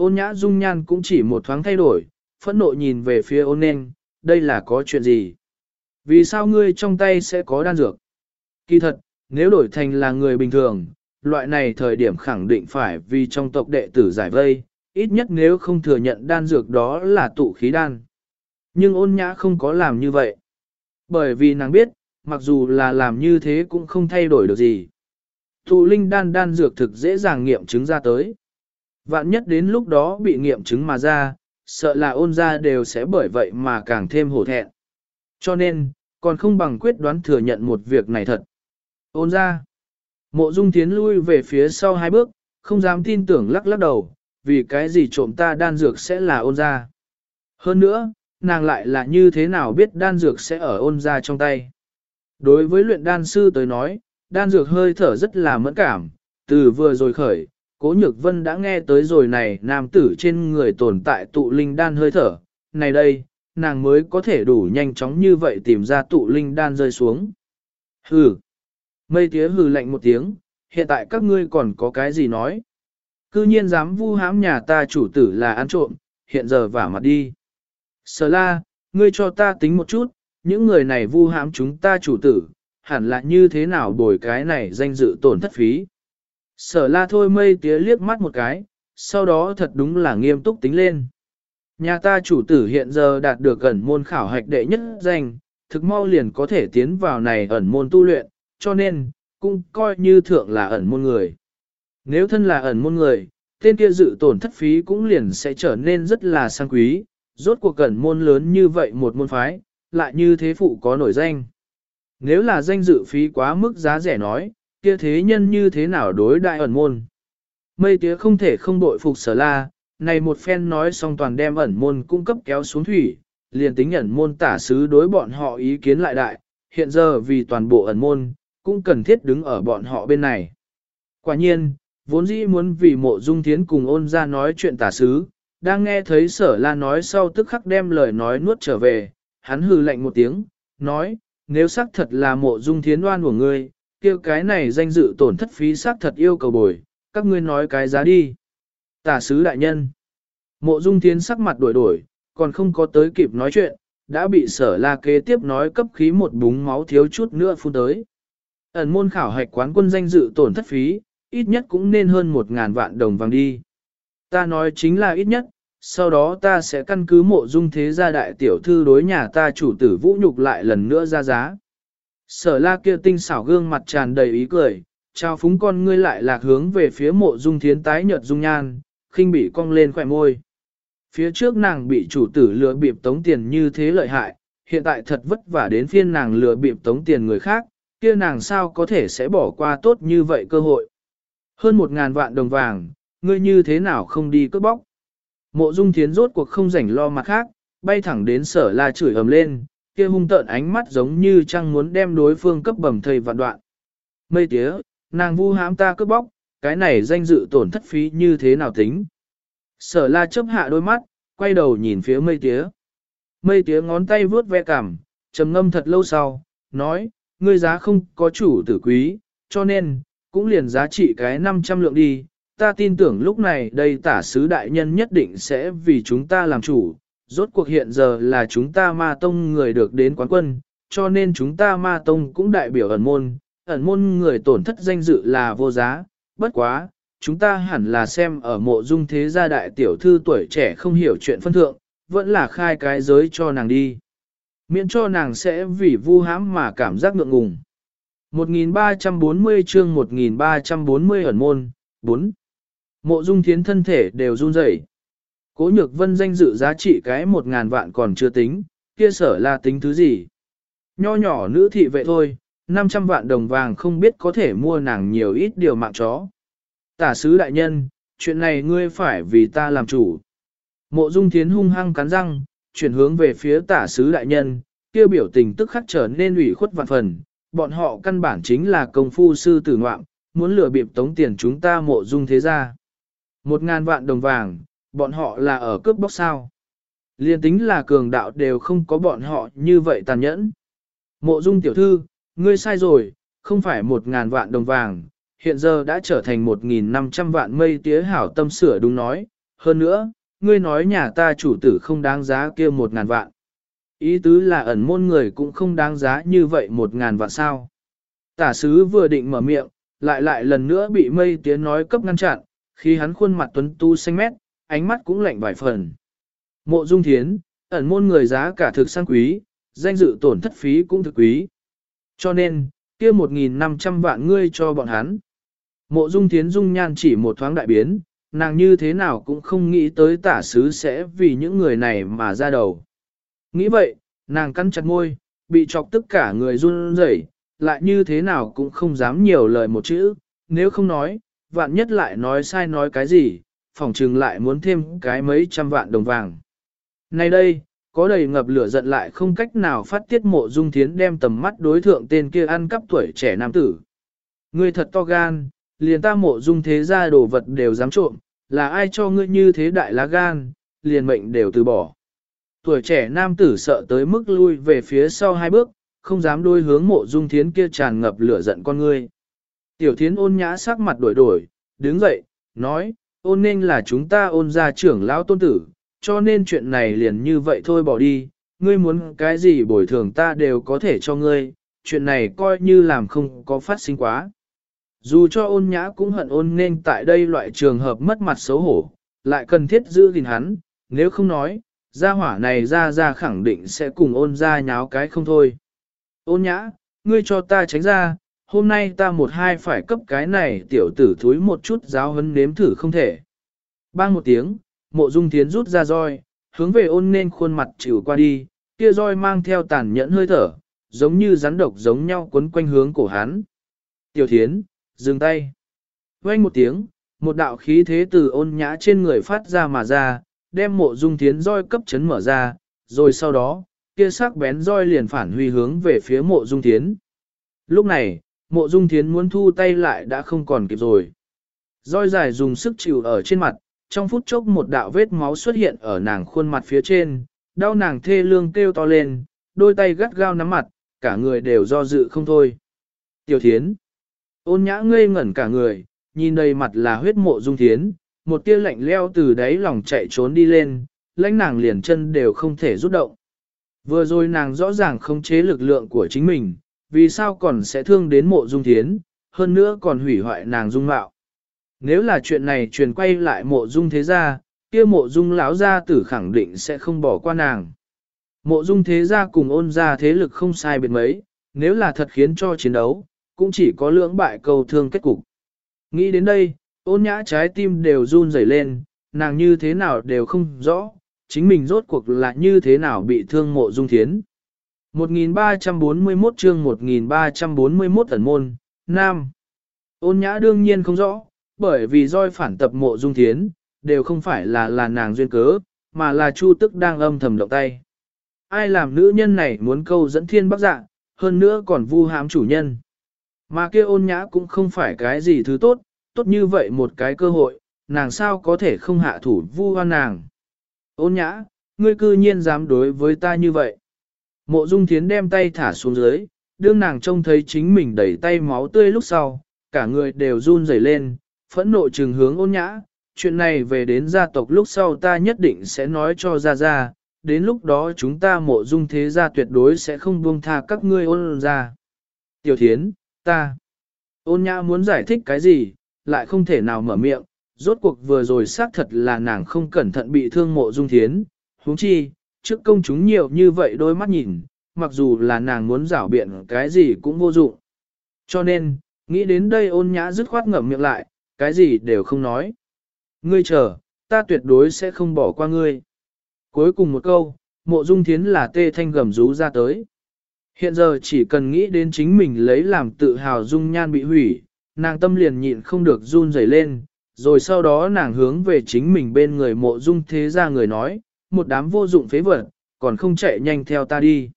Ôn nhã dung nhan cũng chỉ một thoáng thay đổi, phẫn nộ nhìn về phía ôn nên, đây là có chuyện gì? Vì sao ngươi trong tay sẽ có đan dược? Kỳ thật, nếu đổi thành là người bình thường, loại này thời điểm khẳng định phải vì trong tộc đệ tử giải vây, ít nhất nếu không thừa nhận đan dược đó là tụ khí đan. Nhưng ôn nhã không có làm như vậy. Bởi vì nàng biết, mặc dù là làm như thế cũng không thay đổi được gì. Tụ linh đan đan dược thực dễ dàng nghiệm chứng ra tới. Vạn nhất đến lúc đó bị nghiệm chứng mà ra, sợ là ôn ra đều sẽ bởi vậy mà càng thêm hổ thẹn. Cho nên, còn không bằng quyết đoán thừa nhận một việc này thật. Ôn ra. Mộ dung tiến lui về phía sau hai bước, không dám tin tưởng lắc lắc đầu, vì cái gì trộm ta đan dược sẽ là ôn ra. Hơn nữa, nàng lại là như thế nào biết đan dược sẽ ở ôn ra trong tay. Đối với luyện đan sư tới nói, đan dược hơi thở rất là mẫn cảm, từ vừa rồi khởi, cố nhược vân đã nghe tới rồi này nam tử trên người tồn tại tụ linh đan hơi thở, này đây, nàng mới có thể đủ nhanh chóng như vậy tìm ra tụ linh đan rơi xuống. Hừ, mây tía hừ lạnh một tiếng, hiện tại các ngươi còn có cái gì nói? Cư nhiên dám vu hãm nhà ta chủ tử là ăn trộm, hiện giờ vả mặt đi. Sở la, ngươi cho ta tính một chút, những người này vu hãm chúng ta chủ tử, hẳn là như thế nào bồi cái này danh dự tổn thất phí. Sở la thôi mây tía liếc mắt một cái, sau đó thật đúng là nghiêm túc tính lên. Nhà ta chủ tử hiện giờ đạt được ẩn môn khảo hạch đệ nhất danh, thực mau liền có thể tiến vào này ẩn môn tu luyện, cho nên, cũng coi như thượng là ẩn môn người. Nếu thân là ẩn môn người, tên kia dự tổn thất phí cũng liền sẽ trở nên rất là sang quý, rốt cuộc ẩn môn lớn như vậy một môn phái, lại như thế phụ có nổi danh. Nếu là danh dự phí quá mức giá rẻ nói, kia thế nhân như thế nào đối đại ẩn môn. Mây tía không thể không bội phục sở la, này một phen nói xong toàn đem ẩn môn cung cấp kéo xuống thủy, liền tính ẩn môn tả sứ đối bọn họ ý kiến lại đại, hiện giờ vì toàn bộ ẩn môn, cũng cần thiết đứng ở bọn họ bên này. Quả nhiên, vốn dĩ muốn vì mộ dung thiến cùng ôn ra nói chuyện tả sứ, đang nghe thấy sở la nói sau tức khắc đem lời nói nuốt trở về, hắn hừ lạnh một tiếng, nói, nếu xác thật là mộ dung thiến đoan của ngươi, kia cái này danh dự tổn thất phí xác thật yêu cầu bồi, các ngươi nói cái giá đi. Tả sứ đại nhân. Mộ dung thiến sắc mặt đổi đổi, còn không có tới kịp nói chuyện, đã bị sở la kế tiếp nói cấp khí một búng máu thiếu chút nữa phun tới. Ẩn môn khảo hạch quán quân danh dự tổn thất phí, ít nhất cũng nên hơn một ngàn vạn đồng vàng đi. Ta nói chính là ít nhất, sau đó ta sẽ căn cứ mộ dung thế gia đại tiểu thư đối nhà ta chủ tử vũ nhục lại lần nữa ra giá. Sở la kia tinh xảo gương mặt tràn đầy ý cười, trao phúng con ngươi lại lạc hướng về phía mộ dung thiến tái nhợt dung nhan, khinh bị cong lên khỏe môi. Phía trước nàng bị chủ tử lừa bịp tống tiền như thế lợi hại, hiện tại thật vất vả đến phiên nàng lừa bịp tống tiền người khác, kia nàng sao có thể sẽ bỏ qua tốt như vậy cơ hội. Hơn một ngàn vạn đồng vàng, ngươi như thế nào không đi cướp bóc. Mộ dung thiến rốt cuộc không rảnh lo mặt khác, bay thẳng đến sở la chửi ầm lên, kia hung tợn ánh mắt giống như chăng muốn đem đối phương cấp bầm thầy vạn đoạn. Mây tía, nàng vu hãm ta cướp bóc, cái này danh dự tổn thất phí như thế nào tính. Sở la chấp hạ đôi mắt, quay đầu nhìn phía mây tía. Mây tía ngón tay vướt ve cảm, trầm ngâm thật lâu sau, nói, ngươi giá không có chủ tử quý, cho nên, cũng liền giá trị cái 500 lượng đi. Ta tin tưởng lúc này đây tả sứ đại nhân nhất định sẽ vì chúng ta làm chủ, rốt cuộc hiện giờ là chúng ta ma tông người được đến quán quân, cho nên chúng ta ma tông cũng đại biểu ẩn môn, ẩn môn người tổn thất danh dự là vô giá, bất quá, chúng ta hẳn là xem ở mộ dung thế gia đại tiểu thư tuổi trẻ không hiểu chuyện phân thượng, vẫn là khai cái giới cho nàng đi. Miễn cho nàng sẽ vì vu hãm mà cảm giác ngượng ngùng. 1340 chương 1340 ẩn môn, 4. Mộ dung thiến thân thể đều run rẩy. Cố nhược vân danh dự giá trị cái một ngàn vạn còn chưa tính, kia sở là tính thứ gì. Nho nhỏ nữ thị vệ thôi, 500 vạn đồng vàng không biết có thể mua nàng nhiều ít điều mạng chó. Tả sứ đại nhân, chuyện này ngươi phải vì ta làm chủ. Mộ dung thiến hung hăng cắn răng, chuyển hướng về phía tả sứ đại nhân, kia biểu tình tức khắc trở nên ủy khuất vạn phần. Bọn họ căn bản chính là công phu sư tử ngoạm, muốn lừa bịp tống tiền chúng ta mộ dung thế ra. Một ngàn vạn đồng vàng, bọn họ là ở cướp bóc sao. Liên tính là cường đạo đều không có bọn họ như vậy tàn nhẫn. Mộ dung tiểu thư, ngươi sai rồi, không phải một ngàn vạn đồng vàng, hiện giờ đã trở thành một nghìn năm trăm vạn mây tía hảo tâm sửa đúng nói. Hơn nữa, ngươi nói nhà ta chủ tử không đáng giá kia một ngàn vạn. Ý tứ là ẩn môn người cũng không đáng giá như vậy một ngàn vạn sao. Tả sứ vừa định mở miệng, lại lại lần nữa bị mây tía nói cấp ngăn chặn, khi hắn khuôn mặt tuấn tu xanh mét, ánh mắt cũng lạnh vài phần. Mộ dung thiến, ẩn môn người giá cả thực sang quý, danh dự tổn thất phí cũng thực quý. Cho nên, kia 1.500 vạn ngươi cho bọn hắn. Mộ dung thiến dung nhan chỉ một thoáng đại biến, nàng như thế nào cũng không nghĩ tới tả sứ sẽ vì những người này mà ra đầu. Nghĩ vậy, nàng cắn chặt môi, bị chọc tất cả người run rẩy, lại như thế nào cũng không dám nhiều lời một chữ, nếu không nói, vạn nhất lại nói sai nói cái gì, phòng trừng lại muốn thêm cái mấy trăm vạn đồng vàng. Nay đây, có đầy ngập lửa giận lại không cách nào phát tiết mộ dung thiến đem tầm mắt đối thượng tên kia ăn cắp tuổi trẻ nam tử. Ngươi thật to gan, liền ta mộ dung thế ra đồ vật đều dám trộm, là ai cho ngươi như thế đại lá gan, liền mệnh đều từ bỏ. Tuổi trẻ nam tử sợ tới mức lui về phía sau hai bước, không dám đôi hướng mộ dung thiến kia tràn ngập lửa giận con ngươi. Tiểu thiến ôn nhã sắc mặt đổi đổi, đứng dậy, nói, ôn nên là chúng ta ôn gia trưởng lão tôn tử, cho nên chuyện này liền như vậy thôi bỏ đi, ngươi muốn cái gì bồi thường ta đều có thể cho ngươi, chuyện này coi như làm không có phát sinh quá. Dù cho ôn nhã cũng hận ôn nên tại đây loại trường hợp mất mặt xấu hổ, lại cần thiết giữ gìn hắn, nếu không nói, gia hỏa này ra ra khẳng định sẽ cùng ôn ra nháo cái không thôi. Ôn nhã, ngươi cho ta tránh ra, hôm nay ta một hai phải cấp cái này tiểu tử thúi một chút giáo hấn nếm thử không thể. Bang một tiếng, mộ dung thiến rút ra roi, hướng về ôn nên khuôn mặt chịu qua đi, kia roi mang theo tàn nhẫn hơi thở, giống như rắn độc giống nhau quấn quanh hướng cổ hắn. Tiểu thiến, dừng tay. Quanh một tiếng, một đạo khí thế từ ôn nhã trên người phát ra mà ra, đem mộ dung thiến roi cấp chấn mở ra, rồi sau đó, kia sắc bén roi liền phản huy hướng về phía mộ dung thiến. Lúc này, mộ dung thiến muốn thu tay lại đã không còn kịp rồi. Roi dài dùng sức chịu ở trên mặt, trong phút chốc một đạo vết máu xuất hiện ở nàng khuôn mặt phía trên, đau nàng thê lương kêu to lên, đôi tay gắt gao nắm mặt, cả người đều do dự không thôi. Tiểu thiến, ôn nhã ngây ngẩn cả người, nhìn đầy mặt là huyết mộ dung thiến, một tia lạnh leo từ đáy lòng chạy trốn đi lên, lãnh nàng liền chân đều không thể rút động. Vừa rồi nàng rõ ràng không chế lực lượng của chính mình, vì sao còn sẽ thương đến mộ dung thiến, hơn nữa còn hủy hoại nàng dung mạo. Nếu là chuyện này truyền quay lại mộ dung thế gia, kia mộ dung lão gia tử khẳng định sẽ không bỏ qua nàng. Mộ dung thế gia cùng ôn gia thế lực không sai biệt mấy, nếu là thật khiến cho chiến đấu, cũng chỉ có lưỡng bại cầu thương kết cục. Nghĩ đến đây, ôn nhã trái tim đều run rẩy lên, nàng như thế nào đều không rõ, chính mình rốt cuộc là như thế nào bị thương mộ dung thiến. 1341 chương 1341 ẩn môn, Nam. Ôn nhã đương nhiên không rõ, bởi vì roi phản tập mộ dung thiến, đều không phải là là nàng duyên cớ, mà là chu tức đang âm thầm động tay. Ai làm nữ nhân này muốn câu dẫn thiên bắc dạ, hơn nữa còn vu hãm chủ nhân. Mà kia ôn nhã cũng không phải cái gì thứ tốt, tốt như vậy một cái cơ hội, nàng sao có thể không hạ thủ vu hoan nàng. Ôn nhã, ngươi cư nhiên dám đối với ta như vậy. Mộ dung thiến đem tay thả xuống dưới, đương nàng trông thấy chính mình đẩy tay máu tươi lúc sau, cả người đều run rẩy lên, phẫn nộ trừng hướng ôn nhã, chuyện này về đến gia tộc lúc sau ta nhất định sẽ nói cho ra ra, đến lúc đó chúng ta mộ dung thế gia tuyệt đối sẽ không buông tha các ngươi ôn ra. Tiểu thiến, ta, ôn nhã muốn giải thích cái gì, lại không thể nào mở miệng, rốt cuộc vừa rồi xác thật là nàng không cẩn thận bị thương mộ dung thiến, huống chi, trước công chúng nhiều như vậy đôi mắt nhìn, mặc dù là nàng muốn rảo biện cái gì cũng vô dụng. Cho nên, nghĩ đến đây ôn nhã dứt khoát ngậm miệng lại, cái gì đều không nói. Ngươi chờ, ta tuyệt đối sẽ không bỏ qua ngươi. Cuối cùng một câu, mộ dung thiến là tê thanh gầm rú ra tới. Hiện giờ chỉ cần nghĩ đến chính mình lấy làm tự hào dung nhan bị hủy, nàng tâm liền nhịn không được run rẩy lên, rồi sau đó nàng hướng về chính mình bên người mộ dung thế ra người nói, một đám vô dụng phế vật, còn không chạy nhanh theo ta đi.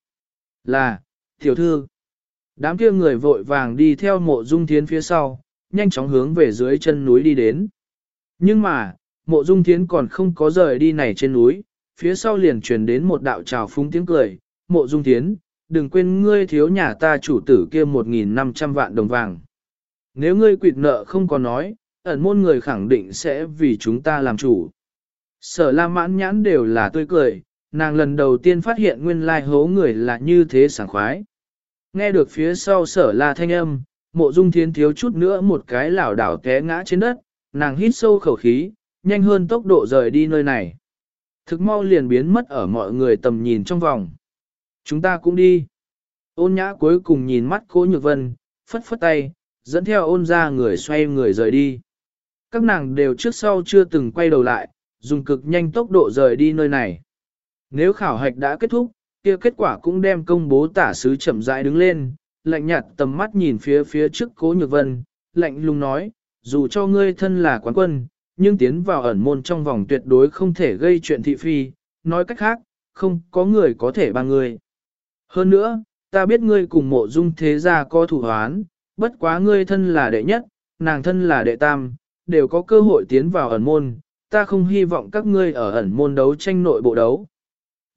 Là, tiểu thư, đám kia người vội vàng đi theo mộ dung thiến phía sau, nhanh chóng hướng về dưới chân núi đi đến. Nhưng mà, mộ dung thiến còn không có rời đi này trên núi, phía sau liền truyền đến một đạo trào phúng tiếng cười, mộ dung thiến, đừng quên ngươi thiếu nhà ta chủ tử kia 1.500 vạn đồng vàng. Nếu ngươi quỵt nợ không có nói, ẩn môn người khẳng định sẽ vì chúng ta làm chủ. Sở la mãn nhãn đều là tươi cười, nàng lần đầu tiên phát hiện nguyên lai hố người là như thế sảng khoái. Nghe được phía sau sở la thanh âm, mộ dung thiến thiếu chút nữa một cái lảo đảo té ngã trên đất, nàng hít sâu khẩu khí, nhanh hơn tốc độ rời đi nơi này. Thực mau liền biến mất ở mọi người tầm nhìn trong vòng. Chúng ta cũng đi. Ôn nhã cuối cùng nhìn mắt cố nhược vân, phất phất tay, dẫn theo ôn ra người xoay người rời đi. Các nàng đều trước sau chưa từng quay đầu lại, dùng cực nhanh tốc độ rời đi nơi này. Nếu khảo hạch đã kết thúc, kia kết quả cũng đem công bố tả sứ chậm rãi đứng lên, lạnh nhạt tầm mắt nhìn phía phía trước cố nhược vân, lạnh lùng nói, dù cho ngươi thân là quán quân, nhưng tiến vào ẩn môn trong vòng tuyệt đối không thể gây chuyện thị phi, nói cách khác, không có người có thể bằng ngươi. Hơn nữa, ta biết ngươi cùng mộ dung thế gia có thủ hoán, bất quá ngươi thân là đệ nhất, nàng thân là đệ tam, đều có cơ hội tiến vào ẩn môn, ta không hy vọng các ngươi ở ẩn môn đấu tranh nội bộ đấu.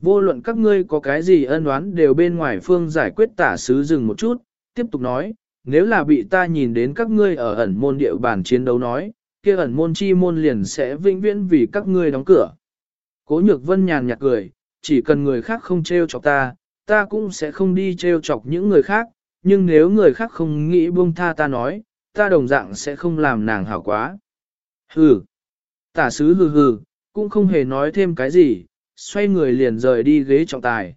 Vô luận các ngươi có cái gì ân oán đều bên ngoài phương giải quyết tả sứ dừng một chút, tiếp tục nói, nếu là bị ta nhìn đến các ngươi ở ẩn môn địa bàn chiến đấu nói, kia ẩn môn chi môn liền sẽ vĩnh viễn vì các ngươi đóng cửa. Cố nhược vân nhàn nhạt cười, chỉ cần người khác không treo chọc ta, ta cũng sẽ không đi treo chọc những người khác, nhưng nếu người khác không nghĩ buông tha ta nói, ta đồng dạng sẽ không làm nàng hảo quá. Hừ, tả sứ hừ hừ, cũng không hề nói thêm cái gì, xoay người liền rời đi ghế trọng tài.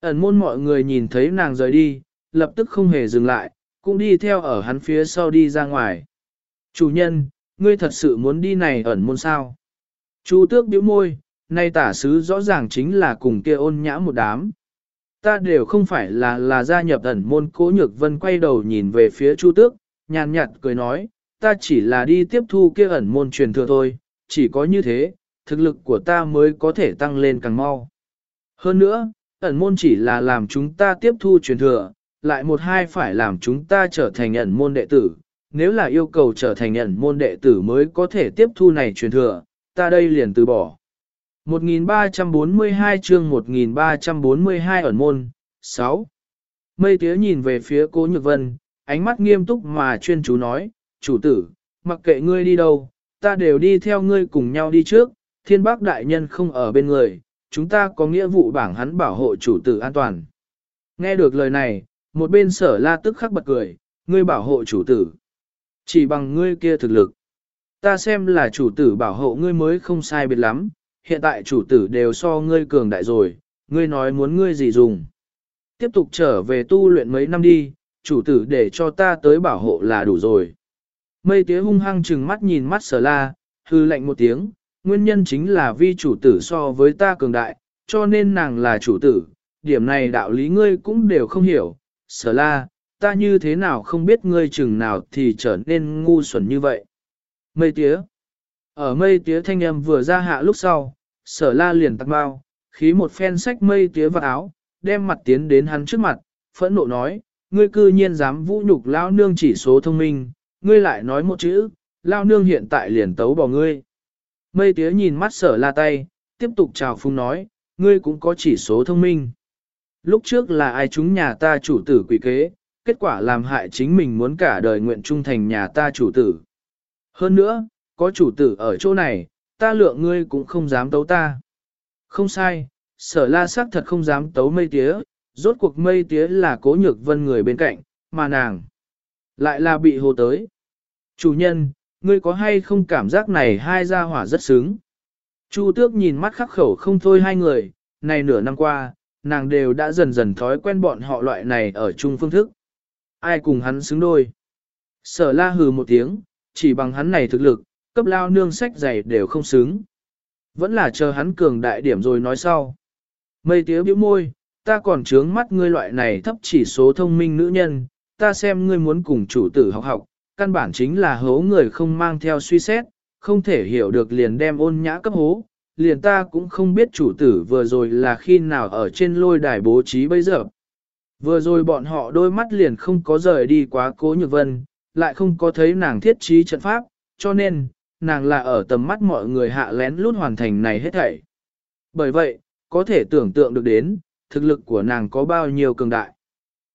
Ẩn môn mọi người nhìn thấy nàng rời đi, lập tức không hề dừng lại, cũng đi theo ở hắn phía sau đi ra ngoài. Chủ nhân, ngươi thật sự muốn đi này ẩn môn sao? Chu tước bĩu môi, nay tả sứ rõ ràng chính là cùng kia ôn nhã một đám. Ta đều không phải là là gia nhập ẩn môn cố nhược vân quay đầu nhìn về phía chu tước, nhàn nhạt cười nói, ta chỉ là đi tiếp thu kia ẩn môn truyền thừa thôi, chỉ có như thế, thực lực của ta mới có thể tăng lên càng mau. Hơn nữa, ẩn môn chỉ là làm chúng ta tiếp thu truyền thừa, lại một hai phải làm chúng ta trở thành ẩn môn đệ tử. Nếu là yêu cầu trở thành ẩn môn đệ tử mới có thể tiếp thu này truyền thừa, ta đây liền từ bỏ. 1342 chương 1342 ẩn môn, 6. Mây tía nhìn về phía cố nhược vân, ánh mắt nghiêm túc mà chuyên chú nói, chủ tử, mặc kệ ngươi đi đâu, ta đều đi theo ngươi cùng nhau đi trước, thiên bác đại nhân không ở bên người, chúng ta có nghĩa vụ bảng hắn bảo hộ chủ tử an toàn. Nghe được lời này, một bên sở la tức khắc bật cười, ngươi bảo hộ chủ tử. Chỉ bằng ngươi kia thực lực. Ta xem là chủ tử bảo hộ ngươi mới không sai biệt lắm, hiện tại chủ tử đều so ngươi cường đại rồi, ngươi nói muốn ngươi gì dùng. Tiếp tục trở về tu luyện mấy năm đi, chủ tử để cho ta tới bảo hộ là đủ rồi. Mây tía hung hăng chừng mắt nhìn mắt sở la, hư lạnh một tiếng, nguyên nhân chính là vi chủ tử so với ta cường đại, cho nên nàng là chủ tử, điểm này đạo lý ngươi cũng đều không hiểu, sở la, ta như thế nào không biết ngươi chừng nào thì trở nên ngu xuẩn như vậy. Mây tía Ở mây tía thanh âm vừa ra hạ lúc sau, sở la liền tắc bao, khí một phen sách mây tía vào áo, đem mặt tiến đến hắn trước mặt, phẫn nộ nói, ngươi cư nhiên dám vũ nhục lão nương chỉ số thông minh, ngươi lại nói một chữ, lão nương hiện tại liền tấu bỏ ngươi. Mây tía nhìn mắt sở la tay, tiếp tục chào phung nói, ngươi cũng có chỉ số thông minh. Lúc trước là ai chúng nhà ta chủ tử quỷ kế, kết quả làm hại chính mình muốn cả đời nguyện trung thành nhà ta chủ tử. Hơn nữa, có chủ tử ở chỗ này, ta lượng ngươi cũng không dám tấu ta. Không sai, sở la sắc thật không dám tấu mây tía, rốt cuộc mây tía là cố nhược vân người bên cạnh, mà nàng lại là bị hồ tới. Chủ nhân, ngươi có hay không cảm giác này hai gia hỏa rất sướng. Chu tước nhìn mắt khắc khẩu không thôi hai người, này nửa năm qua, nàng đều đã dần dần thói quen bọn họ loại này ở chung phương thức. Ai cùng hắn xứng đôi. Sở la hừ một tiếng, chỉ bằng hắn này thực lực, cấp lao nương sách giày đều không xứng. Vẫn là chờ hắn cường đại điểm rồi nói sau. Mây tía bĩu môi, ta còn trướng mắt ngươi loại này thấp chỉ số thông minh nữ nhân, ta xem ngươi muốn cùng chủ tử học học, căn bản chính là hố người không mang theo suy xét, không thể hiểu được liền đem ôn nhã cấp hố, liền ta cũng không biết chủ tử vừa rồi là khi nào ở trên lôi đài bố trí bây giờ. Vừa rồi bọn họ đôi mắt liền không có rời đi quá cố nhược vân, lại không có thấy nàng thiết trí trận pháp, cho nên, nàng là ở tầm mắt mọi người hạ lén lút hoàn thành này hết thảy. Bởi vậy, có thể tưởng tượng được đến, thực lực của nàng có bao nhiêu cường đại.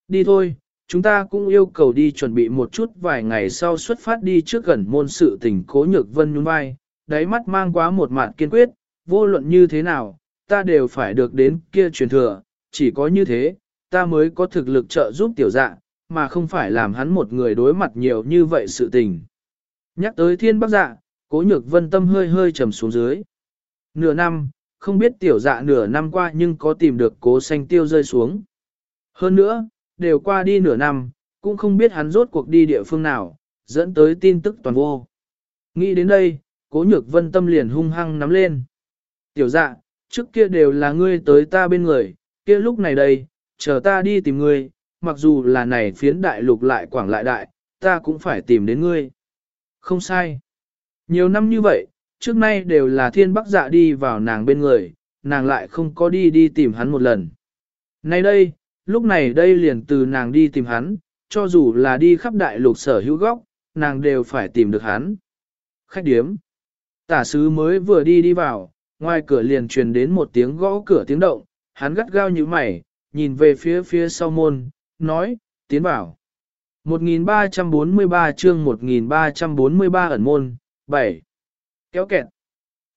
Đi thôi, chúng ta cũng yêu cầu đi chuẩn bị một chút vài ngày sau xuất phát đi trước gần môn sự tình cố nhược vân nhún vai, đáy mắt mang quá một mặt kiên quyết, vô luận như thế nào, ta đều phải được đến kia truyền thừa, chỉ có như thế, ta mới có thực lực trợ giúp tiểu dạ, mà không phải làm hắn một người đối mặt nhiều như vậy sự tình. Nhắc tới thiên bắc dạ, cố nhược vân tâm hơi hơi trầm xuống dưới. Nửa năm, không biết tiểu dạ nửa năm qua nhưng có tìm được cố xanh tiêu rơi xuống. Hơn nữa, đều qua đi nửa năm, cũng không biết hắn rốt cuộc đi địa phương nào, dẫn tới tin tức toàn vô. Nghĩ đến đây, cố nhược vân tâm liền hung hăng nắm lên. Tiểu dạ, trước kia đều là ngươi tới ta bên người, kia lúc này đây, chờ ta đi tìm ngươi, mặc dù là này phiến đại lục lại quảng lại đại, ta cũng phải tìm đến ngươi. Không sai. Nhiều năm như vậy, trước nay đều là thiên bắc dạ đi vào nàng bên người, nàng lại không có đi đi tìm hắn một lần. Nay đây, lúc này đây liền từ nàng đi tìm hắn, cho dù là đi khắp đại lục sở hữu góc, nàng đều phải tìm được hắn. Khách điếm. Tả sứ mới vừa đi đi vào, ngoài cửa liền truyền đến một tiếng gõ cửa tiếng động, hắn gắt gao như mày, nhìn về phía phía sau môn, nói, tiến vào. 1343 chương 1343 ẩn môn, 7. Kéo kẹt.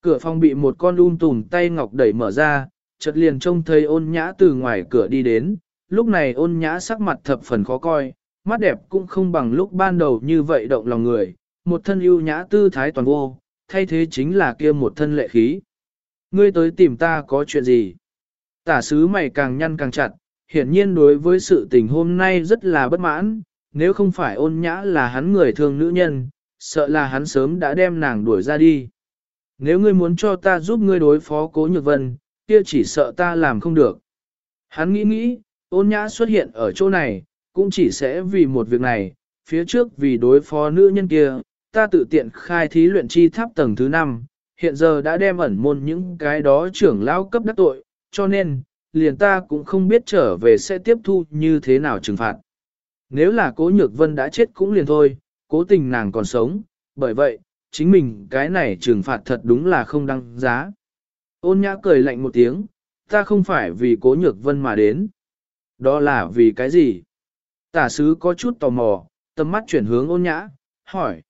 Cửa phòng bị một con un tùm tay ngọc đẩy mở ra, chợt liền trông thấy ôn nhã từ ngoài cửa đi đến, lúc này ôn nhã sắc mặt thập phần khó coi, mắt đẹp cũng không bằng lúc ban đầu như vậy động lòng người, một thân ưu nhã tư thái toàn vô, thay thế chính là kia một thân lệ khí. Ngươi tới tìm ta có chuyện gì? Tả sứ mày càng nhăn càng chặt, hiển nhiên đối với sự tình hôm nay rất là bất mãn, nếu không phải ôn nhã là hắn người thương nữ nhân, sợ là hắn sớm đã đem nàng đuổi ra đi. Nếu ngươi muốn cho ta giúp ngươi đối phó cố nhược vân, kia chỉ sợ ta làm không được. Hắn nghĩ nghĩ, ôn nhã xuất hiện ở chỗ này, cũng chỉ sẽ vì một việc này, phía trước vì đối phó nữ nhân kia, ta tự tiện khai thí luyện chi tháp tầng thứ 5, hiện giờ đã đem ẩn môn những cái đó trưởng lão cấp đắc tội, cho nên, liền ta cũng không biết trở về sẽ tiếp thu như thế nào trừng phạt. Nếu là cố nhược vân đã chết cũng liền thôi, cố tình nàng còn sống, bởi vậy, chính mình cái này trừng phạt thật đúng là không đăng giá. Ôn nhã cười lạnh một tiếng, ta không phải vì cố nhược vân mà đến. Đó là vì cái gì? Tả sứ có chút tò mò, tầm mắt chuyển hướng ôn nhã, hỏi.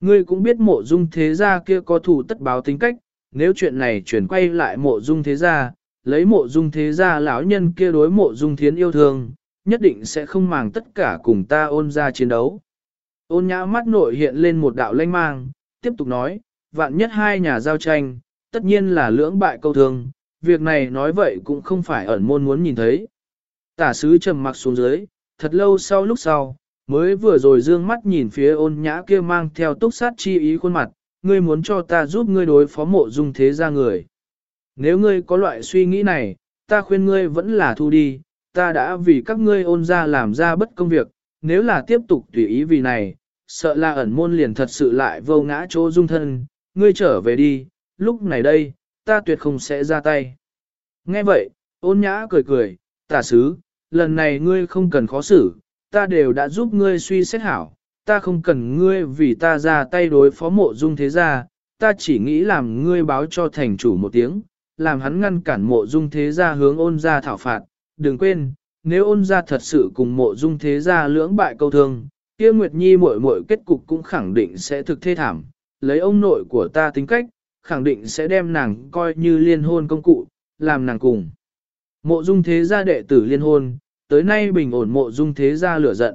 Ngươi cũng biết mộ dung thế gia kia có thủ tất báo tính cách, nếu chuyện này chuyển quay lại mộ dung thế gia, lấy mộ dung thế gia lão nhân kia đối mộ dung thiến yêu thương, nhất định sẽ không màng tất cả cùng ta ôn ra chiến đấu. Ôn nhã mắt nội hiện lên một đạo lanh mang, tiếp tục nói, vạn nhất hai nhà giao tranh, tất nhiên là lưỡng bại câu thương, việc này nói vậy cũng không phải ẩn môn muốn nhìn thấy. Tả sứ trầm mặc xuống dưới, thật lâu sau lúc sau, mới vừa rồi dương mắt nhìn phía ôn nhã kia mang theo túc sát chi ý khuôn mặt, ngươi muốn cho ta giúp ngươi đối phó mộ dung thế ra người. Nếu ngươi có loại suy nghĩ này, ta khuyên ngươi vẫn là thu đi, ta đã vì các ngươi ôn ra làm ra bất công việc, nếu là tiếp tục tùy ý vì này, sợ là ẩn môn liền thật sự lại vô ngã chỗ dung thân, ngươi trở về đi, lúc này đây, ta tuyệt không sẽ ra tay. Nghe vậy, ôn nhã cười cười, tả sứ, lần này ngươi không cần khó xử, ta đều đã giúp ngươi suy xét hảo, ta không cần ngươi vì ta ra tay đối phó mộ dung thế gia, ta chỉ nghĩ làm ngươi báo cho thành chủ một tiếng, làm hắn ngăn cản mộ dung thế gia hướng ôn ra thảo phạt, đừng quên, nếu ôn ra thật sự cùng mộ dung thế gia lưỡng bại câu thương, kia Nguyệt Nhi muội muội kết cục cũng khẳng định sẽ thực thê thảm, lấy ông nội của ta tính cách, khẳng định sẽ đem nàng coi như liên hôn công cụ, làm nàng cùng. Mộ dung thế gia đệ tử liên hôn, tới nay bình ổn mộ dung thế gia lửa giận.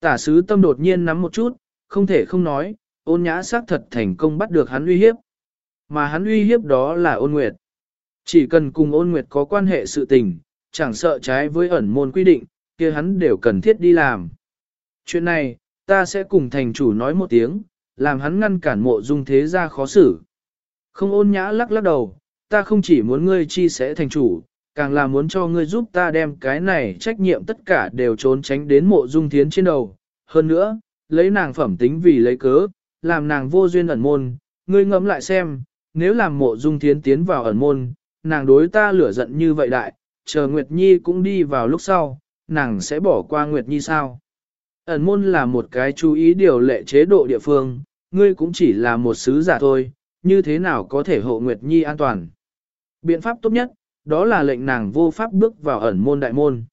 Tả sứ tâm đột nhiên nắm một chút, không thể không nói, ôn nhã xác thật thành công bắt được hắn uy hiếp. Mà hắn uy hiếp đó là ôn nguyệt. Chỉ cần cùng ôn nguyệt có quan hệ sự tình, chẳng sợ trái với ẩn môn quy định, kia hắn đều cần thiết đi làm. Chuyện này, ta sẽ cùng thành chủ nói một tiếng, làm hắn ngăn cản mộ dung thế gia khó xử. Không ôn nhã lắc lắc đầu, ta không chỉ muốn ngươi chi sẽ thành chủ, càng là muốn cho ngươi giúp ta đem cái này trách nhiệm tất cả đều trốn tránh đến mộ dung thiến trên đầu. Hơn nữa, lấy nàng phẩm tính vì lấy cớ, làm nàng vô duyên ẩn môn, ngươi ngẫm lại xem, nếu làm mộ dung thiến tiến vào ẩn môn, nàng đối ta lửa giận như vậy đại, chờ Nguyệt Nhi cũng đi vào lúc sau, nàng sẽ bỏ qua Nguyệt Nhi sao? Ẩn môn là một cái chú ý điều lệ chế độ địa phương, ngươi cũng chỉ là một sứ giả thôi, như thế nào có thể hộ Nguyệt Nhi an toàn? Biện pháp tốt nhất, đó là lệnh nàng vô pháp bước vào ẩn môn đại môn.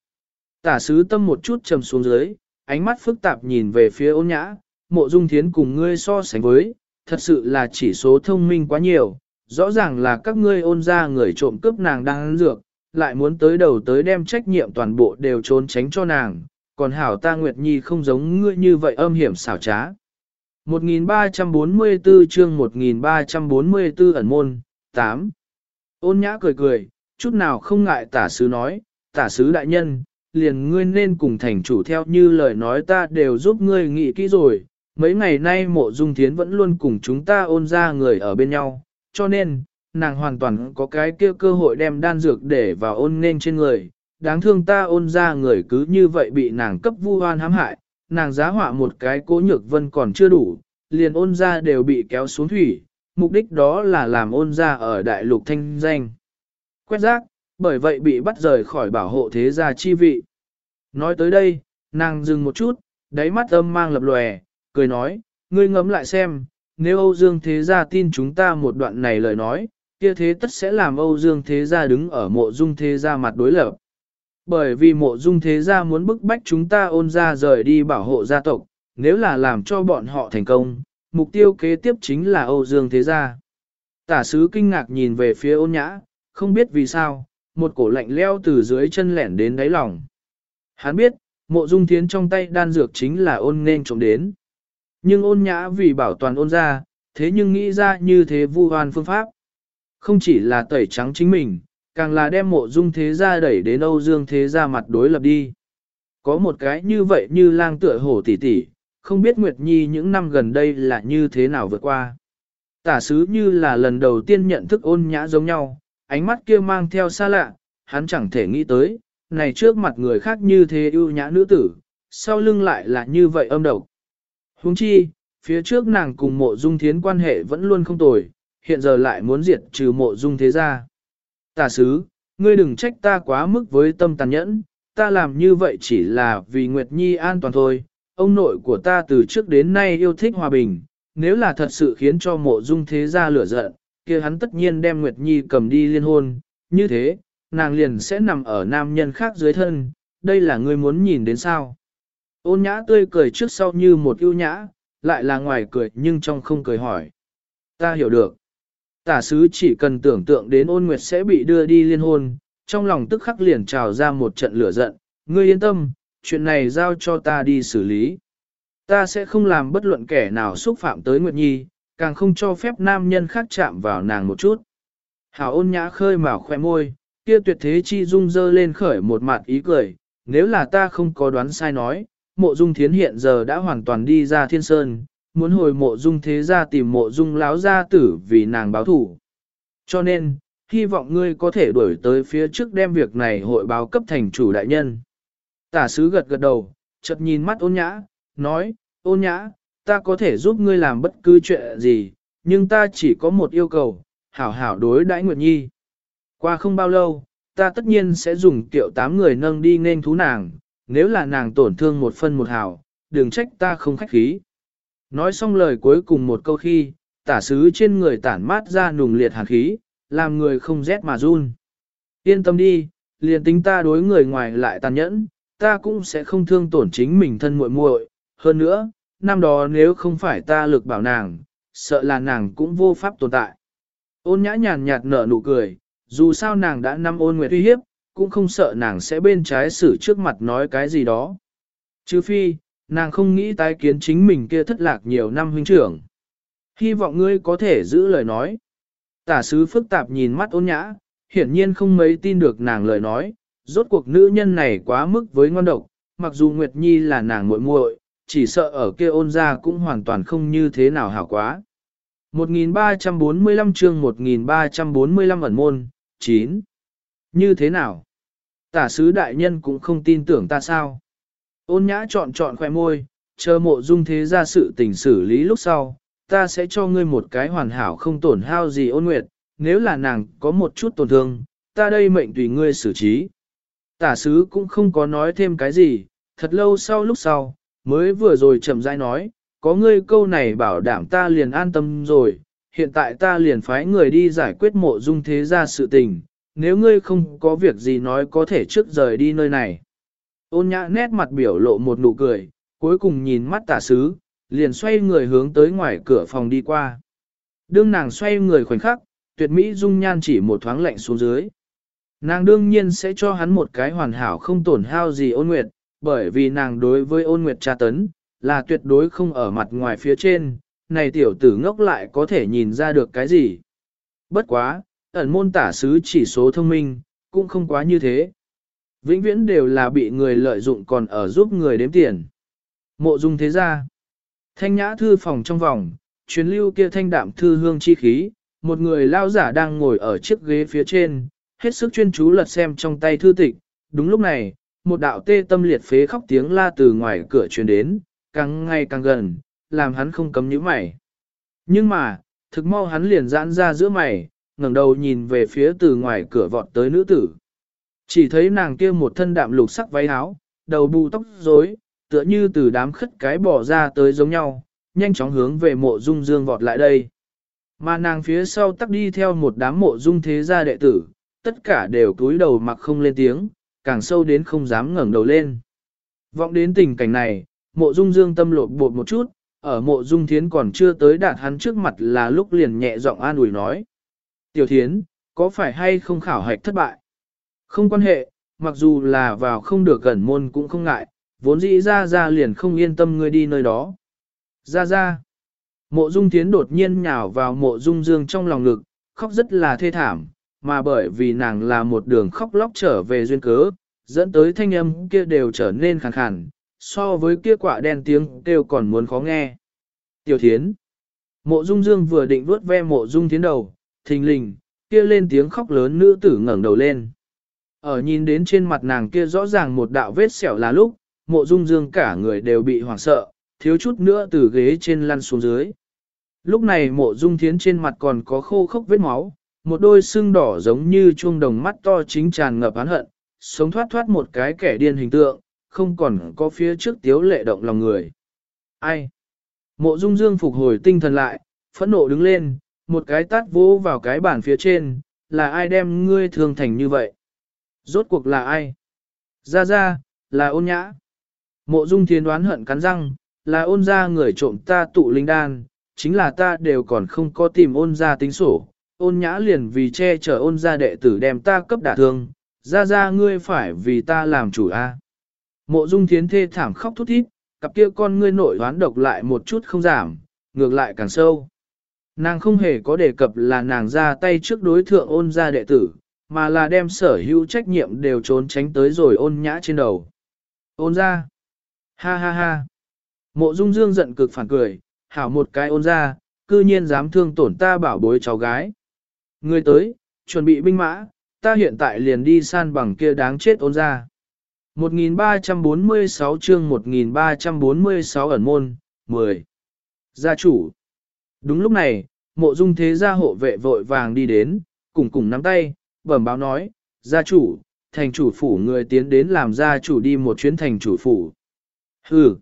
Tả sứ tâm một chút trầm xuống dưới, ánh mắt phức tạp nhìn về phía ôn nhã, mộ dung thiến cùng ngươi so sánh với, thật sự là chỉ số thông minh quá nhiều, rõ ràng là các ngươi ôn ra người trộm cướp nàng đang ăn dược, lại muốn tới đầu tới đem trách nhiệm toàn bộ đều trốn tránh cho nàng, còn hảo ta Nguyệt Nhi không giống ngươi như vậy âm hiểm xảo trá. 1344 chương 1344 ẩn môn, 8. Ôn nhã cười cười, chút nào không ngại tả sứ nói, tả sứ đại nhân, liền ngươi nên cùng thành chủ theo như lời nói ta đều giúp ngươi nghĩ kỹ rồi. Mấy ngày nay mộ dung thiến vẫn luôn cùng chúng ta ôn ra người ở bên nhau, cho nên, nàng hoàn toàn có cái kia cơ hội đem đan dược để vào ôn nên trên người. Đáng thương ta ôn ra người cứ như vậy bị nàng cấp vu oan hãm hại, nàng giá họa một cái cố nhược vân còn chưa đủ, liền ôn ra đều bị kéo xuống thủy, mục đích đó là làm ôn ra ở đại lục thanh danh. Quét rác, bởi vậy bị bắt rời khỏi bảo hộ thế gia chi vị. Nói tới đây, nàng dừng một chút, đáy mắt âm mang lập lòe, cười nói, ngươi ngẫm lại xem, nếu Âu Dương Thế Gia tin chúng ta một đoạn này lời nói, kia thế tất sẽ làm Âu Dương Thế Gia đứng ở mộ dung Thế Gia mặt đối lập. Bởi vì mộ dung Thế Gia muốn bức bách chúng ta ôn ra rời đi bảo hộ gia tộc, nếu là làm cho bọn họ thành công, mục tiêu kế tiếp chính là Âu Dương Thế Gia. Tả sứ kinh ngạc nhìn về phía ôn nhã, không biết vì sao, một cổ lạnh leo từ dưới chân lẻn đến đáy lòng. Hắn biết, mộ dung thiến trong tay đan dược chính là ôn nên trộm đến. Nhưng ôn nhã vì bảo toàn ôn ra, thế nhưng nghĩ ra như thế vu hoan phương pháp. Không chỉ là tẩy trắng chính mình, càng là đem mộ dung thế gia đẩy đến Âu Dương thế gia mặt đối lập đi. Có một cái như vậy như lang tựa hổ tỷ tỷ, không biết Nguyệt Nhi những năm gần đây là như thế nào vượt qua. Tả sứ như là lần đầu tiên nhận thức ôn nhã giống nhau, ánh mắt kia mang theo xa lạ, hắn chẳng thể nghĩ tới, này trước mặt người khác như thế ưu nhã nữ tử, sau lưng lại là như vậy âm độc. Huống chi, phía trước nàng cùng mộ dung thiến quan hệ vẫn luôn không tồi, hiện giờ lại muốn diệt trừ mộ dung thế gia. Tả sứ, ngươi đừng trách ta quá mức với tâm tàn nhẫn, ta làm như vậy chỉ là vì Nguyệt Nhi an toàn thôi. Ông nội của ta từ trước đến nay yêu thích hòa bình, nếu là thật sự khiến cho mộ dung thế gia lửa giận, kia hắn tất nhiên đem Nguyệt Nhi cầm đi liên hôn, như thế, nàng liền sẽ nằm ở nam nhân khác dưới thân, đây là ngươi muốn nhìn đến sao. Ôn nhã tươi cười trước sau như một ưu nhã, lại là ngoài cười nhưng trong không cười hỏi. Ta hiểu được. Tả sứ chỉ cần tưởng tượng đến ôn nguyệt sẽ bị đưa đi liên hôn, trong lòng tức khắc liền trào ra một trận lửa giận. Ngươi yên tâm, chuyện này giao cho ta đi xử lý. Ta sẽ không làm bất luận kẻ nào xúc phạm tới Nguyệt Nhi, càng không cho phép nam nhân khác chạm vào nàng một chút. Hảo ôn nhã khơi mào khoe môi, kia tuyệt thế chi dung dơ lên khởi một mặt ý cười, nếu là ta không có đoán sai nói, mộ dung thiến hiện giờ đã hoàn toàn đi ra thiên sơn, muốn hồi mộ dung thế ra tìm mộ dung láo gia tử vì nàng báo thủ. Cho nên, hy vọng ngươi có thể đuổi tới phía trước đem việc này hội báo cấp thành chủ đại nhân. Tả sứ gật gật đầu, chợt nhìn mắt ôn nhã, nói, ôn nhã, ta có thể giúp ngươi làm bất cứ chuyện gì, nhưng ta chỉ có một yêu cầu, hảo hảo đối đãi Nguyệt Nhi. Qua không bao lâu, ta tất nhiên sẽ dùng tiệu tám người nâng đi nên thú nàng, nếu là nàng tổn thương một phân một hảo, đừng trách ta không khách khí. Nói xong lời cuối cùng một câu khi, tả sứ trên người tản mát ra nùng liệt hàn khí, làm người không rét mà run. Yên tâm đi, liền tính ta đối người ngoài lại tàn nhẫn, ta cũng sẽ không thương tổn chính mình thân muội muội. Hơn nữa, năm đó nếu không phải ta lực bảo nàng, sợ là nàng cũng vô pháp tồn tại. Ôn nhã nhàn nhạt nở nụ cười, dù sao nàng đã năm ôn nguyệt uy hiếp, cũng không sợ nàng sẽ bên trái xử trước mặt nói cái gì đó. Chứ phi, nàng không nghĩ tái kiến chính mình kia thất lạc nhiều năm huynh trưởng. Hy vọng ngươi có thể giữ lời nói. Tả sứ phức tạp nhìn mắt ôn nhã, hiển nhiên không mấy tin được nàng lời nói, rốt cuộc nữ nhân này quá mức với ngon độc, mặc dù Nguyệt Nhi là nàng muội muội, chỉ sợ ở kia ôn ra cũng hoàn toàn không như thế nào hảo quá. 1345 chương 1345 ẩn môn, 9. Như thế nào? Tả sứ đại nhân cũng không tin tưởng ta sao? Ôn nhã chọn chọn khoẻ môi, chờ mộ dung thế ra sự tình xử lý lúc sau, ta sẽ cho ngươi một cái hoàn hảo không tổn hao gì ôn nguyệt, nếu là nàng có một chút tổn thương, ta đây mệnh tùy ngươi xử trí. Tả sứ cũng không có nói thêm cái gì, thật lâu sau lúc sau, mới vừa rồi chậm rãi nói, có ngươi câu này bảo đảm ta liền an tâm rồi, hiện tại ta liền phái người đi giải quyết mộ dung thế ra sự tình, nếu ngươi không có việc gì nói có thể trước rời đi nơi này. Ôn nhã nét mặt biểu lộ một nụ cười, cuối cùng nhìn mắt tả sứ, liền xoay người hướng tới ngoài cửa phòng đi qua. Đương nàng xoay người khoảnh khắc, tuyệt mỹ dung nhan chỉ một thoáng lạnh xuống dưới. Nàng đương nhiên sẽ cho hắn một cái hoàn hảo không tổn hao gì ôn nguyệt, bởi vì nàng đối với ôn nguyệt tra tấn, là tuyệt đối không ở mặt ngoài phía trên, này tiểu tử ngốc lại có thể nhìn ra được cái gì. Bất quá, ẩn môn tả sứ chỉ số thông minh, cũng không quá như thế. Vĩnh viễn đều là bị người lợi dụng còn ở giúp người đếm tiền. Mộ dung thế gia. Thanh nhã thư phòng trong vòng, truyền lưu kia thanh đạm thư hương chi khí, một người lao giả đang ngồi ở chiếc ghế phía trên, hết sức chuyên chú lật xem trong tay thư tịch. Đúng lúc này, một đạo tê tâm liệt phế khóc tiếng la từ ngoài cửa truyền đến, càng ngày càng gần, làm hắn không cấm nhíu mày. Nhưng mà, thực mau hắn liền giãn ra giữa mày, ngẩng đầu nhìn về phía từ ngoài cửa vọt tới nữ tử. Chỉ thấy nàng kia một thân đạm lục sắc váy áo, đầu bù tóc rối, tựa như từ đám khất cái bỏ ra tới giống nhau, nhanh chóng hướng về mộ dung dương vọt lại đây. Mà nàng phía sau tắc đi theo một đám mộ dung thế gia đệ tử, tất cả đều cúi đầu mặc không lên tiếng, càng sâu đến không dám ngẩng đầu lên. Vọng đến tình cảnh này, mộ dung dương tâm lột bột một chút, ở mộ dung thiến còn chưa tới đạt hắn trước mặt là lúc liền nhẹ giọng an ủi nói. Tiểu thiến, có phải hay không khảo hạch thất bại? Không quan hệ, mặc dù là vào không được gần môn cũng không ngại, vốn dĩ ra ra liền không yên tâm ngươi đi nơi đó. Ra ra. Mộ dung thiến đột nhiên nhào vào mộ dung dương trong lòng ngực, khóc rất là thê thảm, mà bởi vì nàng là một đường khóc lóc trở về duyên cớ, dẫn tới thanh âm kia đều trở nên khàn khàn, so với kia quả đen tiếng kêu còn muốn khó nghe. Tiểu thiến. Mộ dung dương vừa định vuốt ve mộ dung thiến đầu, thình lình, kia lên tiếng khóc lớn nữ tử ngẩng đầu lên. Ở nhìn đến trên mặt nàng kia rõ ràng một đạo vết sẹo là lúc, mộ dung dương cả người đều bị hoảng sợ, thiếu chút nữa từ ghế trên lăn xuống dưới. Lúc này mộ dung thiến trên mặt còn có khô khốc vết máu, một đôi xương đỏ giống như chuông đồng mắt to chính tràn ngập án hận, sống thoát thoát một cái kẻ điên hình tượng, không còn có phía trước tiếu lệ động lòng người. Ai? Mộ dung dương phục hồi tinh thần lại, phẫn nộ đứng lên, một cái tát vỗ vào cái bàn phía trên, là ai đem ngươi thương thành như vậy? Rốt cuộc là ai? Ra ra, là ôn nhã. Mộ dung thiên đoán hận cắn răng, là ôn ra người trộm ta tụ linh đan, chính là ta đều còn không có tìm ôn ra tính sổ. Ôn nhã liền vì che chở ôn ra đệ tử đem ta cấp đả thương, ra ra ngươi phải vì ta làm chủ a. Mộ dung thiến thê thảm khóc thút thít, cặp kia con ngươi nội đoán độc lại một chút không giảm, ngược lại càng sâu. Nàng không hề có đề cập là nàng ra tay trước đối thượng ôn ra đệ tử, mà là đem sở hữu trách nhiệm đều trốn tránh tới rồi ôn nhã trên đầu. Ôn ra. Ha ha ha. Mộ dung dương giận cực phản cười, hảo một cái ôn ra, cư nhiên dám thương tổn ta bảo bối cháu gái. Người tới, chuẩn bị binh mã, ta hiện tại liền đi san bằng kia đáng chết ôn ra. 1346 chương 1346 ẩn môn, 10. Gia chủ. Đúng lúc này, mộ dung thế gia hộ vệ vội vàng đi đến, cùng cùng nắm tay, bẩm báo nói, gia chủ, thành chủ phủ người tiến đến làm gia chủ đi một chuyến thành chủ phủ. Hừ.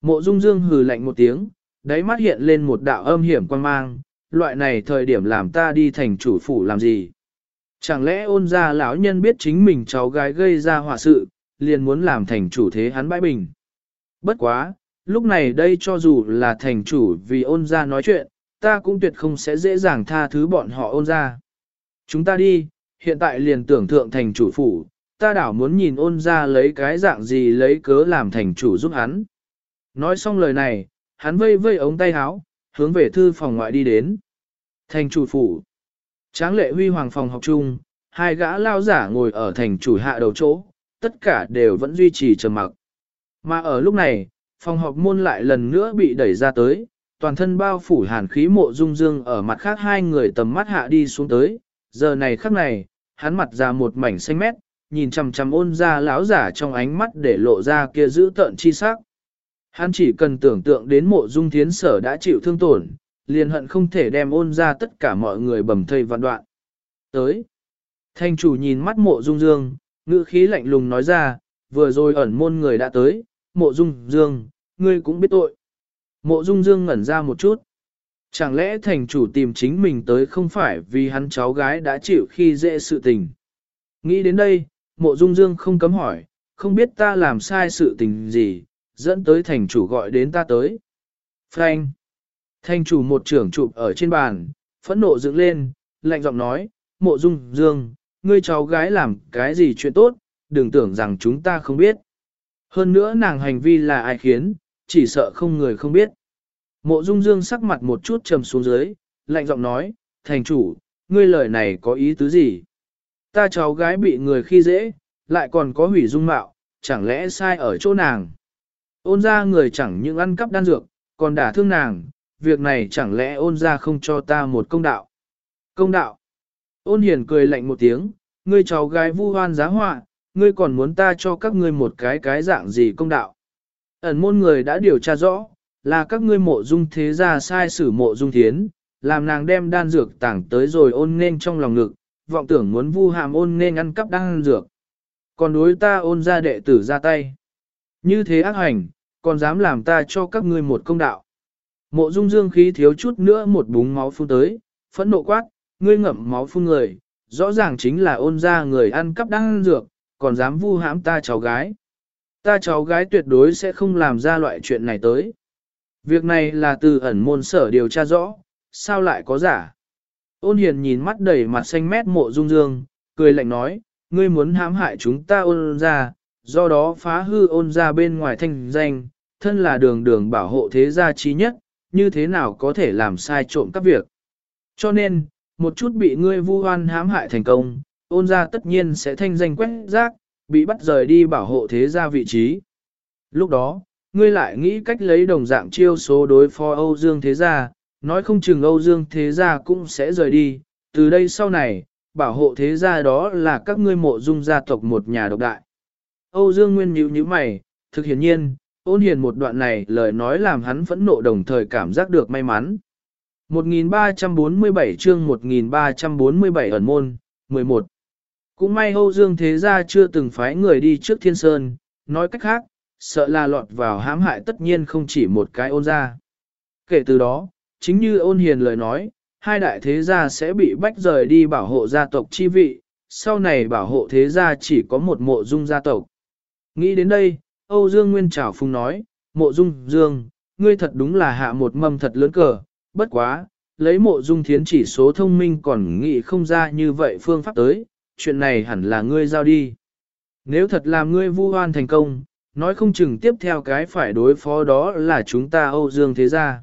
Mộ dung dương hừ lạnh một tiếng, đáy mắt hiện lên một đạo âm hiểm quan mang, loại này thời điểm làm ta đi thành chủ phủ làm gì. Chẳng lẽ ôn gia lão nhân biết chính mình cháu gái gây ra họa sự, liền muốn làm thành chủ thế hắn bãi bình. Bất quá, lúc này đây cho dù là thành chủ vì ôn gia nói chuyện, ta cũng tuyệt không sẽ dễ dàng tha thứ bọn họ ôn gia. Chúng ta đi, hiện tại liền tưởng thượng thành chủ phủ, ta đảo muốn nhìn ôn gia lấy cái dạng gì lấy cớ làm thành chủ giúp hắn. Nói xong lời này, hắn vây vây ống tay áo, hướng về thư phòng ngoại đi đến. Thành chủ phủ. Tráng lệ huy hoàng phòng học chung, hai gã lao giả ngồi ở thành chủ hạ đầu chỗ, tất cả đều vẫn duy trì trầm mặc. Mà ở lúc này, phòng họp môn lại lần nữa bị đẩy ra tới, toàn thân bao phủ hàn khí mộ dung dương ở mặt khác hai người tầm mắt hạ đi xuống tới, giờ này khắc này, hắn mặt ra một mảnh xanh mét, nhìn chằm chằm ôn ra lão giả trong ánh mắt để lộ ra kia giữ tợn chi sắc. Hắn chỉ cần tưởng tượng đến mộ dung thiến sở đã chịu thương tổn, liền hận không thể đem ôn ra tất cả mọi người bầm thây vạn đoạn. Tới, thanh chủ nhìn mắt mộ dung dương, ngữ khí lạnh lùng nói ra, vừa rồi ẩn môn người đã tới, mộ dung dương, ngươi cũng biết tội. Mộ dung dương ngẩn ra một chút. Chẳng lẽ thành chủ tìm chính mình tới không phải vì hắn cháu gái đã chịu khi dễ sự tình. Nghĩ đến đây, mộ dung dương không cấm hỏi, không biết ta làm sai sự tình gì, dẫn tới thành chủ gọi đến ta tới. Frank. Thành chủ một trưởng chụp ở trên bàn, phẫn nộ dựng lên, lạnh giọng nói, mộ dung dương, ngươi cháu gái làm cái gì chuyện tốt, đừng tưởng rằng chúng ta không biết. Hơn nữa nàng hành vi là ai khiến, chỉ sợ không người không biết. Mộ dung dương sắc mặt một chút trầm xuống dưới, lạnh giọng nói, thành chủ, ngươi lời này có ý tứ gì? Ta cháu gái bị người khi dễ, lại còn có hủy dung mạo, chẳng lẽ sai ở chỗ nàng? Ôn ra người chẳng những ăn cắp đan dược, còn đả thương nàng, việc này chẳng lẽ ôn ra không cho ta một công đạo? Công đạo? Ôn hiền cười lạnh một tiếng, ngươi cháu gái vu hoan giá họa, ngươi còn muốn ta cho các ngươi một cái cái dạng gì công đạo? Ẩn môn người đã điều tra rõ, là các ngươi mộ dung thế gia sai sử mộ dung thiến, làm nàng đem đan dược tảng tới rồi ôn nên trong lòng ngực, vọng tưởng muốn vu hàm ôn nên ăn cắp đan dược. Còn đối ta ôn ra đệ tử ra tay. Như thế ác hành, còn dám làm ta cho các ngươi một công đạo. Mộ dung dương khí thiếu chút nữa một búng máu phun tới, phẫn nộ quát, ngươi ngậm máu phun người, rõ ràng chính là ôn ra người ăn cắp đan dược, còn dám vu hãm ta cháu gái. Ta cháu gái tuyệt đối sẽ không làm ra loại chuyện này tới. Việc này là từ ẩn môn sở điều tra rõ, sao lại có giả? Ôn hiền nhìn mắt đầy mặt xanh mét mộ dung dương, cười lạnh nói, ngươi muốn hãm hại chúng ta ôn ra, do đó phá hư ôn ra bên ngoài thanh danh, thân là đường đường bảo hộ thế gia trí nhất, như thế nào có thể làm sai trộm các việc. Cho nên, một chút bị ngươi vu oan hãm hại thành công, ôn ra tất nhiên sẽ thanh danh quét rác, bị bắt rời đi bảo hộ thế gia vị trí. Lúc đó, ngươi lại nghĩ cách lấy đồng dạng chiêu số đối phó Âu Dương Thế Gia, nói không chừng Âu Dương Thế Gia cũng sẽ rời đi, từ đây sau này, bảo hộ Thế Gia đó là các ngươi mộ dung gia tộc một nhà độc đại. Âu Dương Nguyên nhíu nhíu mày, thực hiển nhiên, ôn hiền một đoạn này lời nói làm hắn phẫn nộ đồng thời cảm giác được may mắn. 1347 chương 1347 ẩn môn, 11. Cũng may Âu Dương Thế Gia chưa từng phái người đi trước Thiên Sơn, nói cách khác, sợ là lọt vào hãm hại tất nhiên không chỉ một cái ôn gia. Kể từ đó, chính như ôn hiền lời nói, hai đại thế gia sẽ bị bách rời đi bảo hộ gia tộc chi vị, sau này bảo hộ thế gia chỉ có một mộ dung gia tộc. Nghĩ đến đây, Âu Dương Nguyên Trảo Phung nói, mộ dung dương, ngươi thật đúng là hạ một mâm thật lớn cờ, bất quá, lấy mộ dung thiến chỉ số thông minh còn nghĩ không ra như vậy phương pháp tới, chuyện này hẳn là ngươi giao đi. Nếu thật làm ngươi vu oan thành công, nói không chừng tiếp theo cái phải đối phó đó là chúng ta Âu Dương thế gia.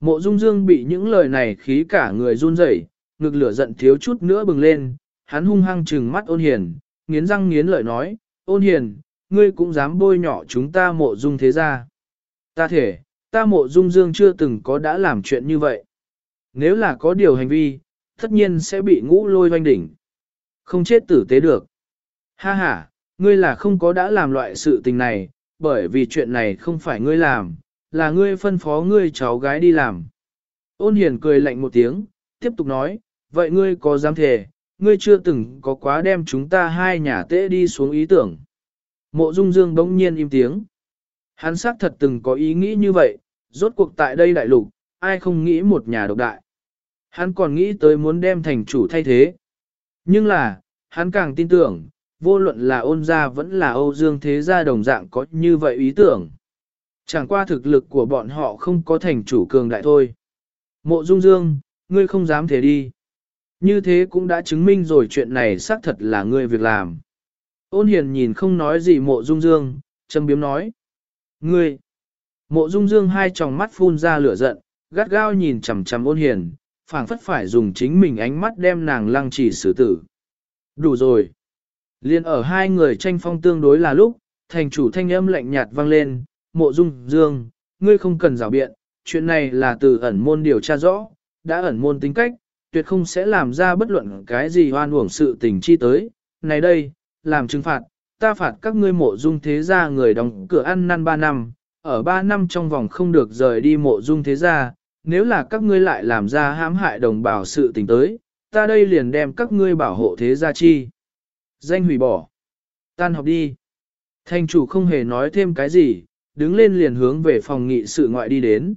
Mộ Dung Dương bị những lời này khí cả người run rẩy, ngực lửa giận thiếu chút nữa bừng lên, hắn hung hăng trừng mắt ôn hiền, nghiến răng nghiến lợi nói, ôn hiền, ngươi cũng dám bôi nhỏ chúng ta mộ dung thế gia. Ta thể, ta mộ dung dương chưa từng có đã làm chuyện như vậy. Nếu là có điều hành vi, tất nhiên sẽ bị ngũ lôi doanh đỉnh. Không chết tử tế được. Ha ha, ngươi là không có đã làm loại sự tình này, bởi vì chuyện này không phải ngươi làm, là ngươi phân phó ngươi cháu gái đi làm. Ôn hiền cười lạnh một tiếng, tiếp tục nói, vậy ngươi có dám thề, ngươi chưa từng có quá đem chúng ta hai nhà tễ đi xuống ý tưởng. Mộ Dung Dương bỗng nhiên im tiếng. Hắn xác thật từng có ý nghĩ như vậy, rốt cuộc tại đây đại lục, ai không nghĩ một nhà độc đại. Hắn còn nghĩ tới muốn đem thành chủ thay thế. Nhưng là, hắn càng tin tưởng, vô luận là ôn gia vẫn là Âu Dương thế gia đồng dạng có như vậy ý tưởng. Chẳng qua thực lực của bọn họ không có thành chủ cường đại thôi. Mộ Dung Dương, ngươi không dám thế đi. Như thế cũng đã chứng minh rồi chuyện này xác thật là ngươi việc làm. Ôn hiền nhìn không nói gì mộ Dung Dương, châm biếm nói. Ngươi! Mộ Dung Dương hai tròng mắt phun ra lửa giận, gắt gao nhìn chằm chằm ôn hiền, phảng phất phải dùng chính mình ánh mắt đem nàng lăng trì xử tử. Đủ rồi. Liên ở hai người tranh phong tương đối là lúc, thành chủ thanh âm lạnh nhạt vang lên, mộ dung dương, ngươi không cần rào biện, chuyện này là từ ẩn môn điều tra rõ, đã ẩn môn tính cách, tuyệt không sẽ làm ra bất luận cái gì hoan uổng sự tình chi tới. Này đây, làm trừng phạt, ta phạt các ngươi mộ dung thế gia người đóng cửa ăn năn ba năm, ở ba năm trong vòng không được rời đi mộ dung thế gia, nếu là các ngươi lại làm ra hãm hại đồng bào sự tình tới, ta đây liền đem các ngươi bảo hộ thế gia chi. Danh hủy bỏ. Tan học đi. Thành chủ không hề nói thêm cái gì, đứng lên liền hướng về phòng nghị sự ngoại đi đến.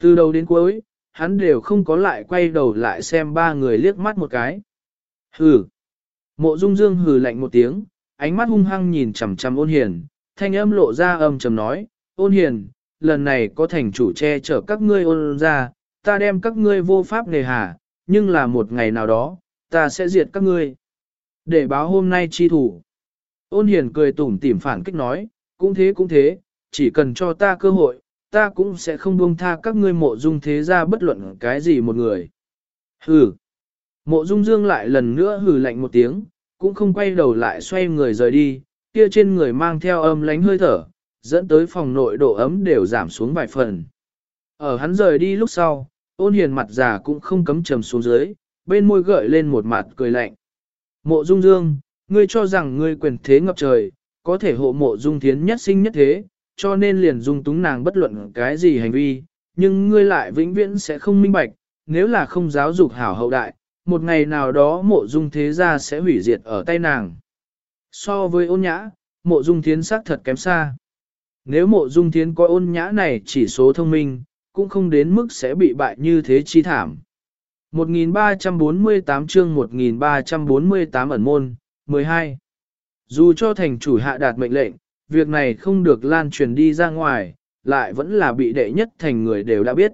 Từ đầu đến cuối, hắn đều không có lại quay đầu lại xem ba người liếc mắt một cái. Hừ. Mộ Dung Dương hừ lạnh một tiếng, ánh mắt hung hăng nhìn chằm chằm ôn hiền, thanh âm lộ ra âm trầm nói, ôn hiền, lần này có thành chủ che chở các ngươi ôn ra, ta đem các ngươi vô pháp nề hà, nhưng là một ngày nào đó, ta sẽ diệt các ngươi. Để báo hôm nay chi thủ. Ôn hiền cười tủm tỉm phản kích nói, cũng thế cũng thế, chỉ cần cho ta cơ hội, ta cũng sẽ không buông tha các ngươi mộ dung thế ra bất luận cái gì một người. Hừ. Mộ dung dương lại lần nữa hừ lạnh một tiếng, cũng không quay đầu lại xoay người rời đi, kia trên người mang theo âm lánh hơi thở, dẫn tới phòng nội độ ấm đều giảm xuống vài phần. Ở hắn rời đi lúc sau, ôn hiền mặt già cũng không cấm trầm xuống dưới, bên môi gợi lên một mặt cười lạnh. Mộ dung dương, ngươi cho rằng ngươi quyền thế ngập trời, có thể hộ mộ dung thiến nhất sinh nhất thế, cho nên liền dung túng nàng bất luận cái gì hành vi, nhưng ngươi lại vĩnh viễn sẽ không minh bạch, nếu là không giáo dục hảo hậu đại, một ngày nào đó mộ dung thế gia sẽ hủy diệt ở tay nàng. So với ôn nhã, mộ dung thiến sắc thật kém xa. Nếu mộ dung thiến có ôn nhã này chỉ số thông minh, cũng không đến mức sẽ bị bại như thế chi thảm. 1348 chương 1348 ẩn môn, 12. Dù cho thành chủ hạ đạt mệnh lệnh, việc này không được lan truyền đi ra ngoài, lại vẫn là bị đệ nhất thành người đều đã biết.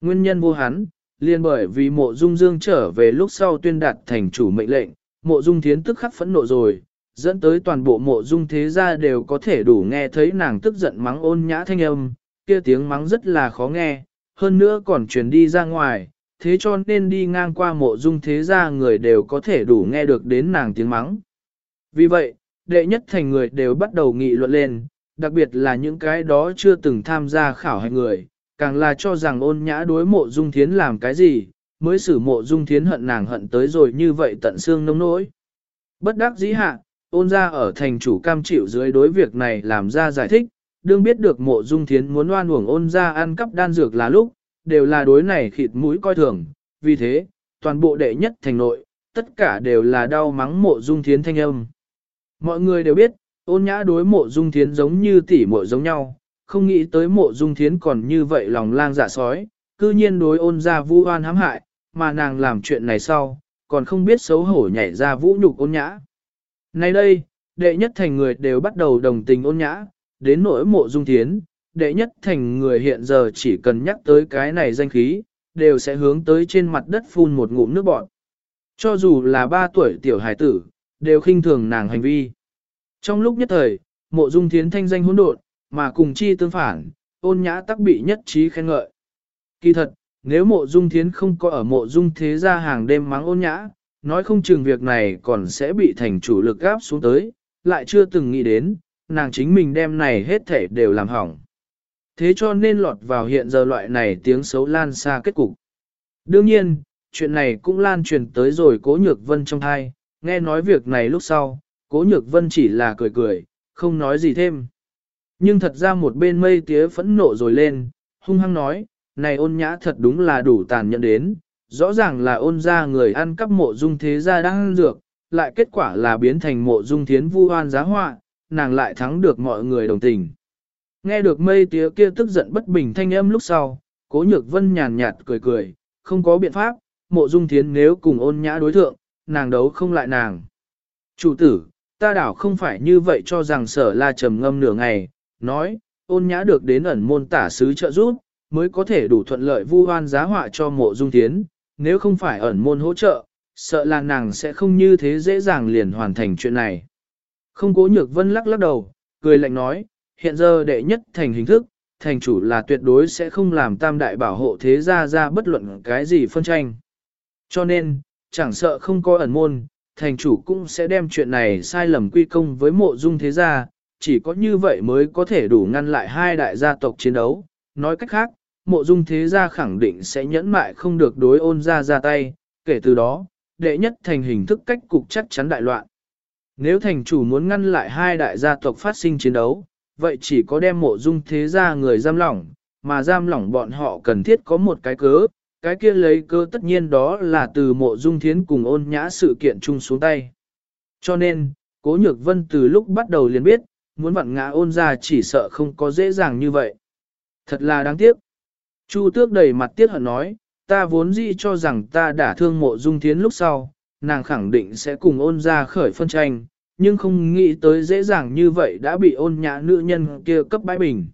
Nguyên nhân vô hắn, liên bởi vì mộ dung dương trở về lúc sau tuyên đạt thành chủ mệnh lệnh, mộ dung thiến tức khắc phẫn nộ rồi, dẫn tới toàn bộ mộ dung thế gia đều có thể đủ nghe thấy nàng tức giận mắng ôn nhã thanh âm, kia tiếng mắng rất là khó nghe, hơn nữa còn truyền đi ra ngoài, thế cho nên đi ngang qua mộ dung thế gia người đều có thể đủ nghe được đến nàng tiếng mắng. Vì vậy, đệ nhất thành người đều bắt đầu nghị luận lên, đặc biệt là những cái đó chưa từng tham gia khảo hạch người, càng là cho rằng ôn nhã đối mộ dung thiến làm cái gì, mới xử mộ dung thiến hận nàng hận tới rồi như vậy tận xương nông nỗi. Bất đắc dĩ hạ, ôn ra ở thành chủ cam chịu dưới đối việc này làm ra giải thích, đương biết được mộ dung thiến muốn oan uổng ôn ra ăn cắp đan dược là lúc, đều là đối này khịt mũi coi thường, vì thế, toàn bộ đệ nhất thành nội, tất cả đều là đau mắng mộ dung thiến thanh âm. Mọi người đều biết, ôn nhã đối mộ dung thiến giống như tỷ muội giống nhau, không nghĩ tới mộ dung thiến còn như vậy lòng lang dạ sói, cư nhiên đối ôn ra vũ oan hãm hại, mà nàng làm chuyện này sau, còn không biết xấu hổ nhảy ra vũ nhục ôn nhã. Nay đây, đệ nhất thành người đều bắt đầu đồng tình ôn nhã, đến nỗi mộ dung thiến, đệ nhất thành người hiện giờ chỉ cần nhắc tới cái này danh khí, đều sẽ hướng tới trên mặt đất phun một ngụm nước bọt. Cho dù là ba tuổi tiểu hải tử, đều khinh thường nàng hành vi. Trong lúc nhất thời, mộ dung thiến thanh danh hỗn độn, mà cùng chi tương phản, ôn nhã tắc bị nhất trí khen ngợi. Kỳ thật, nếu mộ dung thiến không có ở mộ dung thế gia hàng đêm mắng ôn nhã, nói không chừng việc này còn sẽ bị thành chủ lực gáp xuống tới, lại chưa từng nghĩ đến, nàng chính mình đem này hết thể đều làm hỏng. Thế cho nên lọt vào hiện giờ loại này tiếng xấu lan xa kết cục. Đương nhiên, chuyện này cũng lan truyền tới rồi cố nhược vân trong thai, nghe nói việc này lúc sau, cố nhược vân chỉ là cười cười, không nói gì thêm. Nhưng thật ra một bên mây tía phẫn nộ rồi lên, hung hăng nói, này ôn nhã thật đúng là đủ tàn nhẫn đến, rõ ràng là ôn ra người ăn cắp mộ dung thế gia đang ăn dược, lại kết quả là biến thành mộ dung thiến vu hoan giá họa, nàng lại thắng được mọi người đồng tình. Nghe được mây tía kia tức giận bất bình thanh âm lúc sau, cố nhược vân nhàn nhạt cười cười, không có biện pháp, mộ dung thiến nếu cùng ôn nhã đối thượng, nàng đấu không lại nàng. Chủ tử, ta đảo không phải như vậy cho rằng sở la trầm ngâm nửa ngày, nói, ôn nhã được đến ẩn môn tả sứ trợ giúp, mới có thể đủ thuận lợi vu hoan giá họa cho mộ dung thiến, nếu không phải ẩn môn hỗ trợ, sợ là nàng sẽ không như thế dễ dàng liền hoàn thành chuyện này. Không cố nhược vân lắc lắc đầu, cười lạnh nói, hiện giờ đệ nhất thành hình thức, thành chủ là tuyệt đối sẽ không làm tam đại bảo hộ thế gia ra bất luận cái gì phân tranh. Cho nên, chẳng sợ không có ẩn môn, thành chủ cũng sẽ đem chuyện này sai lầm quy công với mộ dung thế gia, chỉ có như vậy mới có thể đủ ngăn lại hai đại gia tộc chiến đấu. Nói cách khác, mộ dung thế gia khẳng định sẽ nhẫn mại không được đối ôn ra ra tay, kể từ đó, đệ nhất thành hình thức cách cục chắc chắn đại loạn. Nếu thành chủ muốn ngăn lại hai đại gia tộc phát sinh chiến đấu, vậy chỉ có đem mộ dung thế gia người giam lỏng, mà giam lỏng bọn họ cần thiết có một cái cớ, cái kia lấy cớ tất nhiên đó là từ mộ dung thiến cùng ôn nhã sự kiện chung xuống tay. Cho nên, cố nhược vân từ lúc bắt đầu liền biết, muốn vặn ngã ôn ra chỉ sợ không có dễ dàng như vậy. Thật là đáng tiếc. Chu tước đầy mặt tiếc hận nói, ta vốn dĩ cho rằng ta đã thương mộ dung thiến lúc sau, nàng khẳng định sẽ cùng ôn ra khởi phân tranh, nhưng không nghĩ tới dễ dàng như vậy đã bị ôn nhã nữ nhân kia cấp bãi bình.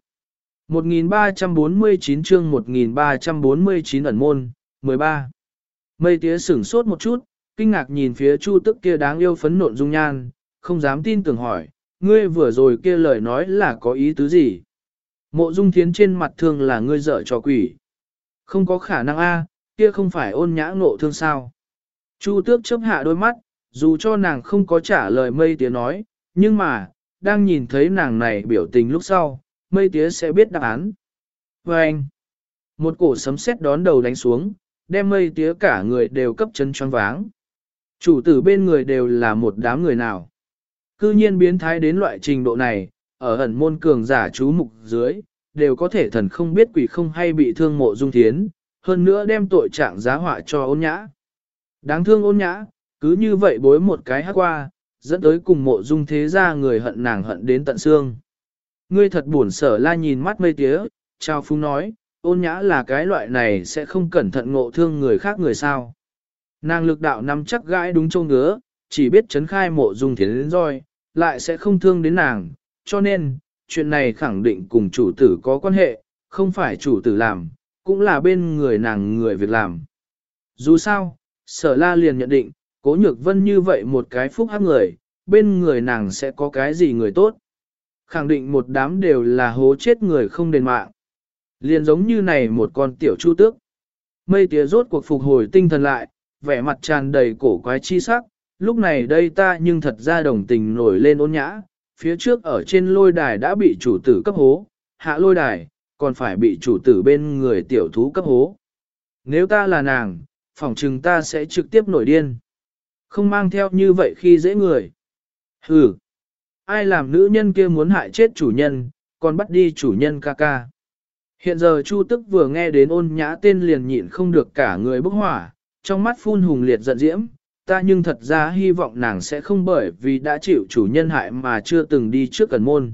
1349 chương 1349 ẩn môn, 13. Mây tía sửng sốt một chút, kinh ngạc nhìn phía chu tức kia đáng yêu phấn nộn dung nhan, không dám tin tưởng hỏi, ngươi vừa rồi kia lời nói là có ý tứ gì? Mộ dung thiến trên mặt thương là ngươi dở cho quỷ. Không có khả năng a, kia không phải ôn nhã ngộ thương sao. Chu tước chớp hạ đôi mắt, dù cho nàng không có trả lời mây tía nói, nhưng mà, đang nhìn thấy nàng này biểu tình lúc sau, mây tía sẽ biết đáp án. Và anh, một cổ sấm sét đón đầu đánh xuống, đem mây tía cả người đều cấp chân choáng váng. Chủ tử bên người đều là một đám người nào. Cư nhiên biến thái đến loại trình độ này, ở ẩn môn cường giả chú mục dưới, đều có thể thần không biết quỷ không hay bị thương mộ dung thiến, hơn nữa đem tội trạng giá họa cho ôn nhã. Đáng thương ôn nhã, cứ như vậy bối một cái hát qua, dẫn tới cùng mộ dung thế ra người hận nàng hận đến tận xương. Ngươi thật buồn sở la nhìn mắt mây tía, trao phúng nói, ôn nhã là cái loại này sẽ không cẩn thận ngộ thương người khác người sao. Nàng lực đạo nắm chắc gãi đúng châu ngứa, chỉ biết chấn khai mộ dung thiến đến roi, lại sẽ không thương đến nàng, cho nên, chuyện này khẳng định cùng chủ tử có quan hệ, không phải chủ tử làm, cũng là bên người nàng người việc làm. Dù sao, sở la liền nhận định, cố nhược vân như vậy một cái phúc hắc người, bên người nàng sẽ có cái gì người tốt. Khẳng định một đám đều là hố chết người không đền mạng. Liền giống như này một con tiểu chu tước. Mây tía rốt cuộc phục hồi tinh thần lại, vẻ mặt tràn đầy cổ quái chi sắc, lúc này đây ta nhưng thật ra đồng tình nổi lên ôn nhã, phía trước ở trên lôi đài đã bị chủ tử cấp hố, hạ lôi đài, còn phải bị chủ tử bên người tiểu thú cấp hố. Nếu ta là nàng, phỏng chừng ta sẽ trực tiếp nổi điên. Không mang theo như vậy khi dễ người. Hừ, ai làm nữ nhân kia muốn hại chết chủ nhân, còn bắt đi chủ nhân ca ca. Hiện giờ Chu Tức vừa nghe đến ôn nhã tên liền nhịn không được cả người bốc hỏa, trong mắt phun hùng liệt giận diễm, ta nhưng thật ra hy vọng nàng sẽ không bởi vì đã chịu chủ nhân hại mà chưa từng đi trước cần môn.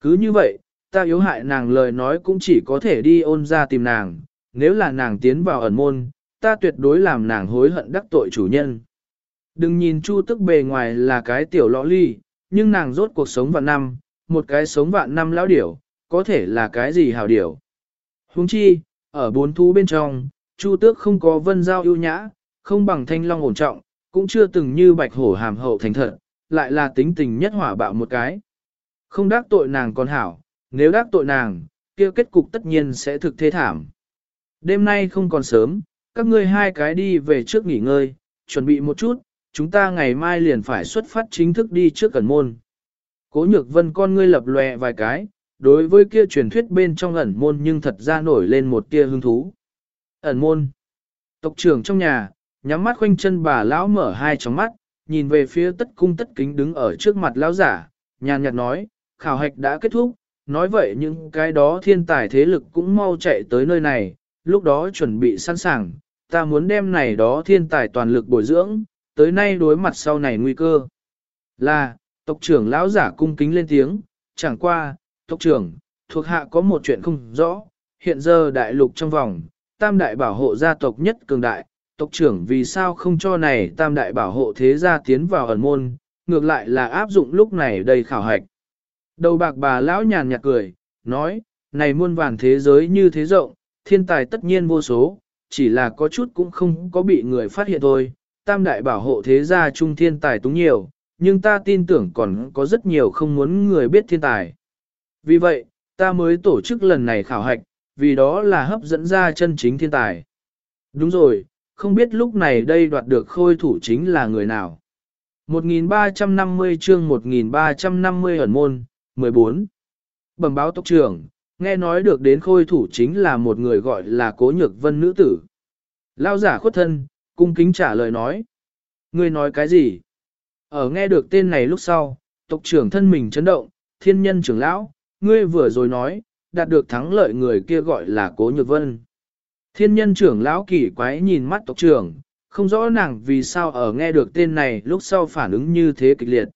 Cứ như vậy, ta yếu hại nàng lời nói cũng chỉ có thể đi ôn ra tìm nàng, nếu là nàng tiến vào ẩn môn, ta tuyệt đối làm nàng hối hận đắc tội chủ nhân. Đừng nhìn Chu tức bề ngoài là cái tiểu lõ ly, nhưng nàng rốt cuộc sống vạn năm, một cái sống vạn năm lão điểu, có thể là cái gì hảo điểu. Huống chi, ở bốn thú bên trong, Chu tước không có vân giao ưu nhã, không bằng thanh long ổn trọng, cũng chưa từng như bạch hổ hàm hậu thành thật, lại là tính tình nhất hỏa bạo một cái. Không đắc tội nàng còn hảo, nếu đắc tội nàng, kia kết cục tất nhiên sẽ thực thế thảm. Đêm nay không còn sớm, các ngươi hai cái đi về trước nghỉ ngơi, chuẩn bị một chút, chúng ta ngày mai liền phải xuất phát chính thức đi trước cẩn môn. Cố nhược vân con ngươi lập lòe vài cái, đối với kia truyền thuyết bên trong ẩn môn nhưng thật ra nổi lên một tia hứng thú. Ẩn môn. Tộc trưởng trong nhà, nhắm mắt khoanh chân bà lão mở hai tròng mắt, nhìn về phía tất cung tất kính đứng ở trước mặt lão giả, nhàn nhạt nói, khảo hạch đã kết thúc, nói vậy những cái đó thiên tài thế lực cũng mau chạy tới nơi này, lúc đó chuẩn bị sẵn sàng, ta muốn đem này đó thiên tài toàn lực bồi dưỡng, tới nay đối mặt sau này nguy cơ. Là, tộc trưởng lão giả cung kính lên tiếng, chẳng qua, tộc trưởng, thuộc hạ có một chuyện không rõ, hiện giờ đại lục trong vòng, tam đại bảo hộ gia tộc nhất cường đại, tộc trưởng vì sao không cho này tam đại bảo hộ thế gia tiến vào ẩn môn, ngược lại là áp dụng lúc này đầy khảo hạch. Đầu bạc bà lão nhàn nhạt cười, nói, này muôn vàn thế giới như thế rộng, thiên tài tất nhiên vô số, chỉ là có chút cũng không có bị người phát hiện thôi. Tam đại bảo hộ thế gia trung thiên tài túng nhiều, nhưng ta tin tưởng còn có rất nhiều không muốn người biết thiên tài. Vì vậy, ta mới tổ chức lần này khảo hạch, vì đó là hấp dẫn ra chân chính thiên tài. Đúng rồi, không biết lúc này đây đoạt được khôi thủ chính là người nào. 1350 chương 1350 ẩn môn, 14. Bẩm báo tộc trưởng, nghe nói được đến khôi thủ chính là một người gọi là cố nhược vân nữ tử. Lao giả khuất thân, cung kính trả lời nói. Người nói cái gì? Ở nghe được tên này lúc sau, tộc trưởng thân mình chấn động, thiên nhân trưởng lão, ngươi vừa rồi nói, đạt được thắng lợi người kia gọi là cố nhược vân. Thiên nhân trưởng lão kỳ quái nhìn mắt tộc trưởng, không rõ nàng vì sao ở nghe được tên này lúc sau phản ứng như thế kịch liệt.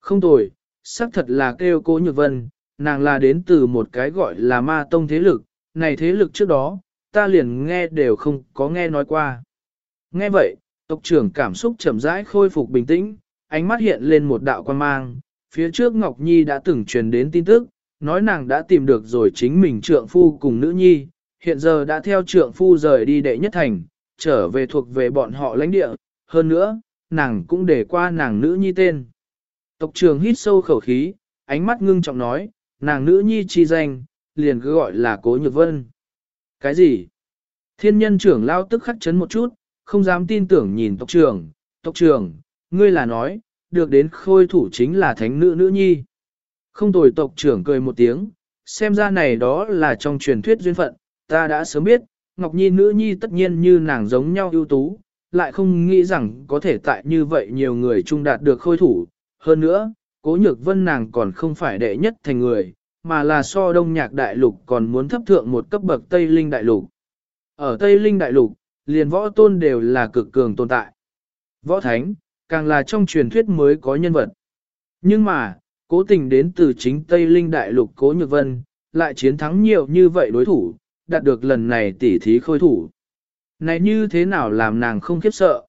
Không tồi, xác thật là kêu cố nhược vân, nàng là đến từ một cái gọi là ma tông thế lực, này thế lực trước đó, ta liền nghe đều không có nghe nói qua. Nghe vậy, tộc trưởng cảm xúc chậm rãi khôi phục bình tĩnh, ánh mắt hiện lên một đạo quan mang, phía trước Ngọc Nhi đã từng truyền đến tin tức, nói nàng đã tìm được rồi chính mình trượng phu cùng nữ nhi, hiện giờ đã theo trượng phu rời đi đệ nhất thành, trở về thuộc về bọn họ lãnh địa, hơn nữa, nàng cũng để qua nàng nữ nhi tên. Tộc trưởng hít sâu khẩu khí, ánh mắt ngưng trọng nói, nàng nữ nhi chi danh, liền cứ gọi là Cố Nhược Vân. Cái gì? Thiên nhân trưởng lao tức khắc chấn một chút, không dám tin tưởng nhìn tộc trưởng, tộc trưởng, ngươi là nói, được đến khôi thủ chính là thánh nữ nữ nhi. Không tồi tộc trưởng cười một tiếng, xem ra này đó là trong truyền thuyết duyên phận, ta đã sớm biết, Ngọc Nhi nữ nhi tất nhiên như nàng giống nhau ưu tú, lại không nghĩ rằng có thể tại như vậy nhiều người chung đạt được khôi thủ. Hơn nữa, cố nhược vân nàng còn không phải đệ nhất thành người, mà là so đông nhạc đại lục còn muốn thấp thượng một cấp bậc Tây Linh đại lục. Ở Tây Linh đại lục, liền võ tôn đều là cực cường tồn tại. Võ thánh, càng là trong truyền thuyết mới có nhân vật. Nhưng mà, cố tình đến từ chính Tây Linh đại lục cố nhược vân, lại chiến thắng nhiều như vậy đối thủ, đạt được lần này tỉ thí khôi thủ. Này như thế nào làm nàng không khiếp sợ?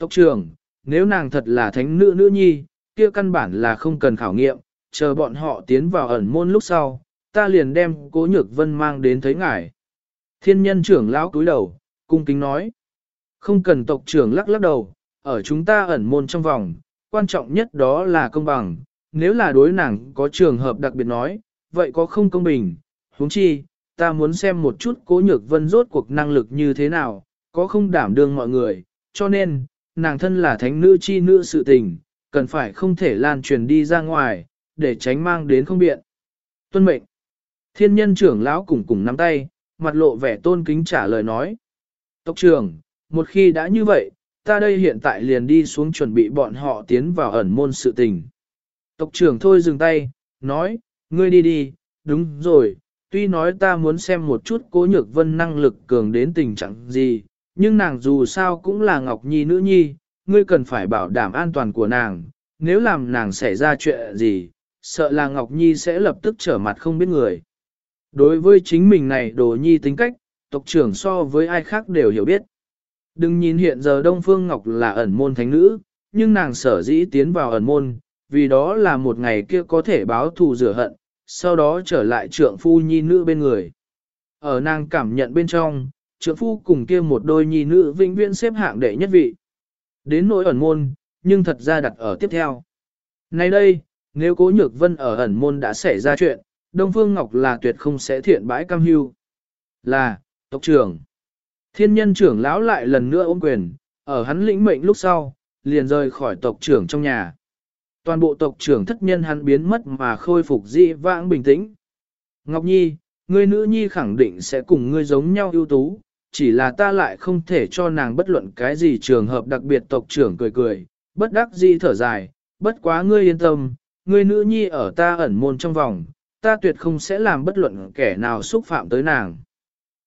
tộc trưởng, nếu nàng thật là thánh nữ nữ nhi, kia căn bản là không cần khảo nghiệm, chờ bọn họ tiến vào ẩn môn lúc sau, ta liền đem cố nhược vân mang đến thấy ngài. Thiên nhân trưởng lão cúi đầu, cung kính nói. Không cần tộc trưởng lắc lắc đầu, ở chúng ta ẩn môn trong vòng, quan trọng nhất đó là công bằng, nếu là đối nàng có trường hợp đặc biệt nói, vậy có không công bình, huống chi, ta muốn xem một chút cố nhược vân rốt cuộc năng lực như thế nào, có không đảm đương mọi người, cho nên, nàng thân là thánh nữ chi nữ sự tình, cần phải không thể lan truyền đi ra ngoài, để tránh mang đến không biện. Tuân mệnh. Thiên nhân trưởng lão cùng cùng nắm tay, mặt lộ vẻ tôn kính trả lời nói. Tộc trưởng, một khi đã như vậy, ta đây hiện tại liền đi xuống chuẩn bị bọn họ tiến vào ẩn môn sự tình. Tộc trưởng thôi dừng tay, nói, ngươi đi đi, đúng rồi, tuy nói ta muốn xem một chút cố nhược vân năng lực cường đến tình trạng gì, nhưng nàng dù sao cũng là Ngọc Nhi nữ nhi, ngươi cần phải bảo đảm an toàn của nàng, nếu làm nàng xảy ra chuyện gì, sợ là Ngọc Nhi sẽ lập tức trở mặt không biết người. Đối với chính mình này đồ nhi tính cách, tộc trưởng so với ai khác đều hiểu biết. Đừng nhìn hiện giờ Đông Phương Ngọc là ẩn môn thánh nữ, nhưng nàng sở dĩ tiến vào ẩn môn, vì đó là một ngày kia có thể báo thù rửa hận, sau đó trở lại trượng phu nhi nữ bên người. Ở nàng cảm nhận bên trong, trượng phu cùng kia một đôi nhi nữ vinh viễn xếp hạng đệ nhất vị. Đến nỗi ẩn môn, nhưng thật ra đặt ở tiếp theo. Nay đây, nếu cố nhược vân ở ẩn môn đã xảy ra chuyện, Đông Phương Ngọc là tuyệt không sẽ thiện bãi cam hưu. Là, tộc trưởng. Thiên nhân trưởng lão lại lần nữa ôm quyền, ở hắn lĩnh mệnh lúc sau, liền rời khỏi tộc trưởng trong nhà. Toàn bộ tộc trưởng thất nhân hắn biến mất mà khôi phục dị vãng bình tĩnh. Ngọc Nhi, ngươi nữ nhi khẳng định sẽ cùng ngươi giống nhau ưu tú, chỉ là ta lại không thể cho nàng bất luận cái gì trường hợp đặc biệt tộc trưởng cười cười, bất đắc dĩ thở dài, bất quá ngươi yên tâm, ngươi nữ nhi ở ta ẩn môn trong vòng, ta tuyệt không sẽ làm bất luận kẻ nào xúc phạm tới nàng.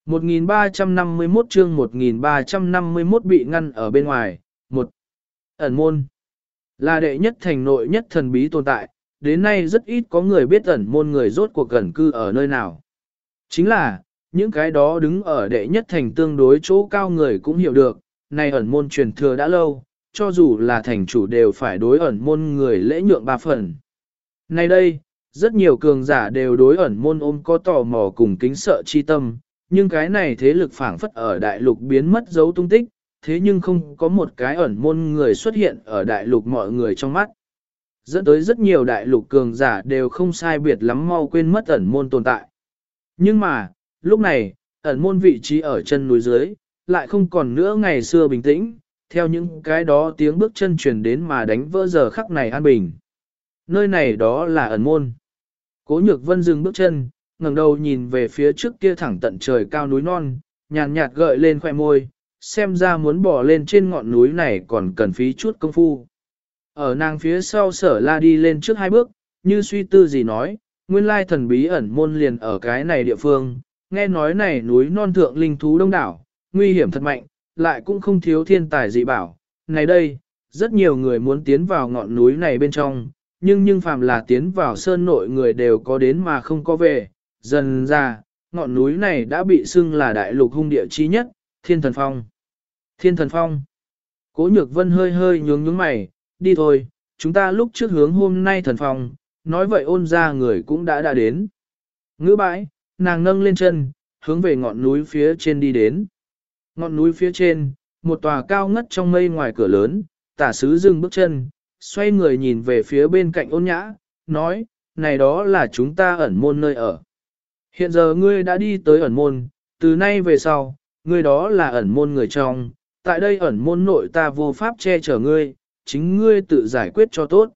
1351 chương 1351 bị ngăn ở bên ngoài, một Ẩn môn là đệ nhất thành nội nhất thần bí tồn tại, đến nay rất ít có người biết ẩn môn người rốt cuộc gần cư ở nơi nào. Chính là, những cái đó đứng ở đệ nhất thành tương đối chỗ cao người cũng hiểu được, này ẩn môn truyền thừa đã lâu, cho dù là thành chủ đều phải đối ẩn môn người lễ nhượng ba phần. Nay đây, rất nhiều cường giả đều đối ẩn môn ôm có tò mò cùng kính sợ chi tâm, nhưng cái này thế lực phảng phất ở đại lục biến mất dấu tung tích, thế nhưng không có một cái ẩn môn người xuất hiện ở đại lục mọi người trong mắt. Dẫn tới rất nhiều đại lục cường giả đều không sai biệt lắm mau quên mất ẩn môn tồn tại. Nhưng mà, lúc này, ẩn môn vị trí ở chân núi dưới, lại không còn nữa ngày xưa bình tĩnh, theo những cái đó tiếng bước chân truyền đến mà đánh vỡ giờ khắc này an bình. Nơi này đó là ẩn môn. Cố nhược vân dừng bước chân, ngẩng đầu nhìn về phía trước kia thẳng tận trời cao núi non, nhàn nhạt gợi lên khoẻ môi, xem ra muốn bỏ lên trên ngọn núi này còn cần phí chút công phu. Ở nàng phía sau sở la đi lên trước hai bước, như suy tư gì nói, nguyên lai thần bí ẩn môn liền ở cái này địa phương, nghe nói này núi non thượng linh thú đông đảo, nguy hiểm thật mạnh, lại cũng không thiếu thiên tài dị bảo. Này đây, rất nhiều người muốn tiến vào ngọn núi này bên trong, nhưng nhưng phàm là tiến vào sơn nội người đều có đến mà không có về. Dần ra, ngọn núi này đã bị xưng là đại lục hung địa chi nhất, thiên thần phong. Thiên thần phong. Cố nhược vân hơi hơi nhướng nhướng mày, đi thôi, chúng ta lúc trước hướng hôm nay thần phong, nói vậy ôn ra người cũng đã đã đến. Ngữ bãi, nàng nâng lên chân, hướng về ngọn núi phía trên đi đến. Ngọn núi phía trên, một tòa cao ngất trong mây ngoài cửa lớn, tả sứ dừng bước chân, xoay người nhìn về phía bên cạnh ôn nhã, nói, này đó là chúng ta ẩn môn nơi ở. Hiện giờ ngươi đã đi tới ẩn môn, từ nay về sau, ngươi đó là ẩn môn người trong, tại đây ẩn môn nội ta vô pháp che chở ngươi, chính ngươi tự giải quyết cho tốt.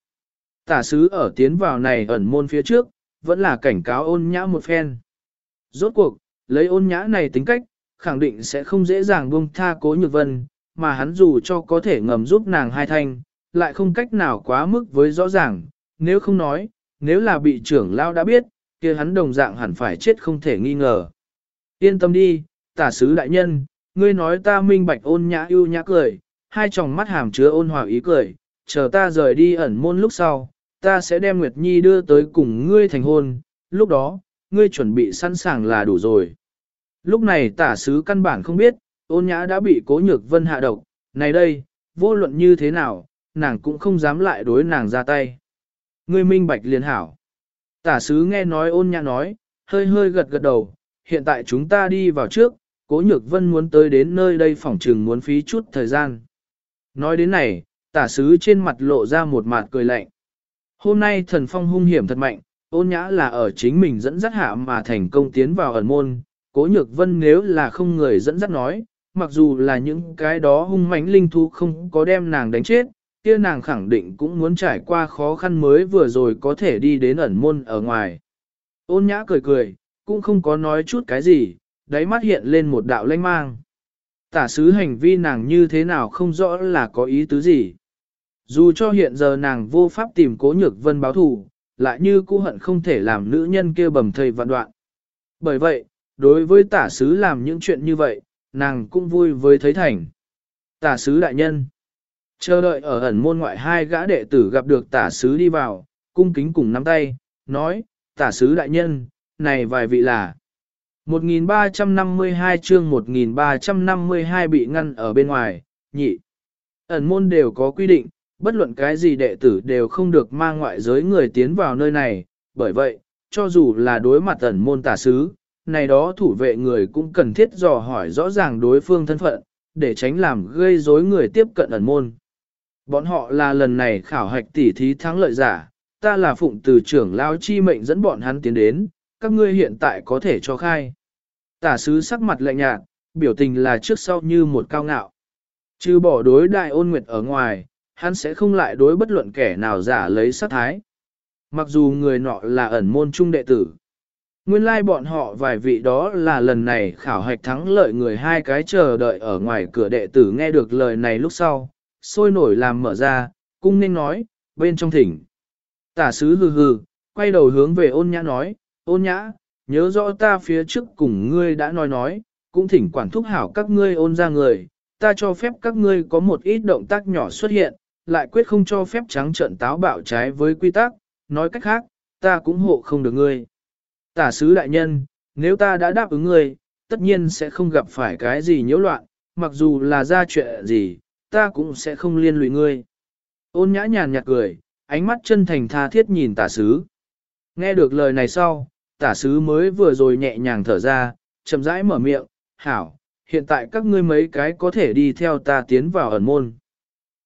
Tả sứ ở tiến vào này ẩn môn phía trước, vẫn là cảnh cáo ôn nhã một phen. Rốt cuộc, lấy ôn nhã này tính cách, khẳng định sẽ không dễ dàng buông tha cố nhược vân, mà hắn dù cho có thể ngầm giúp nàng hai thanh, lại không cách nào quá mức với rõ ràng, nếu không nói, nếu là bị trưởng lao đã biết, kia hắn đồng dạng hẳn phải chết không thể nghi ngờ. Yên tâm đi, tả sứ đại nhân, ngươi nói ta minh bạch ôn nhã ưu nhã cười, hai tròng mắt hàm chứa ôn hòa ý cười, chờ ta rời đi ẩn môn lúc sau, ta sẽ đem Nguyệt Nhi đưa tới cùng ngươi thành hôn, lúc đó, ngươi chuẩn bị sẵn sàng là đủ rồi. Lúc này tả sứ căn bản không biết, ôn nhã đã bị cố nhược vân hạ độc, này đây, vô luận như thế nào, nàng cũng không dám lại đối nàng ra tay. Ngươi minh bạch liền hảo. Tả sứ nghe nói ôn nhã nói, hơi hơi gật gật đầu, hiện tại chúng ta đi vào trước, cố nhược vân muốn tới đến nơi đây phỏng trừng muốn phí chút thời gian. Nói đến này, tả sứ trên mặt lộ ra một mặt cười lạnh. Hôm nay thần phong hung hiểm thật mạnh, ôn nhã là ở chính mình dẫn dắt hạ mà thành công tiến vào ẩn môn, cố nhược vân nếu là không người dẫn dắt nói, mặc dù là những cái đó hung mãnh linh thú không có đem nàng đánh chết, kia nàng khẳng định cũng muốn trải qua khó khăn mới vừa rồi có thể đi đến ẩn môn ở ngoài. Ôn nhã cười cười, cũng không có nói chút cái gì, đáy mắt hiện lên một đạo lanh mang. Tả sứ hành vi nàng như thế nào không rõ là có ý tứ gì. Dù cho hiện giờ nàng vô pháp tìm cố nhược vân báo thù, lại như cũ hận không thể làm nữ nhân kia bầm thầy vạn đoạn. Bởi vậy, đối với tả sứ làm những chuyện như vậy, nàng cũng vui với thấy thành. Tả sứ đại nhân. Chờ đợi ở ẩn môn ngoại hai gã đệ tử gặp được tả sứ đi vào, cung kính cùng nắm tay, nói, tả sứ đại nhân, này vài vị là. 1352 chương 1352 bị ngăn ở bên ngoài, nhị. Ẩn môn đều có quy định, bất luận cái gì đệ tử đều không được mang ngoại giới người tiến vào nơi này, bởi vậy, cho dù là đối mặt ẩn môn tả sứ, này đó thủ vệ người cũng cần thiết dò hỏi rõ ràng đối phương thân phận, để tránh làm gây rối người tiếp cận ẩn môn. Bọn họ là lần này khảo hạch tỉ thí thắng lợi giả, ta là phụng từ trưởng lao chi mệnh dẫn bọn hắn tiến đến, các ngươi hiện tại có thể cho khai. Tả sứ sắc mặt lạnh nhạt, biểu tình là trước sau như một cao ngạo. Chứ bỏ đối đại ôn nguyệt ở ngoài, hắn sẽ không lại đối bất luận kẻ nào giả lấy sát thái. Mặc dù người nọ là ẩn môn trung đệ tử. Nguyên lai like bọn họ vài vị đó là lần này khảo hạch thắng lợi người hai cái chờ đợi ở ngoài cửa đệ tử nghe được lời này lúc sau, sôi nổi làm mở ra, cung nên nói, bên trong thỉnh. Tả sứ hừ hừ, quay đầu hướng về ôn nhã nói, ôn nhã, nhớ rõ ta phía trước cùng ngươi đã nói nói, cũng thỉnh quản thúc hảo các ngươi ôn ra người, ta cho phép các ngươi có một ít động tác nhỏ xuất hiện, lại quyết không cho phép trắng trợn táo bạo trái với quy tắc, nói cách khác, ta cũng hộ không được ngươi. Tả sứ đại nhân, nếu ta đã đáp ứng ngươi, tất nhiên sẽ không gặp phải cái gì nhiễu loạn, mặc dù là ra chuyện gì, ta cũng sẽ không liên lụy ngươi. Ôn nhã nhàn nhạt cười, ánh mắt chân thành tha thiết nhìn tả sứ. Nghe được lời này sau, tả sứ mới vừa rồi nhẹ nhàng thở ra, chậm rãi mở miệng, hảo, hiện tại các ngươi mấy cái có thể đi theo ta tiến vào ẩn môn.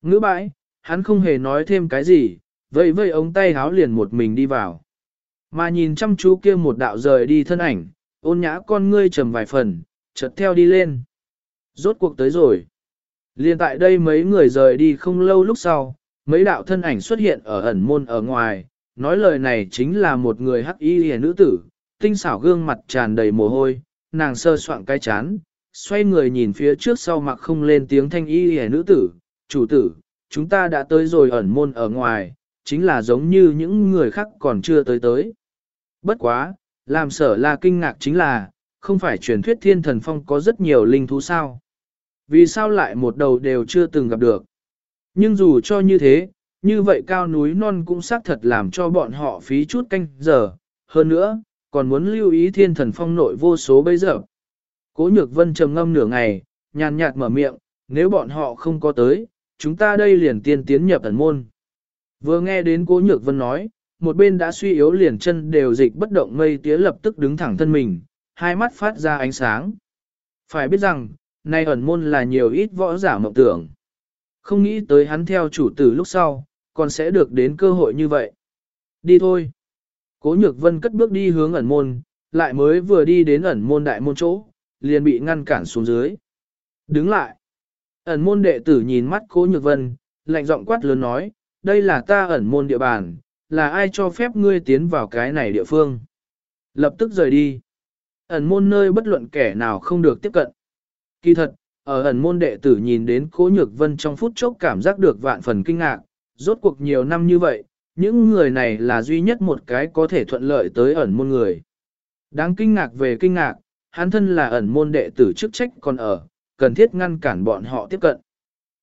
Ngữ bãi, hắn không hề nói thêm cái gì, vậy vây ống tay háo liền một mình đi vào. Mà nhìn chăm chú kia một đạo rời đi thân ảnh, ôn nhã con ngươi trầm vài phần, chợt theo đi lên. Rốt cuộc tới rồi. Liên tại đây mấy người rời đi không lâu lúc sau, mấy đạo thân ảnh xuất hiện ở ẩn môn ở ngoài, nói lời này chính là một người hắc y hề nữ tử, tinh xảo gương mặt tràn đầy mồ hôi, nàng sơ soạn cái chán, xoay người nhìn phía trước sau mặc không lên tiếng thanh y hề nữ tử, chủ tử, chúng ta đã tới rồi ẩn môn ở ngoài, chính là giống như những người khác còn chưa tới tới. Bất quá, làm sở là kinh ngạc chính là, không phải truyền thuyết thiên thần phong có rất nhiều linh thú sao. Vì sao lại một đầu đều chưa từng gặp được. Nhưng dù cho như thế, như vậy cao núi non cũng xác thật làm cho bọn họ phí chút canh giờ. Hơn nữa, còn muốn lưu ý thiên thần phong nội vô số bây giờ. Cố nhược vân trầm ngâm nửa ngày, nhàn nhạt mở miệng, nếu bọn họ không có tới, chúng ta đây liền tiên tiến nhập ẩn môn. Vừa nghe đến cố nhược vân nói, một bên đã suy yếu liền chân đều dịch bất động mây tía lập tức đứng thẳng thân mình, hai mắt phát ra ánh sáng. Phải biết rằng, nay ẩn môn là nhiều ít võ giả mộng tưởng. Không nghĩ tới hắn theo chủ tử lúc sau, còn sẽ được đến cơ hội như vậy. Đi thôi. Cố nhược vân cất bước đi hướng ẩn môn, lại mới vừa đi đến ẩn môn đại môn chỗ, liền bị ngăn cản xuống dưới. Đứng lại. Ẩn môn đệ tử nhìn mắt cố nhược vân, lạnh giọng quát lớn nói, đây là ta ẩn môn địa bàn, là ai cho phép ngươi tiến vào cái này địa phương. Lập tức rời đi. Ẩn môn nơi bất luận kẻ nào không được tiếp cận. Kỳ thật, ở ẩn môn đệ tử nhìn đến cố nhược vân trong phút chốc cảm giác được vạn phần kinh ngạc, rốt cuộc nhiều năm như vậy, những người này là duy nhất một cái có thể thuận lợi tới ẩn môn người. Đáng kinh ngạc về kinh ngạc, hắn thân là ẩn môn đệ tử chức trách còn ở, cần thiết ngăn cản bọn họ tiếp cận.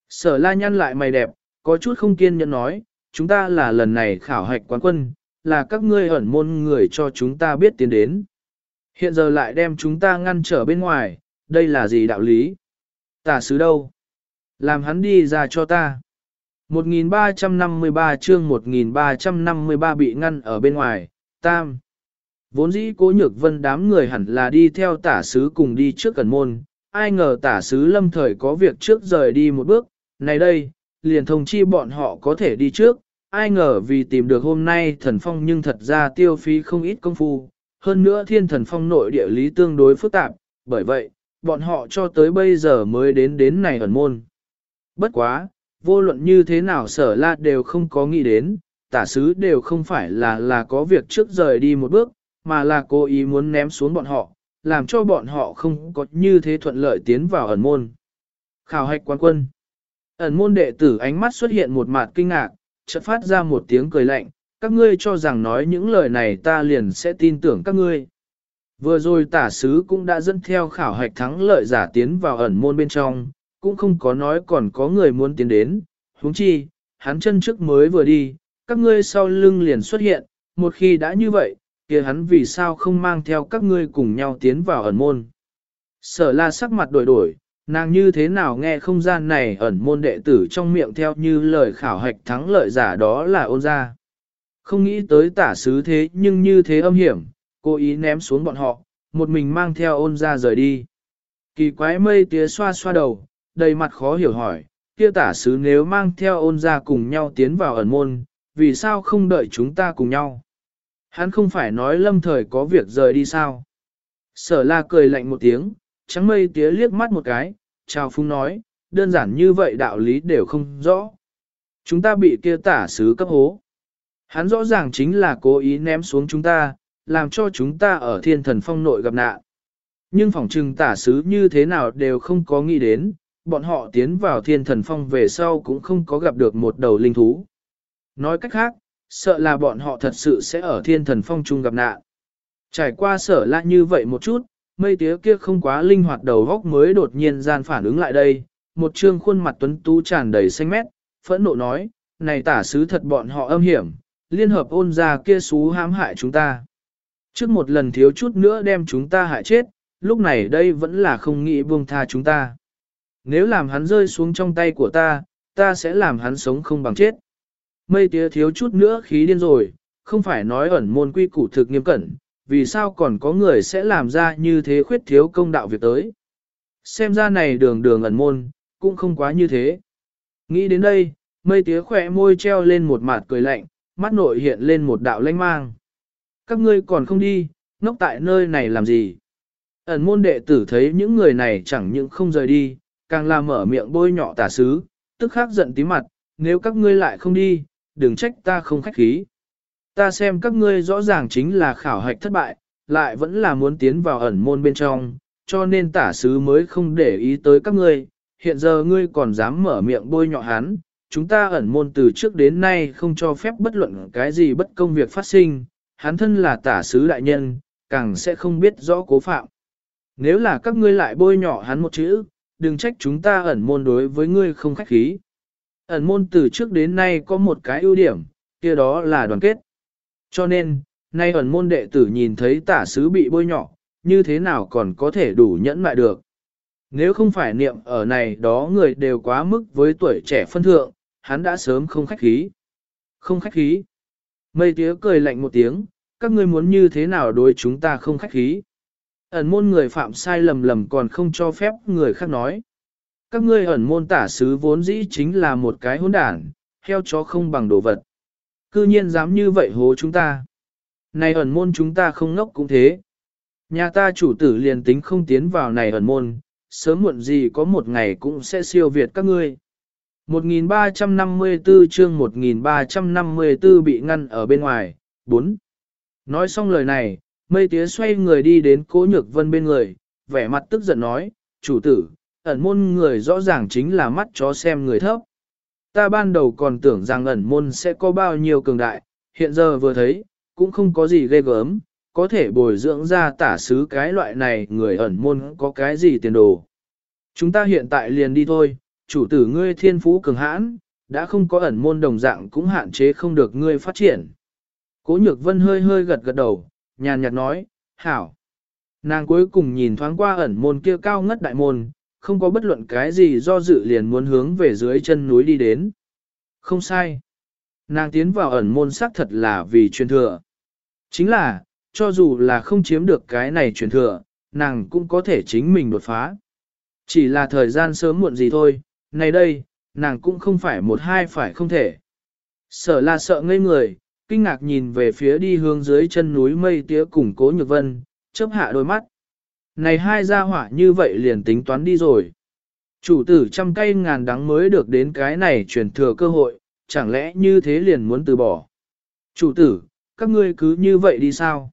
Sở la nhăn lại mày đẹp, có chút không kiên nhẫn nói, chúng ta là lần này khảo hạch quán quân, là các ngươi ẩn môn người cho chúng ta biết tiến đến. Hiện giờ lại đem chúng ta ngăn trở bên ngoài, đây là gì đạo lý? Tả sứ đâu? Làm hắn đi ra cho ta. 1353 chương 1353 bị ngăn ở bên ngoài, tam. Vốn dĩ cố nhược vân đám người hẳn là đi theo tả sứ cùng đi trước cần môn, ai ngờ tả sứ lâm thời có việc trước rời đi một bước, này đây, liền thông chi bọn họ có thể đi trước, ai ngờ vì tìm được hôm nay thần phong nhưng thật ra tiêu phí không ít công phu, hơn nữa thiên thần phong nội địa lý tương đối phức tạp, bởi vậy, bọn họ cho tới bây giờ mới đến đến này ẩn môn. Bất quá, vô luận như thế nào sở la đều không có nghĩ đến, tả sứ đều không phải là là có việc trước rời đi một bước, mà là cố ý muốn ném xuống bọn họ, làm cho bọn họ không có như thế thuận lợi tiến vào ẩn môn. Khảo hạch quan quân Ẩn môn đệ tử ánh mắt xuất hiện một mặt kinh ngạc, chợt phát ra một tiếng cười lạnh, các ngươi cho rằng nói những lời này ta liền sẽ tin tưởng các ngươi. Vừa rồi tả sứ cũng đã dẫn theo khảo hạch thắng lợi giả tiến vào ẩn môn bên trong, cũng không có nói còn có người muốn tiến đến, huống chi, hắn chân trước mới vừa đi, các ngươi sau lưng liền xuất hiện, một khi đã như vậy, kia hắn vì sao không mang theo các ngươi cùng nhau tiến vào ẩn môn. Sở la sắc mặt đổi đổi, nàng như thế nào nghe không gian này ẩn môn đệ tử trong miệng theo như lời khảo hạch thắng lợi giả đó là ôn gia. Không nghĩ tới tả sứ thế nhưng như thế âm hiểm, cố ý ném xuống bọn họ, một mình mang theo ôn gia rời đi. Kỳ quái mây tía xoa xoa đầu, đầy mặt khó hiểu hỏi, kia tả sứ nếu mang theo ôn gia cùng nhau tiến vào ẩn môn, vì sao không đợi chúng ta cùng nhau? Hắn không phải nói lâm thời có việc rời đi sao? Sở la cười lạnh một tiếng, trắng mây tía liếc mắt một cái, chào phung nói, đơn giản như vậy đạo lý đều không rõ. Chúng ta bị kia tả sứ cấp hố. Hắn rõ ràng chính là cố ý ném xuống chúng ta, làm cho chúng ta ở thiên thần phong nội gặp nạn. Nhưng phỏng trừng tả sứ như thế nào đều không có nghĩ đến, bọn họ tiến vào thiên thần phong về sau cũng không có gặp được một đầu linh thú. Nói cách khác, sợ là bọn họ thật sự sẽ ở thiên thần phong chung gặp nạn. Trải qua sở lạ như vậy một chút, mây tía kia không quá linh hoạt đầu góc mới đột nhiên gian phản ứng lại đây, một trương khuôn mặt tuấn tú tràn đầy xanh mét, phẫn nộ nói, này tả sứ thật bọn họ âm hiểm, liên hợp ôn ra kia xú hãm hại chúng ta. Trước một lần thiếu chút nữa đem chúng ta hại chết, lúc này đây vẫn là không nghĩ buông tha chúng ta. Nếu làm hắn rơi xuống trong tay của ta, ta sẽ làm hắn sống không bằng chết. Mây tía thiếu chút nữa khí điên rồi, không phải nói ẩn môn quy củ thực nghiêm cẩn, vì sao còn có người sẽ làm ra như thế khuyết thiếu công đạo việc tới. Xem ra này đường đường ẩn môn, cũng không quá như thế. Nghĩ đến đây, mây tía khỏe môi treo lên một mặt cười lạnh, mắt nội hiện lên một đạo lanh mang. Các ngươi còn không đi, ngốc tại nơi này làm gì? Ẩn môn đệ tử thấy những người này chẳng những không rời đi, càng là mở miệng bôi nhọ tả sứ, tức khắc giận tí mặt, nếu các ngươi lại không đi, đừng trách ta không khách khí. Ta xem các ngươi rõ ràng chính là khảo hạch thất bại, lại vẫn là muốn tiến vào ẩn môn bên trong, cho nên tả sứ mới không để ý tới các ngươi, hiện giờ ngươi còn dám mở miệng bôi nhọ hắn, chúng ta ẩn môn từ trước đến nay không cho phép bất luận cái gì bất công việc phát sinh, hắn thân là tả sứ đại nhân, càng sẽ không biết rõ cố phạm. Nếu là các ngươi lại bôi nhọ hắn một chữ, đừng trách chúng ta ẩn môn đối với ngươi không khách khí. Ẩn môn từ trước đến nay có một cái ưu điểm, kia đó là đoàn kết. Cho nên, nay ẩn môn đệ tử nhìn thấy tả sứ bị bôi nhọ, như thế nào còn có thể đủ nhẫn mại được. Nếu không phải niệm ở này đó người đều quá mức với tuổi trẻ phân thượng, hắn đã sớm không khách khí. Không khách khí. Mây tía cười lạnh một tiếng, các ngươi muốn như thế nào đối chúng ta không khách khí. Ẩn môn người phạm sai lầm lầm còn không cho phép người khác nói. Các ngươi ẩn môn tả sứ vốn dĩ chính là một cái hỗn đản, heo chó không bằng đồ vật. Cư nhiên dám như vậy hố chúng ta. Này ẩn môn chúng ta không ngốc cũng thế. Nhà ta chủ tử liền tính không tiến vào này ẩn môn, sớm muộn gì có một ngày cũng sẽ siêu việt các ngươi. 1354 chương 1354 bị ngăn ở bên ngoài, 4. Nói xong lời này, mây tía xoay người đi đến cố nhược vân bên người, vẻ mặt tức giận nói, chủ tử, ẩn môn người rõ ràng chính là mắt chó xem người thấp. Ta ban đầu còn tưởng rằng ẩn môn sẽ có bao nhiêu cường đại, hiện giờ vừa thấy, cũng không có gì ghê gớm, có thể bồi dưỡng ra tả sứ cái loại này người ẩn môn có cái gì tiền đồ. Chúng ta hiện tại liền đi thôi, chủ tử ngươi thiên phú cường hãn, đã không có ẩn môn đồng dạng cũng hạn chế không được ngươi phát triển. Cố nhược vân hơi hơi gật gật đầu, nhàn nhạt nói, hảo. Nàng cuối cùng nhìn thoáng qua ẩn môn kia cao ngất đại môn, không có bất luận cái gì do dự liền muốn hướng về dưới chân núi đi đến. Không sai. Nàng tiến vào ẩn môn xác thật là vì truyền thừa. Chính là, cho dù là không chiếm được cái này truyền thừa, nàng cũng có thể chính mình đột phá. Chỉ là thời gian sớm muộn gì thôi, này đây, nàng cũng không phải một hai phải không thể. Sợ là sợ ngây người, kinh ngạc nhìn về phía đi hướng dưới chân núi mây tía cùng cố nhược vân, chớp hạ đôi mắt. Này hai gia hỏa như vậy liền tính toán đi rồi. Chủ tử trăm cây ngàn đắng mới được đến cái này truyền thừa cơ hội, chẳng lẽ như thế liền muốn từ bỏ. Chủ tử, các ngươi cứ như vậy đi sao?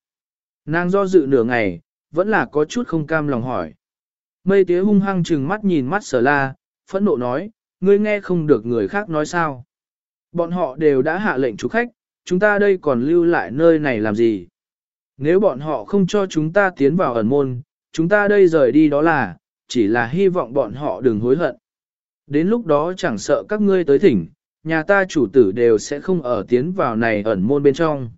Nàng do dự nửa ngày, vẫn là có chút không cam lòng hỏi. Mây tía hung hăng trừng mắt nhìn mắt sở la, phẫn nộ nói, ngươi nghe không được người khác nói sao. Bọn họ đều đã hạ lệnh chủ khách, chúng ta đây còn lưu lại nơi này làm gì? Nếu bọn họ không cho chúng ta tiến vào ẩn môn, chúng ta đây rời đi đó là, chỉ là hy vọng bọn họ đừng hối hận. Đến lúc đó chẳng sợ các ngươi tới thỉnh, nhà ta chủ tử đều sẽ không ở tiến vào này ẩn môn bên trong.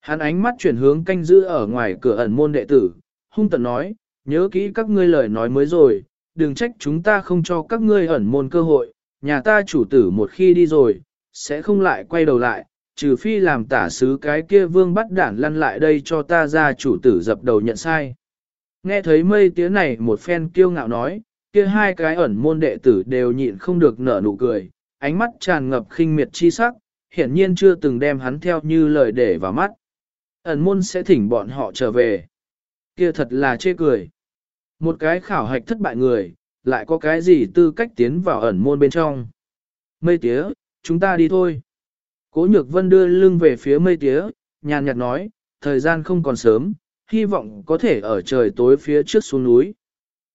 Hắn ánh mắt chuyển hướng canh giữ ở ngoài cửa ẩn môn đệ tử, hung tận nói, nhớ kỹ các ngươi lời nói mới rồi, đừng trách chúng ta không cho các ngươi ẩn môn cơ hội, nhà ta chủ tử một khi đi rồi, sẽ không lại quay đầu lại, trừ phi làm tả sứ cái kia vương bắt đản lăn lại đây cho ta ra chủ tử dập đầu nhận sai. Nghe thấy mây tía này một phen kiêu ngạo nói, kia hai cái ẩn môn đệ tử đều nhịn không được nở nụ cười, ánh mắt tràn ngập khinh miệt chi sắc, hiển nhiên chưa từng đem hắn theo như lời để vào mắt. Ẩn môn sẽ thỉnh bọn họ trở về. Kia thật là chê cười. Một cái khảo hạch thất bại người, lại có cái gì tư cách tiến vào ẩn môn bên trong. Mây tía, chúng ta đi thôi. Cố nhược vân đưa lưng về phía mây tía, nhàn nhạt nói, thời gian không còn sớm, hy vọng có thể ở trời tối phía trước xuống núi.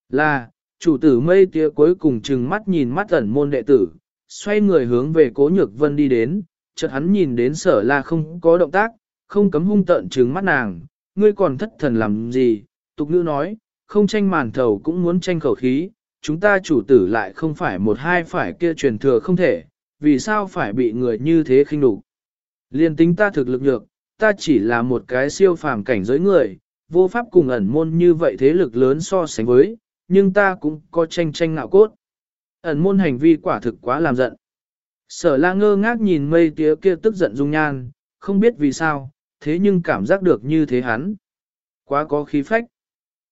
Là, chủ tử mây tía cuối cùng chừng mắt nhìn mắt ẩn môn đệ tử, xoay người hướng về cố nhược vân đi đến, chợt hắn nhìn đến sở la không có động tác, không cấm hung tận trừng mắt nàng, ngươi còn thất thần làm gì, tục nữ nói, không tranh màn thầu cũng muốn tranh khẩu khí, chúng ta chủ tử lại không phải một hai phải kia truyền thừa không thể, vì sao phải bị người như thế khinh đủ. Liên tính ta thực lực nhược, ta chỉ là một cái siêu phàm cảnh giới người, vô pháp cùng ẩn môn như vậy thế lực lớn so sánh với, nhưng ta cũng có tranh tranh ngạo cốt. Ẩn môn hành vi quả thực quá làm giận. Sở la ngơ ngác nhìn mây tía kia tức giận dung nhan, không biết vì sao, thế nhưng cảm giác được như thế hắn. Quá có khí phách.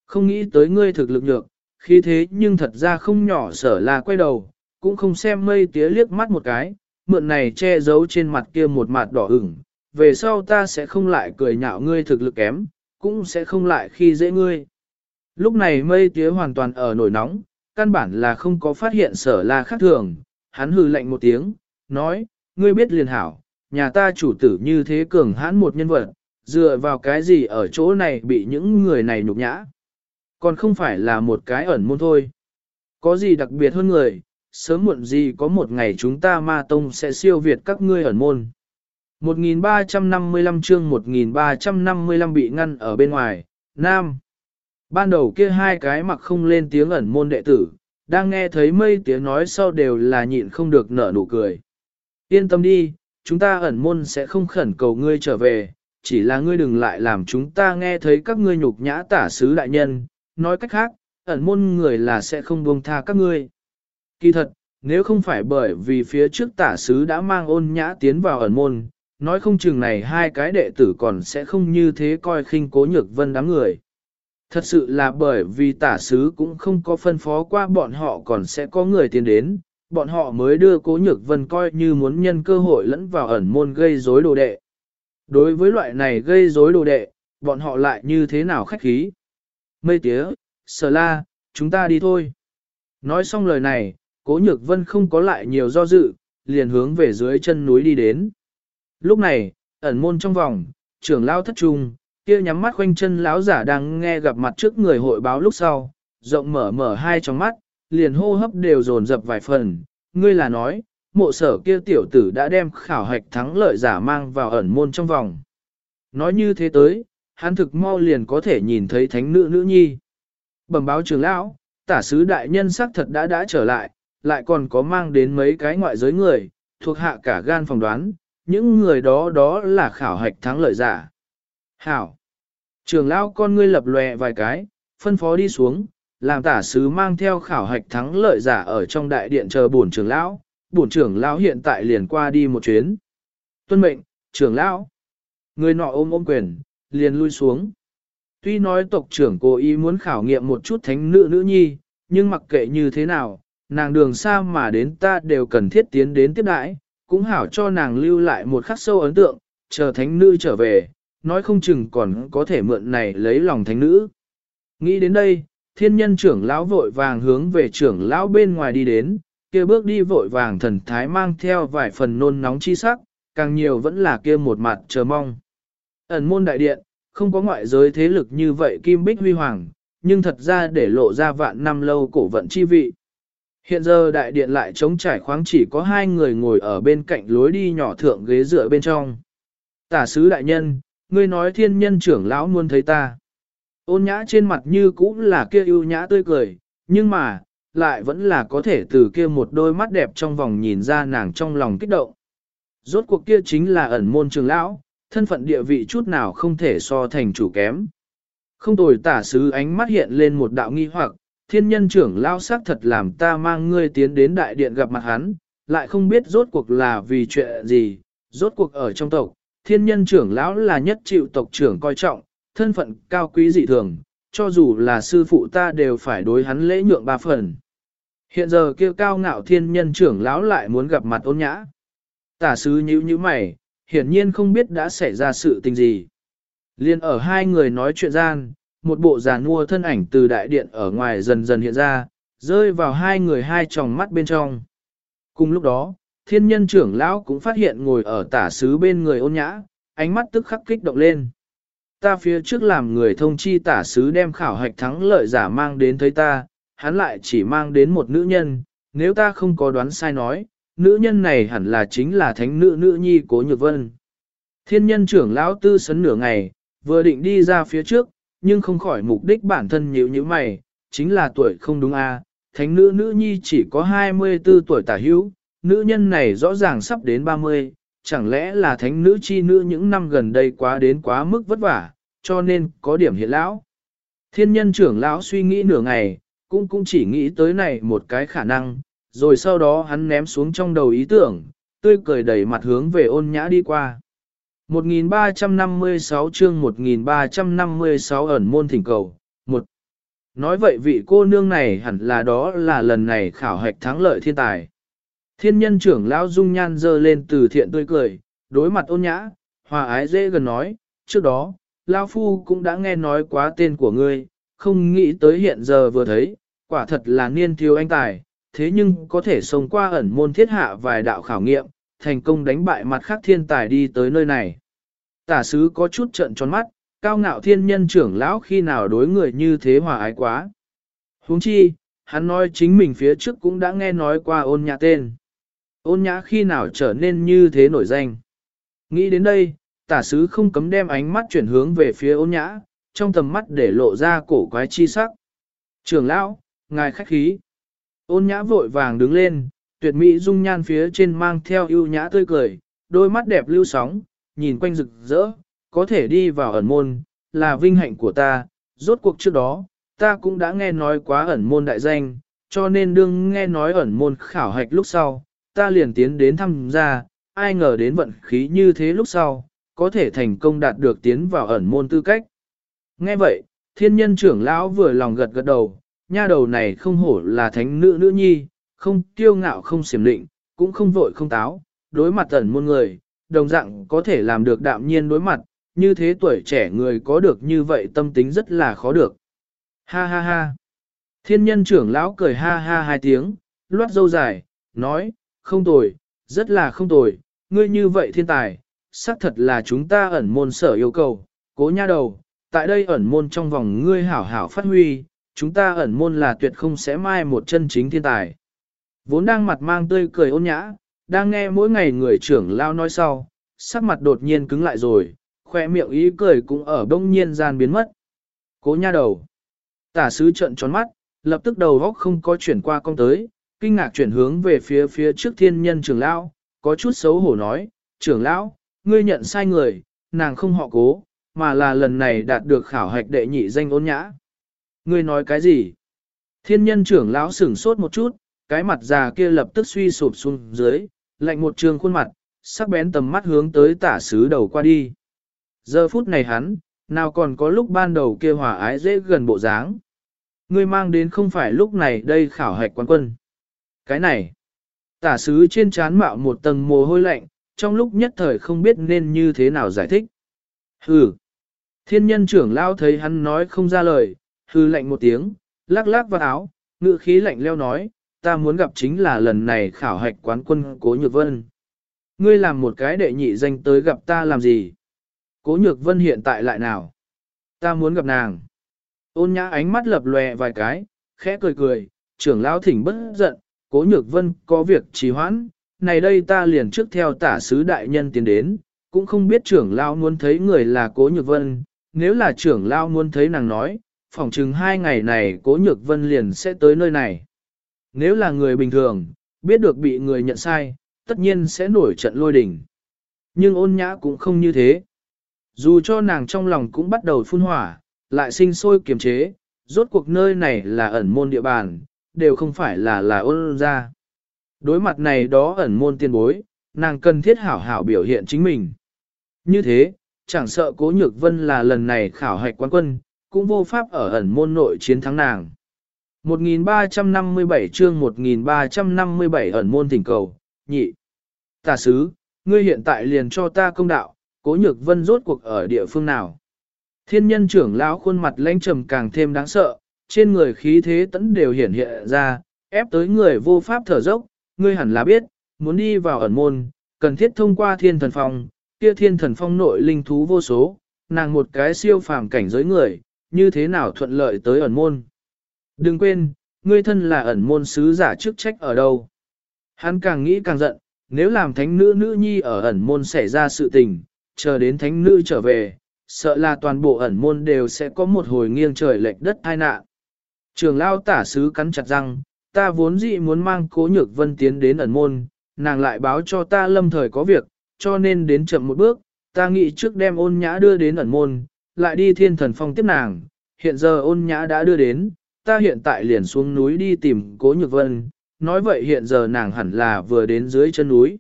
Không nghĩ tới ngươi thực lực nhược, khí thế nhưng thật ra không nhỏ sở la quay đầu, cũng không xem mây tía liếc mắt một cái, mượn này che giấu trên mặt kia một mặt đỏ ửng, về sau ta sẽ không lại cười nhạo ngươi thực lực kém, cũng sẽ không lại khi dễ ngươi. Lúc này mây tía hoàn toàn ở nổi nóng, căn bản là không có phát hiện sở la khác thường, hắn hừ lạnh một tiếng, nói, ngươi biết liền hảo, nhà ta chủ tử như thế cường hãn một nhân vật, dựa vào cái gì ở chỗ này bị những người này nhục nhã. Còn không phải là một cái ẩn môn thôi. Có gì đặc biệt hơn người, sớm muộn gì có một ngày chúng ta ma tông sẽ siêu việt các ngươi ẩn môn. 1355 chương 1355 bị ngăn ở bên ngoài, Nam. Ban đầu kia hai cái mặc không lên tiếng ẩn môn đệ tử, đang nghe thấy mây tiếng nói sau đều là nhịn không được nở nụ cười. Yên tâm đi, chúng ta ẩn môn sẽ không khẩn cầu ngươi trở về, chỉ là ngươi đừng lại làm chúng ta nghe thấy các ngươi nhục nhã tả sứ đại nhân, nói cách khác, ẩn môn người là sẽ không buông tha các ngươi. Kỳ thật, nếu không phải bởi vì phía trước tả sứ đã mang ôn nhã tiến vào ẩn môn, nói không chừng này hai cái đệ tử còn sẽ không như thế coi khinh cố nhược vân đám người. Thật sự là bởi vì tả sứ cũng không có phân phó qua bọn họ còn sẽ có người tiến đến, bọn họ mới đưa cố nhược vân coi như muốn nhân cơ hội lẫn vào ẩn môn gây rối đồ đệ. Đối với loại này gây rối đồ đệ, bọn họ lại như thế nào khách khí? Mây tía, sở la, chúng ta đi thôi. Nói xong lời này, cố nhược vân không có lại nhiều do dự, liền hướng về dưới chân núi đi đến. Lúc này, ẩn môn trong vòng, trưởng lao thất trung, kia nhắm mắt khoanh chân lão giả đang nghe gặp mặt trước người hội báo lúc sau, rộng mở mở hai trong mắt, liền hô hấp đều dồn dập vài phần, ngươi là nói, mộ sở kia tiểu tử đã đem khảo hạch thắng lợi giả mang vào ẩn môn trong vòng. Nói như thế tới, hắn thực mau liền có thể nhìn thấy thánh nữ nữ nhi. Bẩm báo trưởng lão, tả sứ đại nhân xác thật đã đã trở lại, lại còn có mang đến mấy cái ngoại giới người, thuộc hạ cả gan phòng đoán, những người đó đó là khảo hạch thắng lợi giả. Hảo! Trường lão con ngươi lập lòe vài cái, phân phó đi xuống, làm tả sứ mang theo khảo hạch thắng lợi giả ở trong đại điện chờ bổn trưởng lão, bổn trưởng lão hiện tại liền qua đi một chuyến. Tuân mệnh, trưởng lão. Người nọ ôm ôm quyền, liền lui xuống. Tuy nói tộc trưởng cố ý muốn khảo nghiệm một chút thánh nữ nữ nhi, nhưng mặc kệ như thế nào, nàng đường xa mà đến ta đều cần thiết tiến đến tiếp đãi, cũng hảo cho nàng lưu lại một khắc sâu ấn tượng, chờ thánh nữ trở về, nói không chừng còn có thể mượn này lấy lòng thánh nữ. Nghĩ đến đây, thiên nhân trưởng lão vội vàng hướng về trưởng lão bên ngoài đi đến, kia bước đi vội vàng thần thái mang theo vài phần nôn nóng chi sắc, càng nhiều vẫn là kia một mặt chờ mong. Ẩn môn đại điện, không có ngoại giới thế lực như vậy kim bích huy hoàng, nhưng thật ra để lộ ra vạn năm lâu cổ vận chi vị. Hiện giờ đại điện lại trống trải khoáng chỉ có hai người ngồi ở bên cạnh lối đi nhỏ thượng ghế dựa bên trong. Tả sứ đại nhân, ngươi nói thiên nhân trưởng lão muốn thấy ta. Ôn nhã trên mặt như cũ là kia ưu nhã tươi cười, nhưng mà, lại vẫn là có thể từ kia một đôi mắt đẹp trong vòng nhìn ra nàng trong lòng kích động. Rốt cuộc kia chính là ẩn môn trưởng lão, thân phận địa vị chút nào không thể so thành chủ kém. Không tồi tả sứ ánh mắt hiện lên một đạo nghi hoặc, thiên nhân trưởng lão xác thật làm ta mang ngươi tiến đến đại điện gặp mặt hắn, lại không biết rốt cuộc là vì chuyện gì, rốt cuộc ở trong tộc, thiên nhân trưởng lão là nhất chịu tộc trưởng coi trọng, thân phận cao quý dị thường, cho dù là sư phụ ta đều phải đối hắn lễ nhượng ba phần. Hiện giờ kêu cao ngạo thiên nhân trưởng lão lại muốn gặp mặt ôn nhã. Tả sứ nhíu như mày, hiển nhiên không biết đã xảy ra sự tình gì. Liên ở hai người nói chuyện gian, một bộ giàn mua thân ảnh từ đại điện ở ngoài dần dần hiện ra, rơi vào hai người hai tròng mắt bên trong. Cùng lúc đó, thiên nhân trưởng lão cũng phát hiện ngồi ở tả sứ bên người ôn nhã, ánh mắt tức khắc kích động lên. Ta phía trước làm người thông chi tả sứ đem khảo hạch thắng lợi giả mang đến thấy ta, hắn lại chỉ mang đến một nữ nhân, nếu ta không có đoán sai nói, nữ nhân này hẳn là chính là thánh nữ nữ nhi cố nhược vân. Thiên nhân trưởng lão tư sấn nửa ngày, vừa định đi ra phía trước, nhưng không khỏi mục đích bản thân nhíu như mày, chính là tuổi không đúng a à. thánh nữ nữ nhi chỉ có 24 tuổi tả hữu, nữ nhân này rõ ràng sắp đến 30, chẳng lẽ là thánh nữ chi nữ những năm gần đây quá đến quá mức vất vả, cho nên có điểm hiện lão. Thiên nhân trưởng lão suy nghĩ nửa ngày, cũng cũng chỉ nghĩ tới này một cái khả năng, rồi sau đó hắn ném xuống trong đầu ý tưởng, tươi cười đẩy mặt hướng về ôn nhã đi qua. 1356 chương 1356 ẩn môn thỉnh cầu, một Nói vậy vị cô nương này hẳn là đó là lần này khảo hạch thắng lợi thiên tài. Thiên nhân trưởng lão dung nhan dơ lên từ thiện tươi cười, đối mặt ôn nhã, hòa ái dễ gần nói, trước đó, lão phu cũng đã nghe nói quá tên của ngươi, không nghĩ tới hiện giờ vừa thấy, quả thật là niên thiếu anh tài, thế nhưng có thể sống qua ẩn môn thiết hạ vài đạo khảo nghiệm, thành công đánh bại mặt khác thiên tài đi tới nơi này. Tả sứ có chút trận tròn mắt, cao ngạo thiên nhân trưởng lão khi nào đối người như thế hòa ái quá. huống chi, hắn nói chính mình phía trước cũng đã nghe nói qua ôn nhã tên. Ôn nhã khi nào trở nên như thế nổi danh. Nghĩ đến đây, tả sứ không cấm đem ánh mắt chuyển hướng về phía ôn nhã, trong tầm mắt để lộ ra cổ quái chi sắc. Trưởng lão, ngài khách khí. Ôn nhã vội vàng đứng lên, tuyệt mỹ dung nhan phía trên mang theo ưu nhã tươi cười, đôi mắt đẹp lưu sóng, nhìn quanh rực rỡ, có thể đi vào ẩn môn, là vinh hạnh của ta, rốt cuộc trước đó, ta cũng đã nghe nói quá ẩn môn đại danh, cho nên đương nghe nói ẩn môn khảo hạch lúc sau, ta liền tiến đến thăm gia, ai ngờ đến vận khí như thế lúc sau, có thể thành công đạt được tiến vào ẩn môn tư cách. Nghe vậy, thiên nhân trưởng lão vừa lòng gật gật đầu, nha đầu này không hổ là thánh nữ nữ nhi, không kiêu ngạo không xiểm định, cũng không vội không táo, đối mặt ẩn môn người, đồng dạng có thể làm được đạm nhiên đối mặt, như thế tuổi trẻ người có được như vậy tâm tính rất là khó được. Ha ha ha. Thiên nhân trưởng lão cười ha ha hai tiếng, loát dâu dài, nói, không tồi, rất là không tồi, ngươi như vậy thiên tài, xác thật là chúng ta ẩn môn sở yêu cầu, cố nha đầu, tại đây ẩn môn trong vòng ngươi hảo hảo phát huy, chúng ta ẩn môn là tuyệt không sẽ mai một chân chính thiên tài. Vốn đang mặt mang tươi cười ôn nhã, đang nghe mỗi ngày người trưởng lao nói sau, sắc mặt đột nhiên cứng lại rồi, khoe miệng ý cười cũng ở đông nhiên gian biến mất. Cố nha đầu. Tả sứ trận tròn mắt, lập tức đầu góc không có chuyển qua con tới, kinh ngạc chuyển hướng về phía phía trước thiên nhân trưởng lão, có chút xấu hổ nói, trưởng lão, ngươi nhận sai người, nàng không họ cố, mà là lần này đạt được khảo hạch đệ nhị danh ôn nhã. Ngươi nói cái gì? Thiên nhân trưởng lão sửng sốt một chút, cái mặt già kia lập tức suy sụp xuống dưới, lạnh một trường khuôn mặt, sắc bén tầm mắt hướng tới tả sứ đầu qua đi. Giờ phút này hắn, nào còn có lúc ban đầu kia hòa ái dễ gần bộ dáng. Ngươi mang đến không phải lúc này đây khảo hạch quan quân. Cái này, tả sứ trên trán mạo một tầng mồ hôi lạnh, trong lúc nhất thời không biết nên như thế nào giải thích. Hừ, thiên nhân trưởng lao thấy hắn nói không ra lời, hừ lạnh một tiếng, lắc lắc vào áo, ngự khí lạnh leo nói, ta muốn gặp chính là lần này khảo hạch quán quân Cố Nhược Vân. Ngươi làm một cái đệ nhị danh tới gặp ta làm gì? Cố Nhược Vân hiện tại lại nào? Ta muốn gặp nàng. Ôn nhã ánh mắt lập lòe vài cái, khẽ cười cười, trưởng lão thỉnh bất giận, Cố Nhược Vân có việc trì hoãn, này đây ta liền trước theo tả sứ đại nhân tiến đến, cũng không biết trưởng lão muốn thấy người là Cố Nhược Vân, nếu là trưởng lão muốn thấy nàng nói, phỏng chừng hai ngày này Cố Nhược Vân liền sẽ tới nơi này. Nếu là người bình thường, biết được bị người nhận sai, tất nhiên sẽ nổi trận lôi đình. Nhưng ôn nhã cũng không như thế. Dù cho nàng trong lòng cũng bắt đầu phun hỏa, lại sinh sôi kiềm chế, rốt cuộc nơi này là ẩn môn địa bàn, đều không phải là là ôn ra. Đối mặt này đó ẩn môn tiên bối, nàng cần thiết hảo hảo biểu hiện chính mình. Như thế, chẳng sợ cố nhược vân là lần này khảo hạch quán quân, cũng vô pháp ở ẩn môn nội chiến thắng nàng. 1357 chương 1357 ẩn môn thỉnh cầu, nhị. Tà sứ, ngươi hiện tại liền cho ta công đạo, cố nhược vân rốt cuộc ở địa phương nào. Thiên nhân trưởng lão khuôn mặt lãnh trầm càng thêm đáng sợ, trên người khí thế tẫn đều hiển hiện ra, ép tới người vô pháp thở dốc, ngươi hẳn là biết, muốn đi vào ẩn môn, cần thiết thông qua thiên thần phong, kia thiên thần phong nội linh thú vô số, nàng một cái siêu phàm cảnh giới người, như thế nào thuận lợi tới ẩn môn. Đừng quên, ngươi thân là ẩn môn sứ giả chức trách ở đâu. Hắn càng nghĩ càng giận, nếu làm thánh nữ nữ nhi ở ẩn môn xảy ra sự tình, chờ đến thánh nữ trở về, sợ là toàn bộ ẩn môn đều sẽ có một hồi nghiêng trời lệch đất tai nạn. Trường lao tả sứ cắn chặt răng, ta vốn dĩ muốn mang cố nhược vân tiến đến ẩn môn, nàng lại báo cho ta lâm thời có việc, cho nên đến chậm một bước, ta nghĩ trước đem ôn nhã đưa đến ẩn môn, lại đi thiên thần phong tiếp nàng, hiện giờ ôn nhã đã đưa đến, ta hiện tại liền xuống núi đi tìm cố nhược vân, nói vậy hiện giờ nàng hẳn là vừa đến dưới chân núi.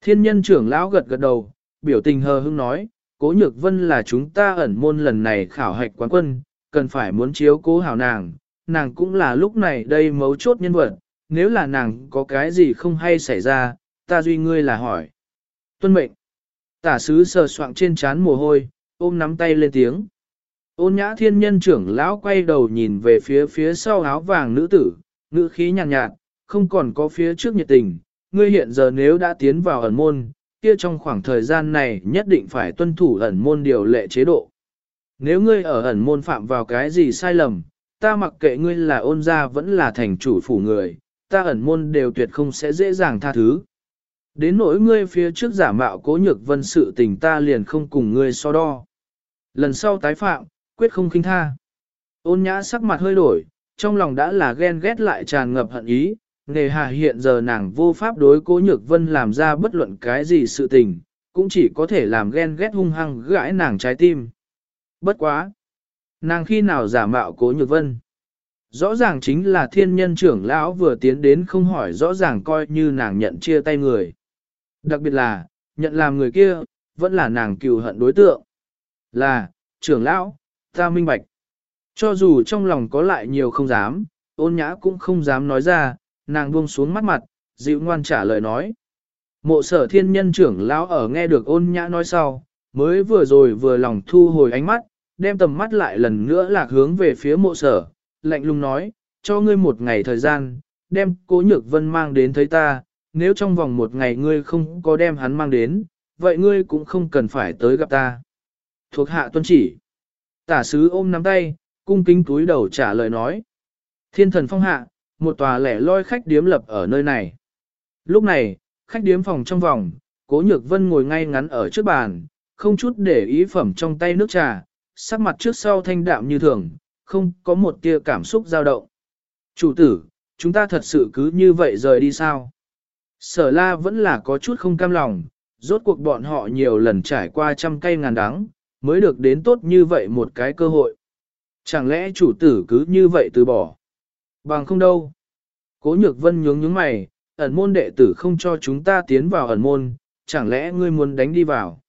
Thiên nhân trưởng lão gật gật đầu, biểu tình hờ hững nói, cố nhược vân là chúng ta ẩn môn lần này khảo hạch quán quân, cần phải muốn chiếu cố hảo nàng, nàng cũng là lúc này đây mấu chốt nhân vật, nếu là nàng có cái gì không hay xảy ra, ta duy ngươi là hỏi. Tuân mệnh. Tả sứ sờ soạng trên chán mồ hôi, ôm nắm tay lên tiếng. Ôn nhã thiên nhân trưởng lão quay đầu nhìn về phía phía sau áo vàng nữ tử, ngữ khí nhàn nhạt, nhạt, không còn có phía trước nhiệt tình. Ngươi hiện giờ nếu đã tiến vào ẩn môn, kia trong khoảng thời gian này nhất định phải tuân thủ ẩn môn điều lệ chế độ. Nếu ngươi ở ẩn môn phạm vào cái gì sai lầm, ta mặc kệ ngươi là ôn gia vẫn là thành chủ phủ người, ta ẩn môn đều tuyệt không sẽ dễ dàng tha thứ. Đến nỗi ngươi phía trước giả mạo cố nhược vân sự tình ta liền không cùng ngươi so đo. Lần sau tái phạm, quyết không khinh tha. Ôn nhã sắc mặt hơi đổi, trong lòng đã là ghen ghét lại tràn ngập hận ý, nề hà hiện giờ nàng vô pháp đối cố nhược vân làm ra bất luận cái gì sự tình, cũng chỉ có thể làm ghen ghét hung hăng gãi nàng trái tim. Bất quá! Nàng khi nào giả mạo cố nhược vân? Rõ ràng chính là thiên nhân trưởng lão vừa tiến đến không hỏi rõ ràng coi như nàng nhận chia tay người. Đặc biệt là, nhận làm người kia, vẫn là nàng cừu hận đối tượng. Là, trưởng lão, ta minh bạch. Cho dù trong lòng có lại nhiều không dám, ôn nhã cũng không dám nói ra, nàng buông xuống mắt mặt, dịu ngoan trả lời nói. Mộ sở thiên nhân trưởng lão ở nghe được ôn nhã nói sau, mới vừa rồi vừa lòng thu hồi ánh mắt, đem tầm mắt lại lần nữa lạc hướng về phía mộ sở, lạnh lùng nói, cho ngươi một ngày thời gian, đem cố nhược vân mang đến thấy ta, nếu trong vòng một ngày ngươi không có đem hắn mang đến, vậy ngươi cũng không cần phải tới gặp ta. Thuộc hạ tuân chỉ. Tả sứ ôm nắm tay, cung kính túi đầu trả lời nói. Thiên thần phong hạ, một tòa lẻ loi khách điếm lập ở nơi này. Lúc này, khách điếm phòng trong vòng, cố nhược vân ngồi ngay ngắn ở trước bàn, không chút để ý phẩm trong tay nước trà, sắc mặt trước sau thanh đạm như thường, không có một tia cảm xúc dao động. Chủ tử, chúng ta thật sự cứ như vậy rời đi sao? Sở la vẫn là có chút không cam lòng, rốt cuộc bọn họ nhiều lần trải qua trăm cây ngàn đắng, mới được đến tốt như vậy một cái cơ hội. Chẳng lẽ chủ tử cứ như vậy từ bỏ? Bằng không đâu. Cố nhược vân nhướng nhướng mày, ẩn môn đệ tử không cho chúng ta tiến vào ẩn môn, chẳng lẽ ngươi muốn đánh đi vào?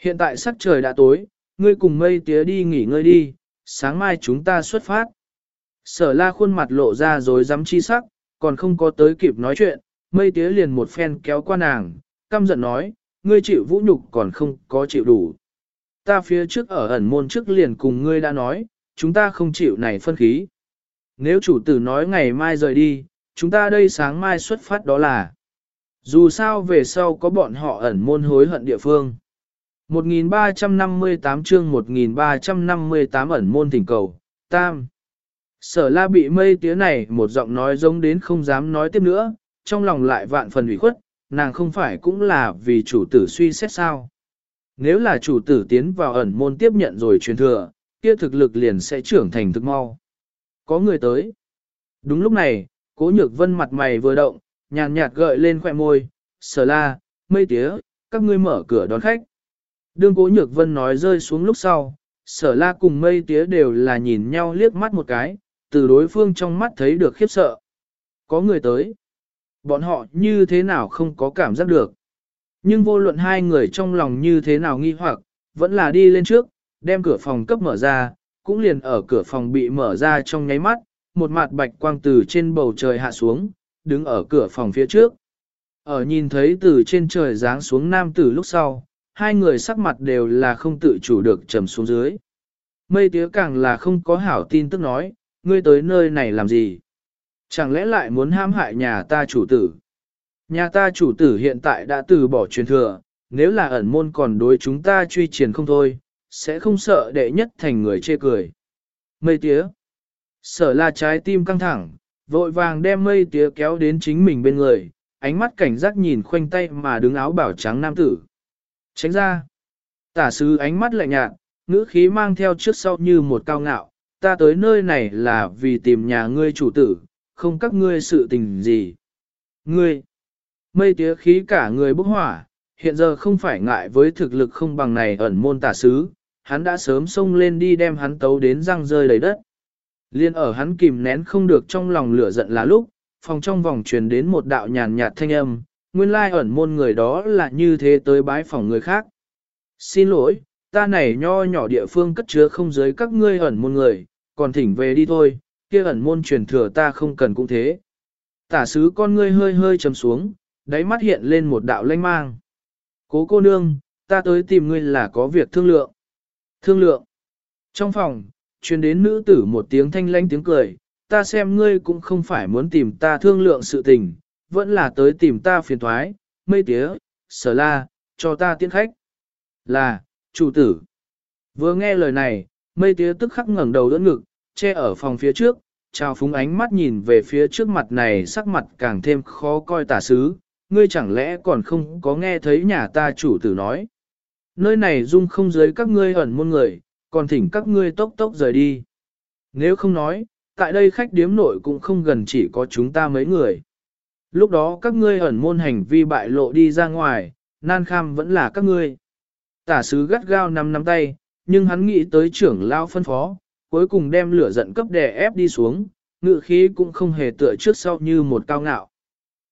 Hiện tại sắc trời đã tối, ngươi cùng mây tía đi nghỉ ngơi đi, sáng mai chúng ta xuất phát. Sở la khuôn mặt lộ ra rồi dám chi sắc, còn không có tới kịp nói chuyện, mây tía liền một phen kéo qua nàng, căm giận nói, ngươi chịu vũ nhục còn không có chịu đủ. Ta phía trước ở ẩn môn trước liền cùng ngươi đã nói, chúng ta không chịu này phân khí. Nếu chủ tử nói ngày mai rời đi, chúng ta đây sáng mai xuất phát đó là. Dù sao về sau có bọn họ ẩn môn hối hận địa phương. 1358 chương 1358 ẩn môn thỉnh cầu, tam. Sở la bị mây tía này một giọng nói giống đến không dám nói tiếp nữa, trong lòng lại vạn phần ủy khuất, nàng không phải cũng là vì chủ tử suy xét sao. Nếu là chủ tử tiến vào ẩn môn tiếp nhận rồi truyền thừa, kia thực lực liền sẽ trưởng thành thực mau. Có người tới. Đúng lúc này, cố nhược vân mặt mày vừa động, nhàn nhạt gợi lên khỏe môi, sở la, mây tía, các ngươi mở cửa đón khách. Đương cố nhược vân nói rơi xuống lúc sau, sở la cùng mây tía đều là nhìn nhau liếc mắt một cái, từ đối phương trong mắt thấy được khiếp sợ. Có người tới. Bọn họ như thế nào không có cảm giác được. Nhưng vô luận hai người trong lòng như thế nào nghi hoặc, vẫn là đi lên trước, đem cửa phòng cấp mở ra, cũng liền ở cửa phòng bị mở ra trong nháy mắt, một mặt bạch quang từ trên bầu trời hạ xuống, đứng ở cửa phòng phía trước. Ở nhìn thấy từ trên trời giáng xuống nam tử lúc sau, hai người sắc mặt đều là không tự chủ được trầm xuống dưới. Mây tía càng là không có hảo tin tức nói, ngươi tới nơi này làm gì? Chẳng lẽ lại muốn ham hại nhà ta chủ tử? Nhà ta chủ tử hiện tại đã từ bỏ truyền thừa, nếu là ẩn môn còn đối chúng ta truy triển không thôi, sẽ không sợ đệ nhất thành người chê cười. Mây tía. Sở là trái tim căng thẳng, vội vàng đem mây tía kéo đến chính mình bên người, ánh mắt cảnh giác nhìn khoanh tay mà đứng áo bảo trắng nam tử. Tránh ra. Tả sứ ánh mắt lạnh nhạt, ngữ khí mang theo trước sau như một cao ngạo, ta tới nơi này là vì tìm nhà ngươi chủ tử, không các ngươi sự tình gì. Ngươi, mây tía khí cả người bốc hỏa, hiện giờ không phải ngại với thực lực không bằng này ẩn môn tả sứ, hắn đã sớm xông lên đi đem hắn tấu đến răng rơi đầy đất. Liên ở hắn kìm nén không được trong lòng lửa giận là lúc, phòng trong vòng truyền đến một đạo nhàn nhạt thanh âm, nguyên lai ẩn môn người đó là như thế tới bái phòng người khác. Xin lỗi, ta này nho nhỏ địa phương cất chứa không giới các ngươi ẩn môn người, còn thỉnh về đi thôi, kia ẩn môn truyền thừa ta không cần cũng thế. Tả sứ con ngươi hơi hơi trầm xuống, đáy mắt hiện lên một đạo lanh mang. Cố cô nương, ta tới tìm ngươi là có việc thương lượng. Thương lượng. Trong phòng, truyền đến nữ tử một tiếng thanh lanh tiếng cười, ta xem ngươi cũng không phải muốn tìm ta thương lượng sự tình, vẫn là tới tìm ta phiền thoái, mây tía, sở la, cho ta tiễn khách. Là, chủ tử. Vừa nghe lời này, mây tía tức khắc ngẩng đầu đỡ ngực, che ở phòng phía trước, trao phúng ánh mắt nhìn về phía trước mặt này sắc mặt càng thêm khó coi tả sứ, ngươi chẳng lẽ còn không có nghe thấy nhà ta chủ tử nói. Nơi này dung không dưới các ngươi ẩn môn người, còn thỉnh các ngươi tốc tốc rời đi. Nếu không nói, tại đây khách điếm nội cũng không gần chỉ có chúng ta mấy người. Lúc đó các ngươi ẩn môn hành vi bại lộ đi ra ngoài, nan kham vẫn là các ngươi. Tả sứ gắt gao nắm nắm tay, nhưng hắn nghĩ tới trưởng lao phân phó, cuối cùng đem lửa giận cấp đè ép đi xuống, ngự khí cũng không hề tựa trước sau như một cao ngạo.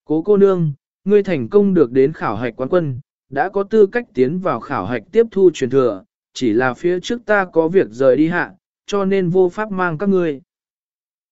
Cố cô nương, ngươi thành công được đến khảo hạch quán quân, đã có tư cách tiến vào khảo hạch tiếp thu truyền thừa, chỉ là phía trước ta có việc rời đi hạ, cho nên vô pháp mang các ngươi.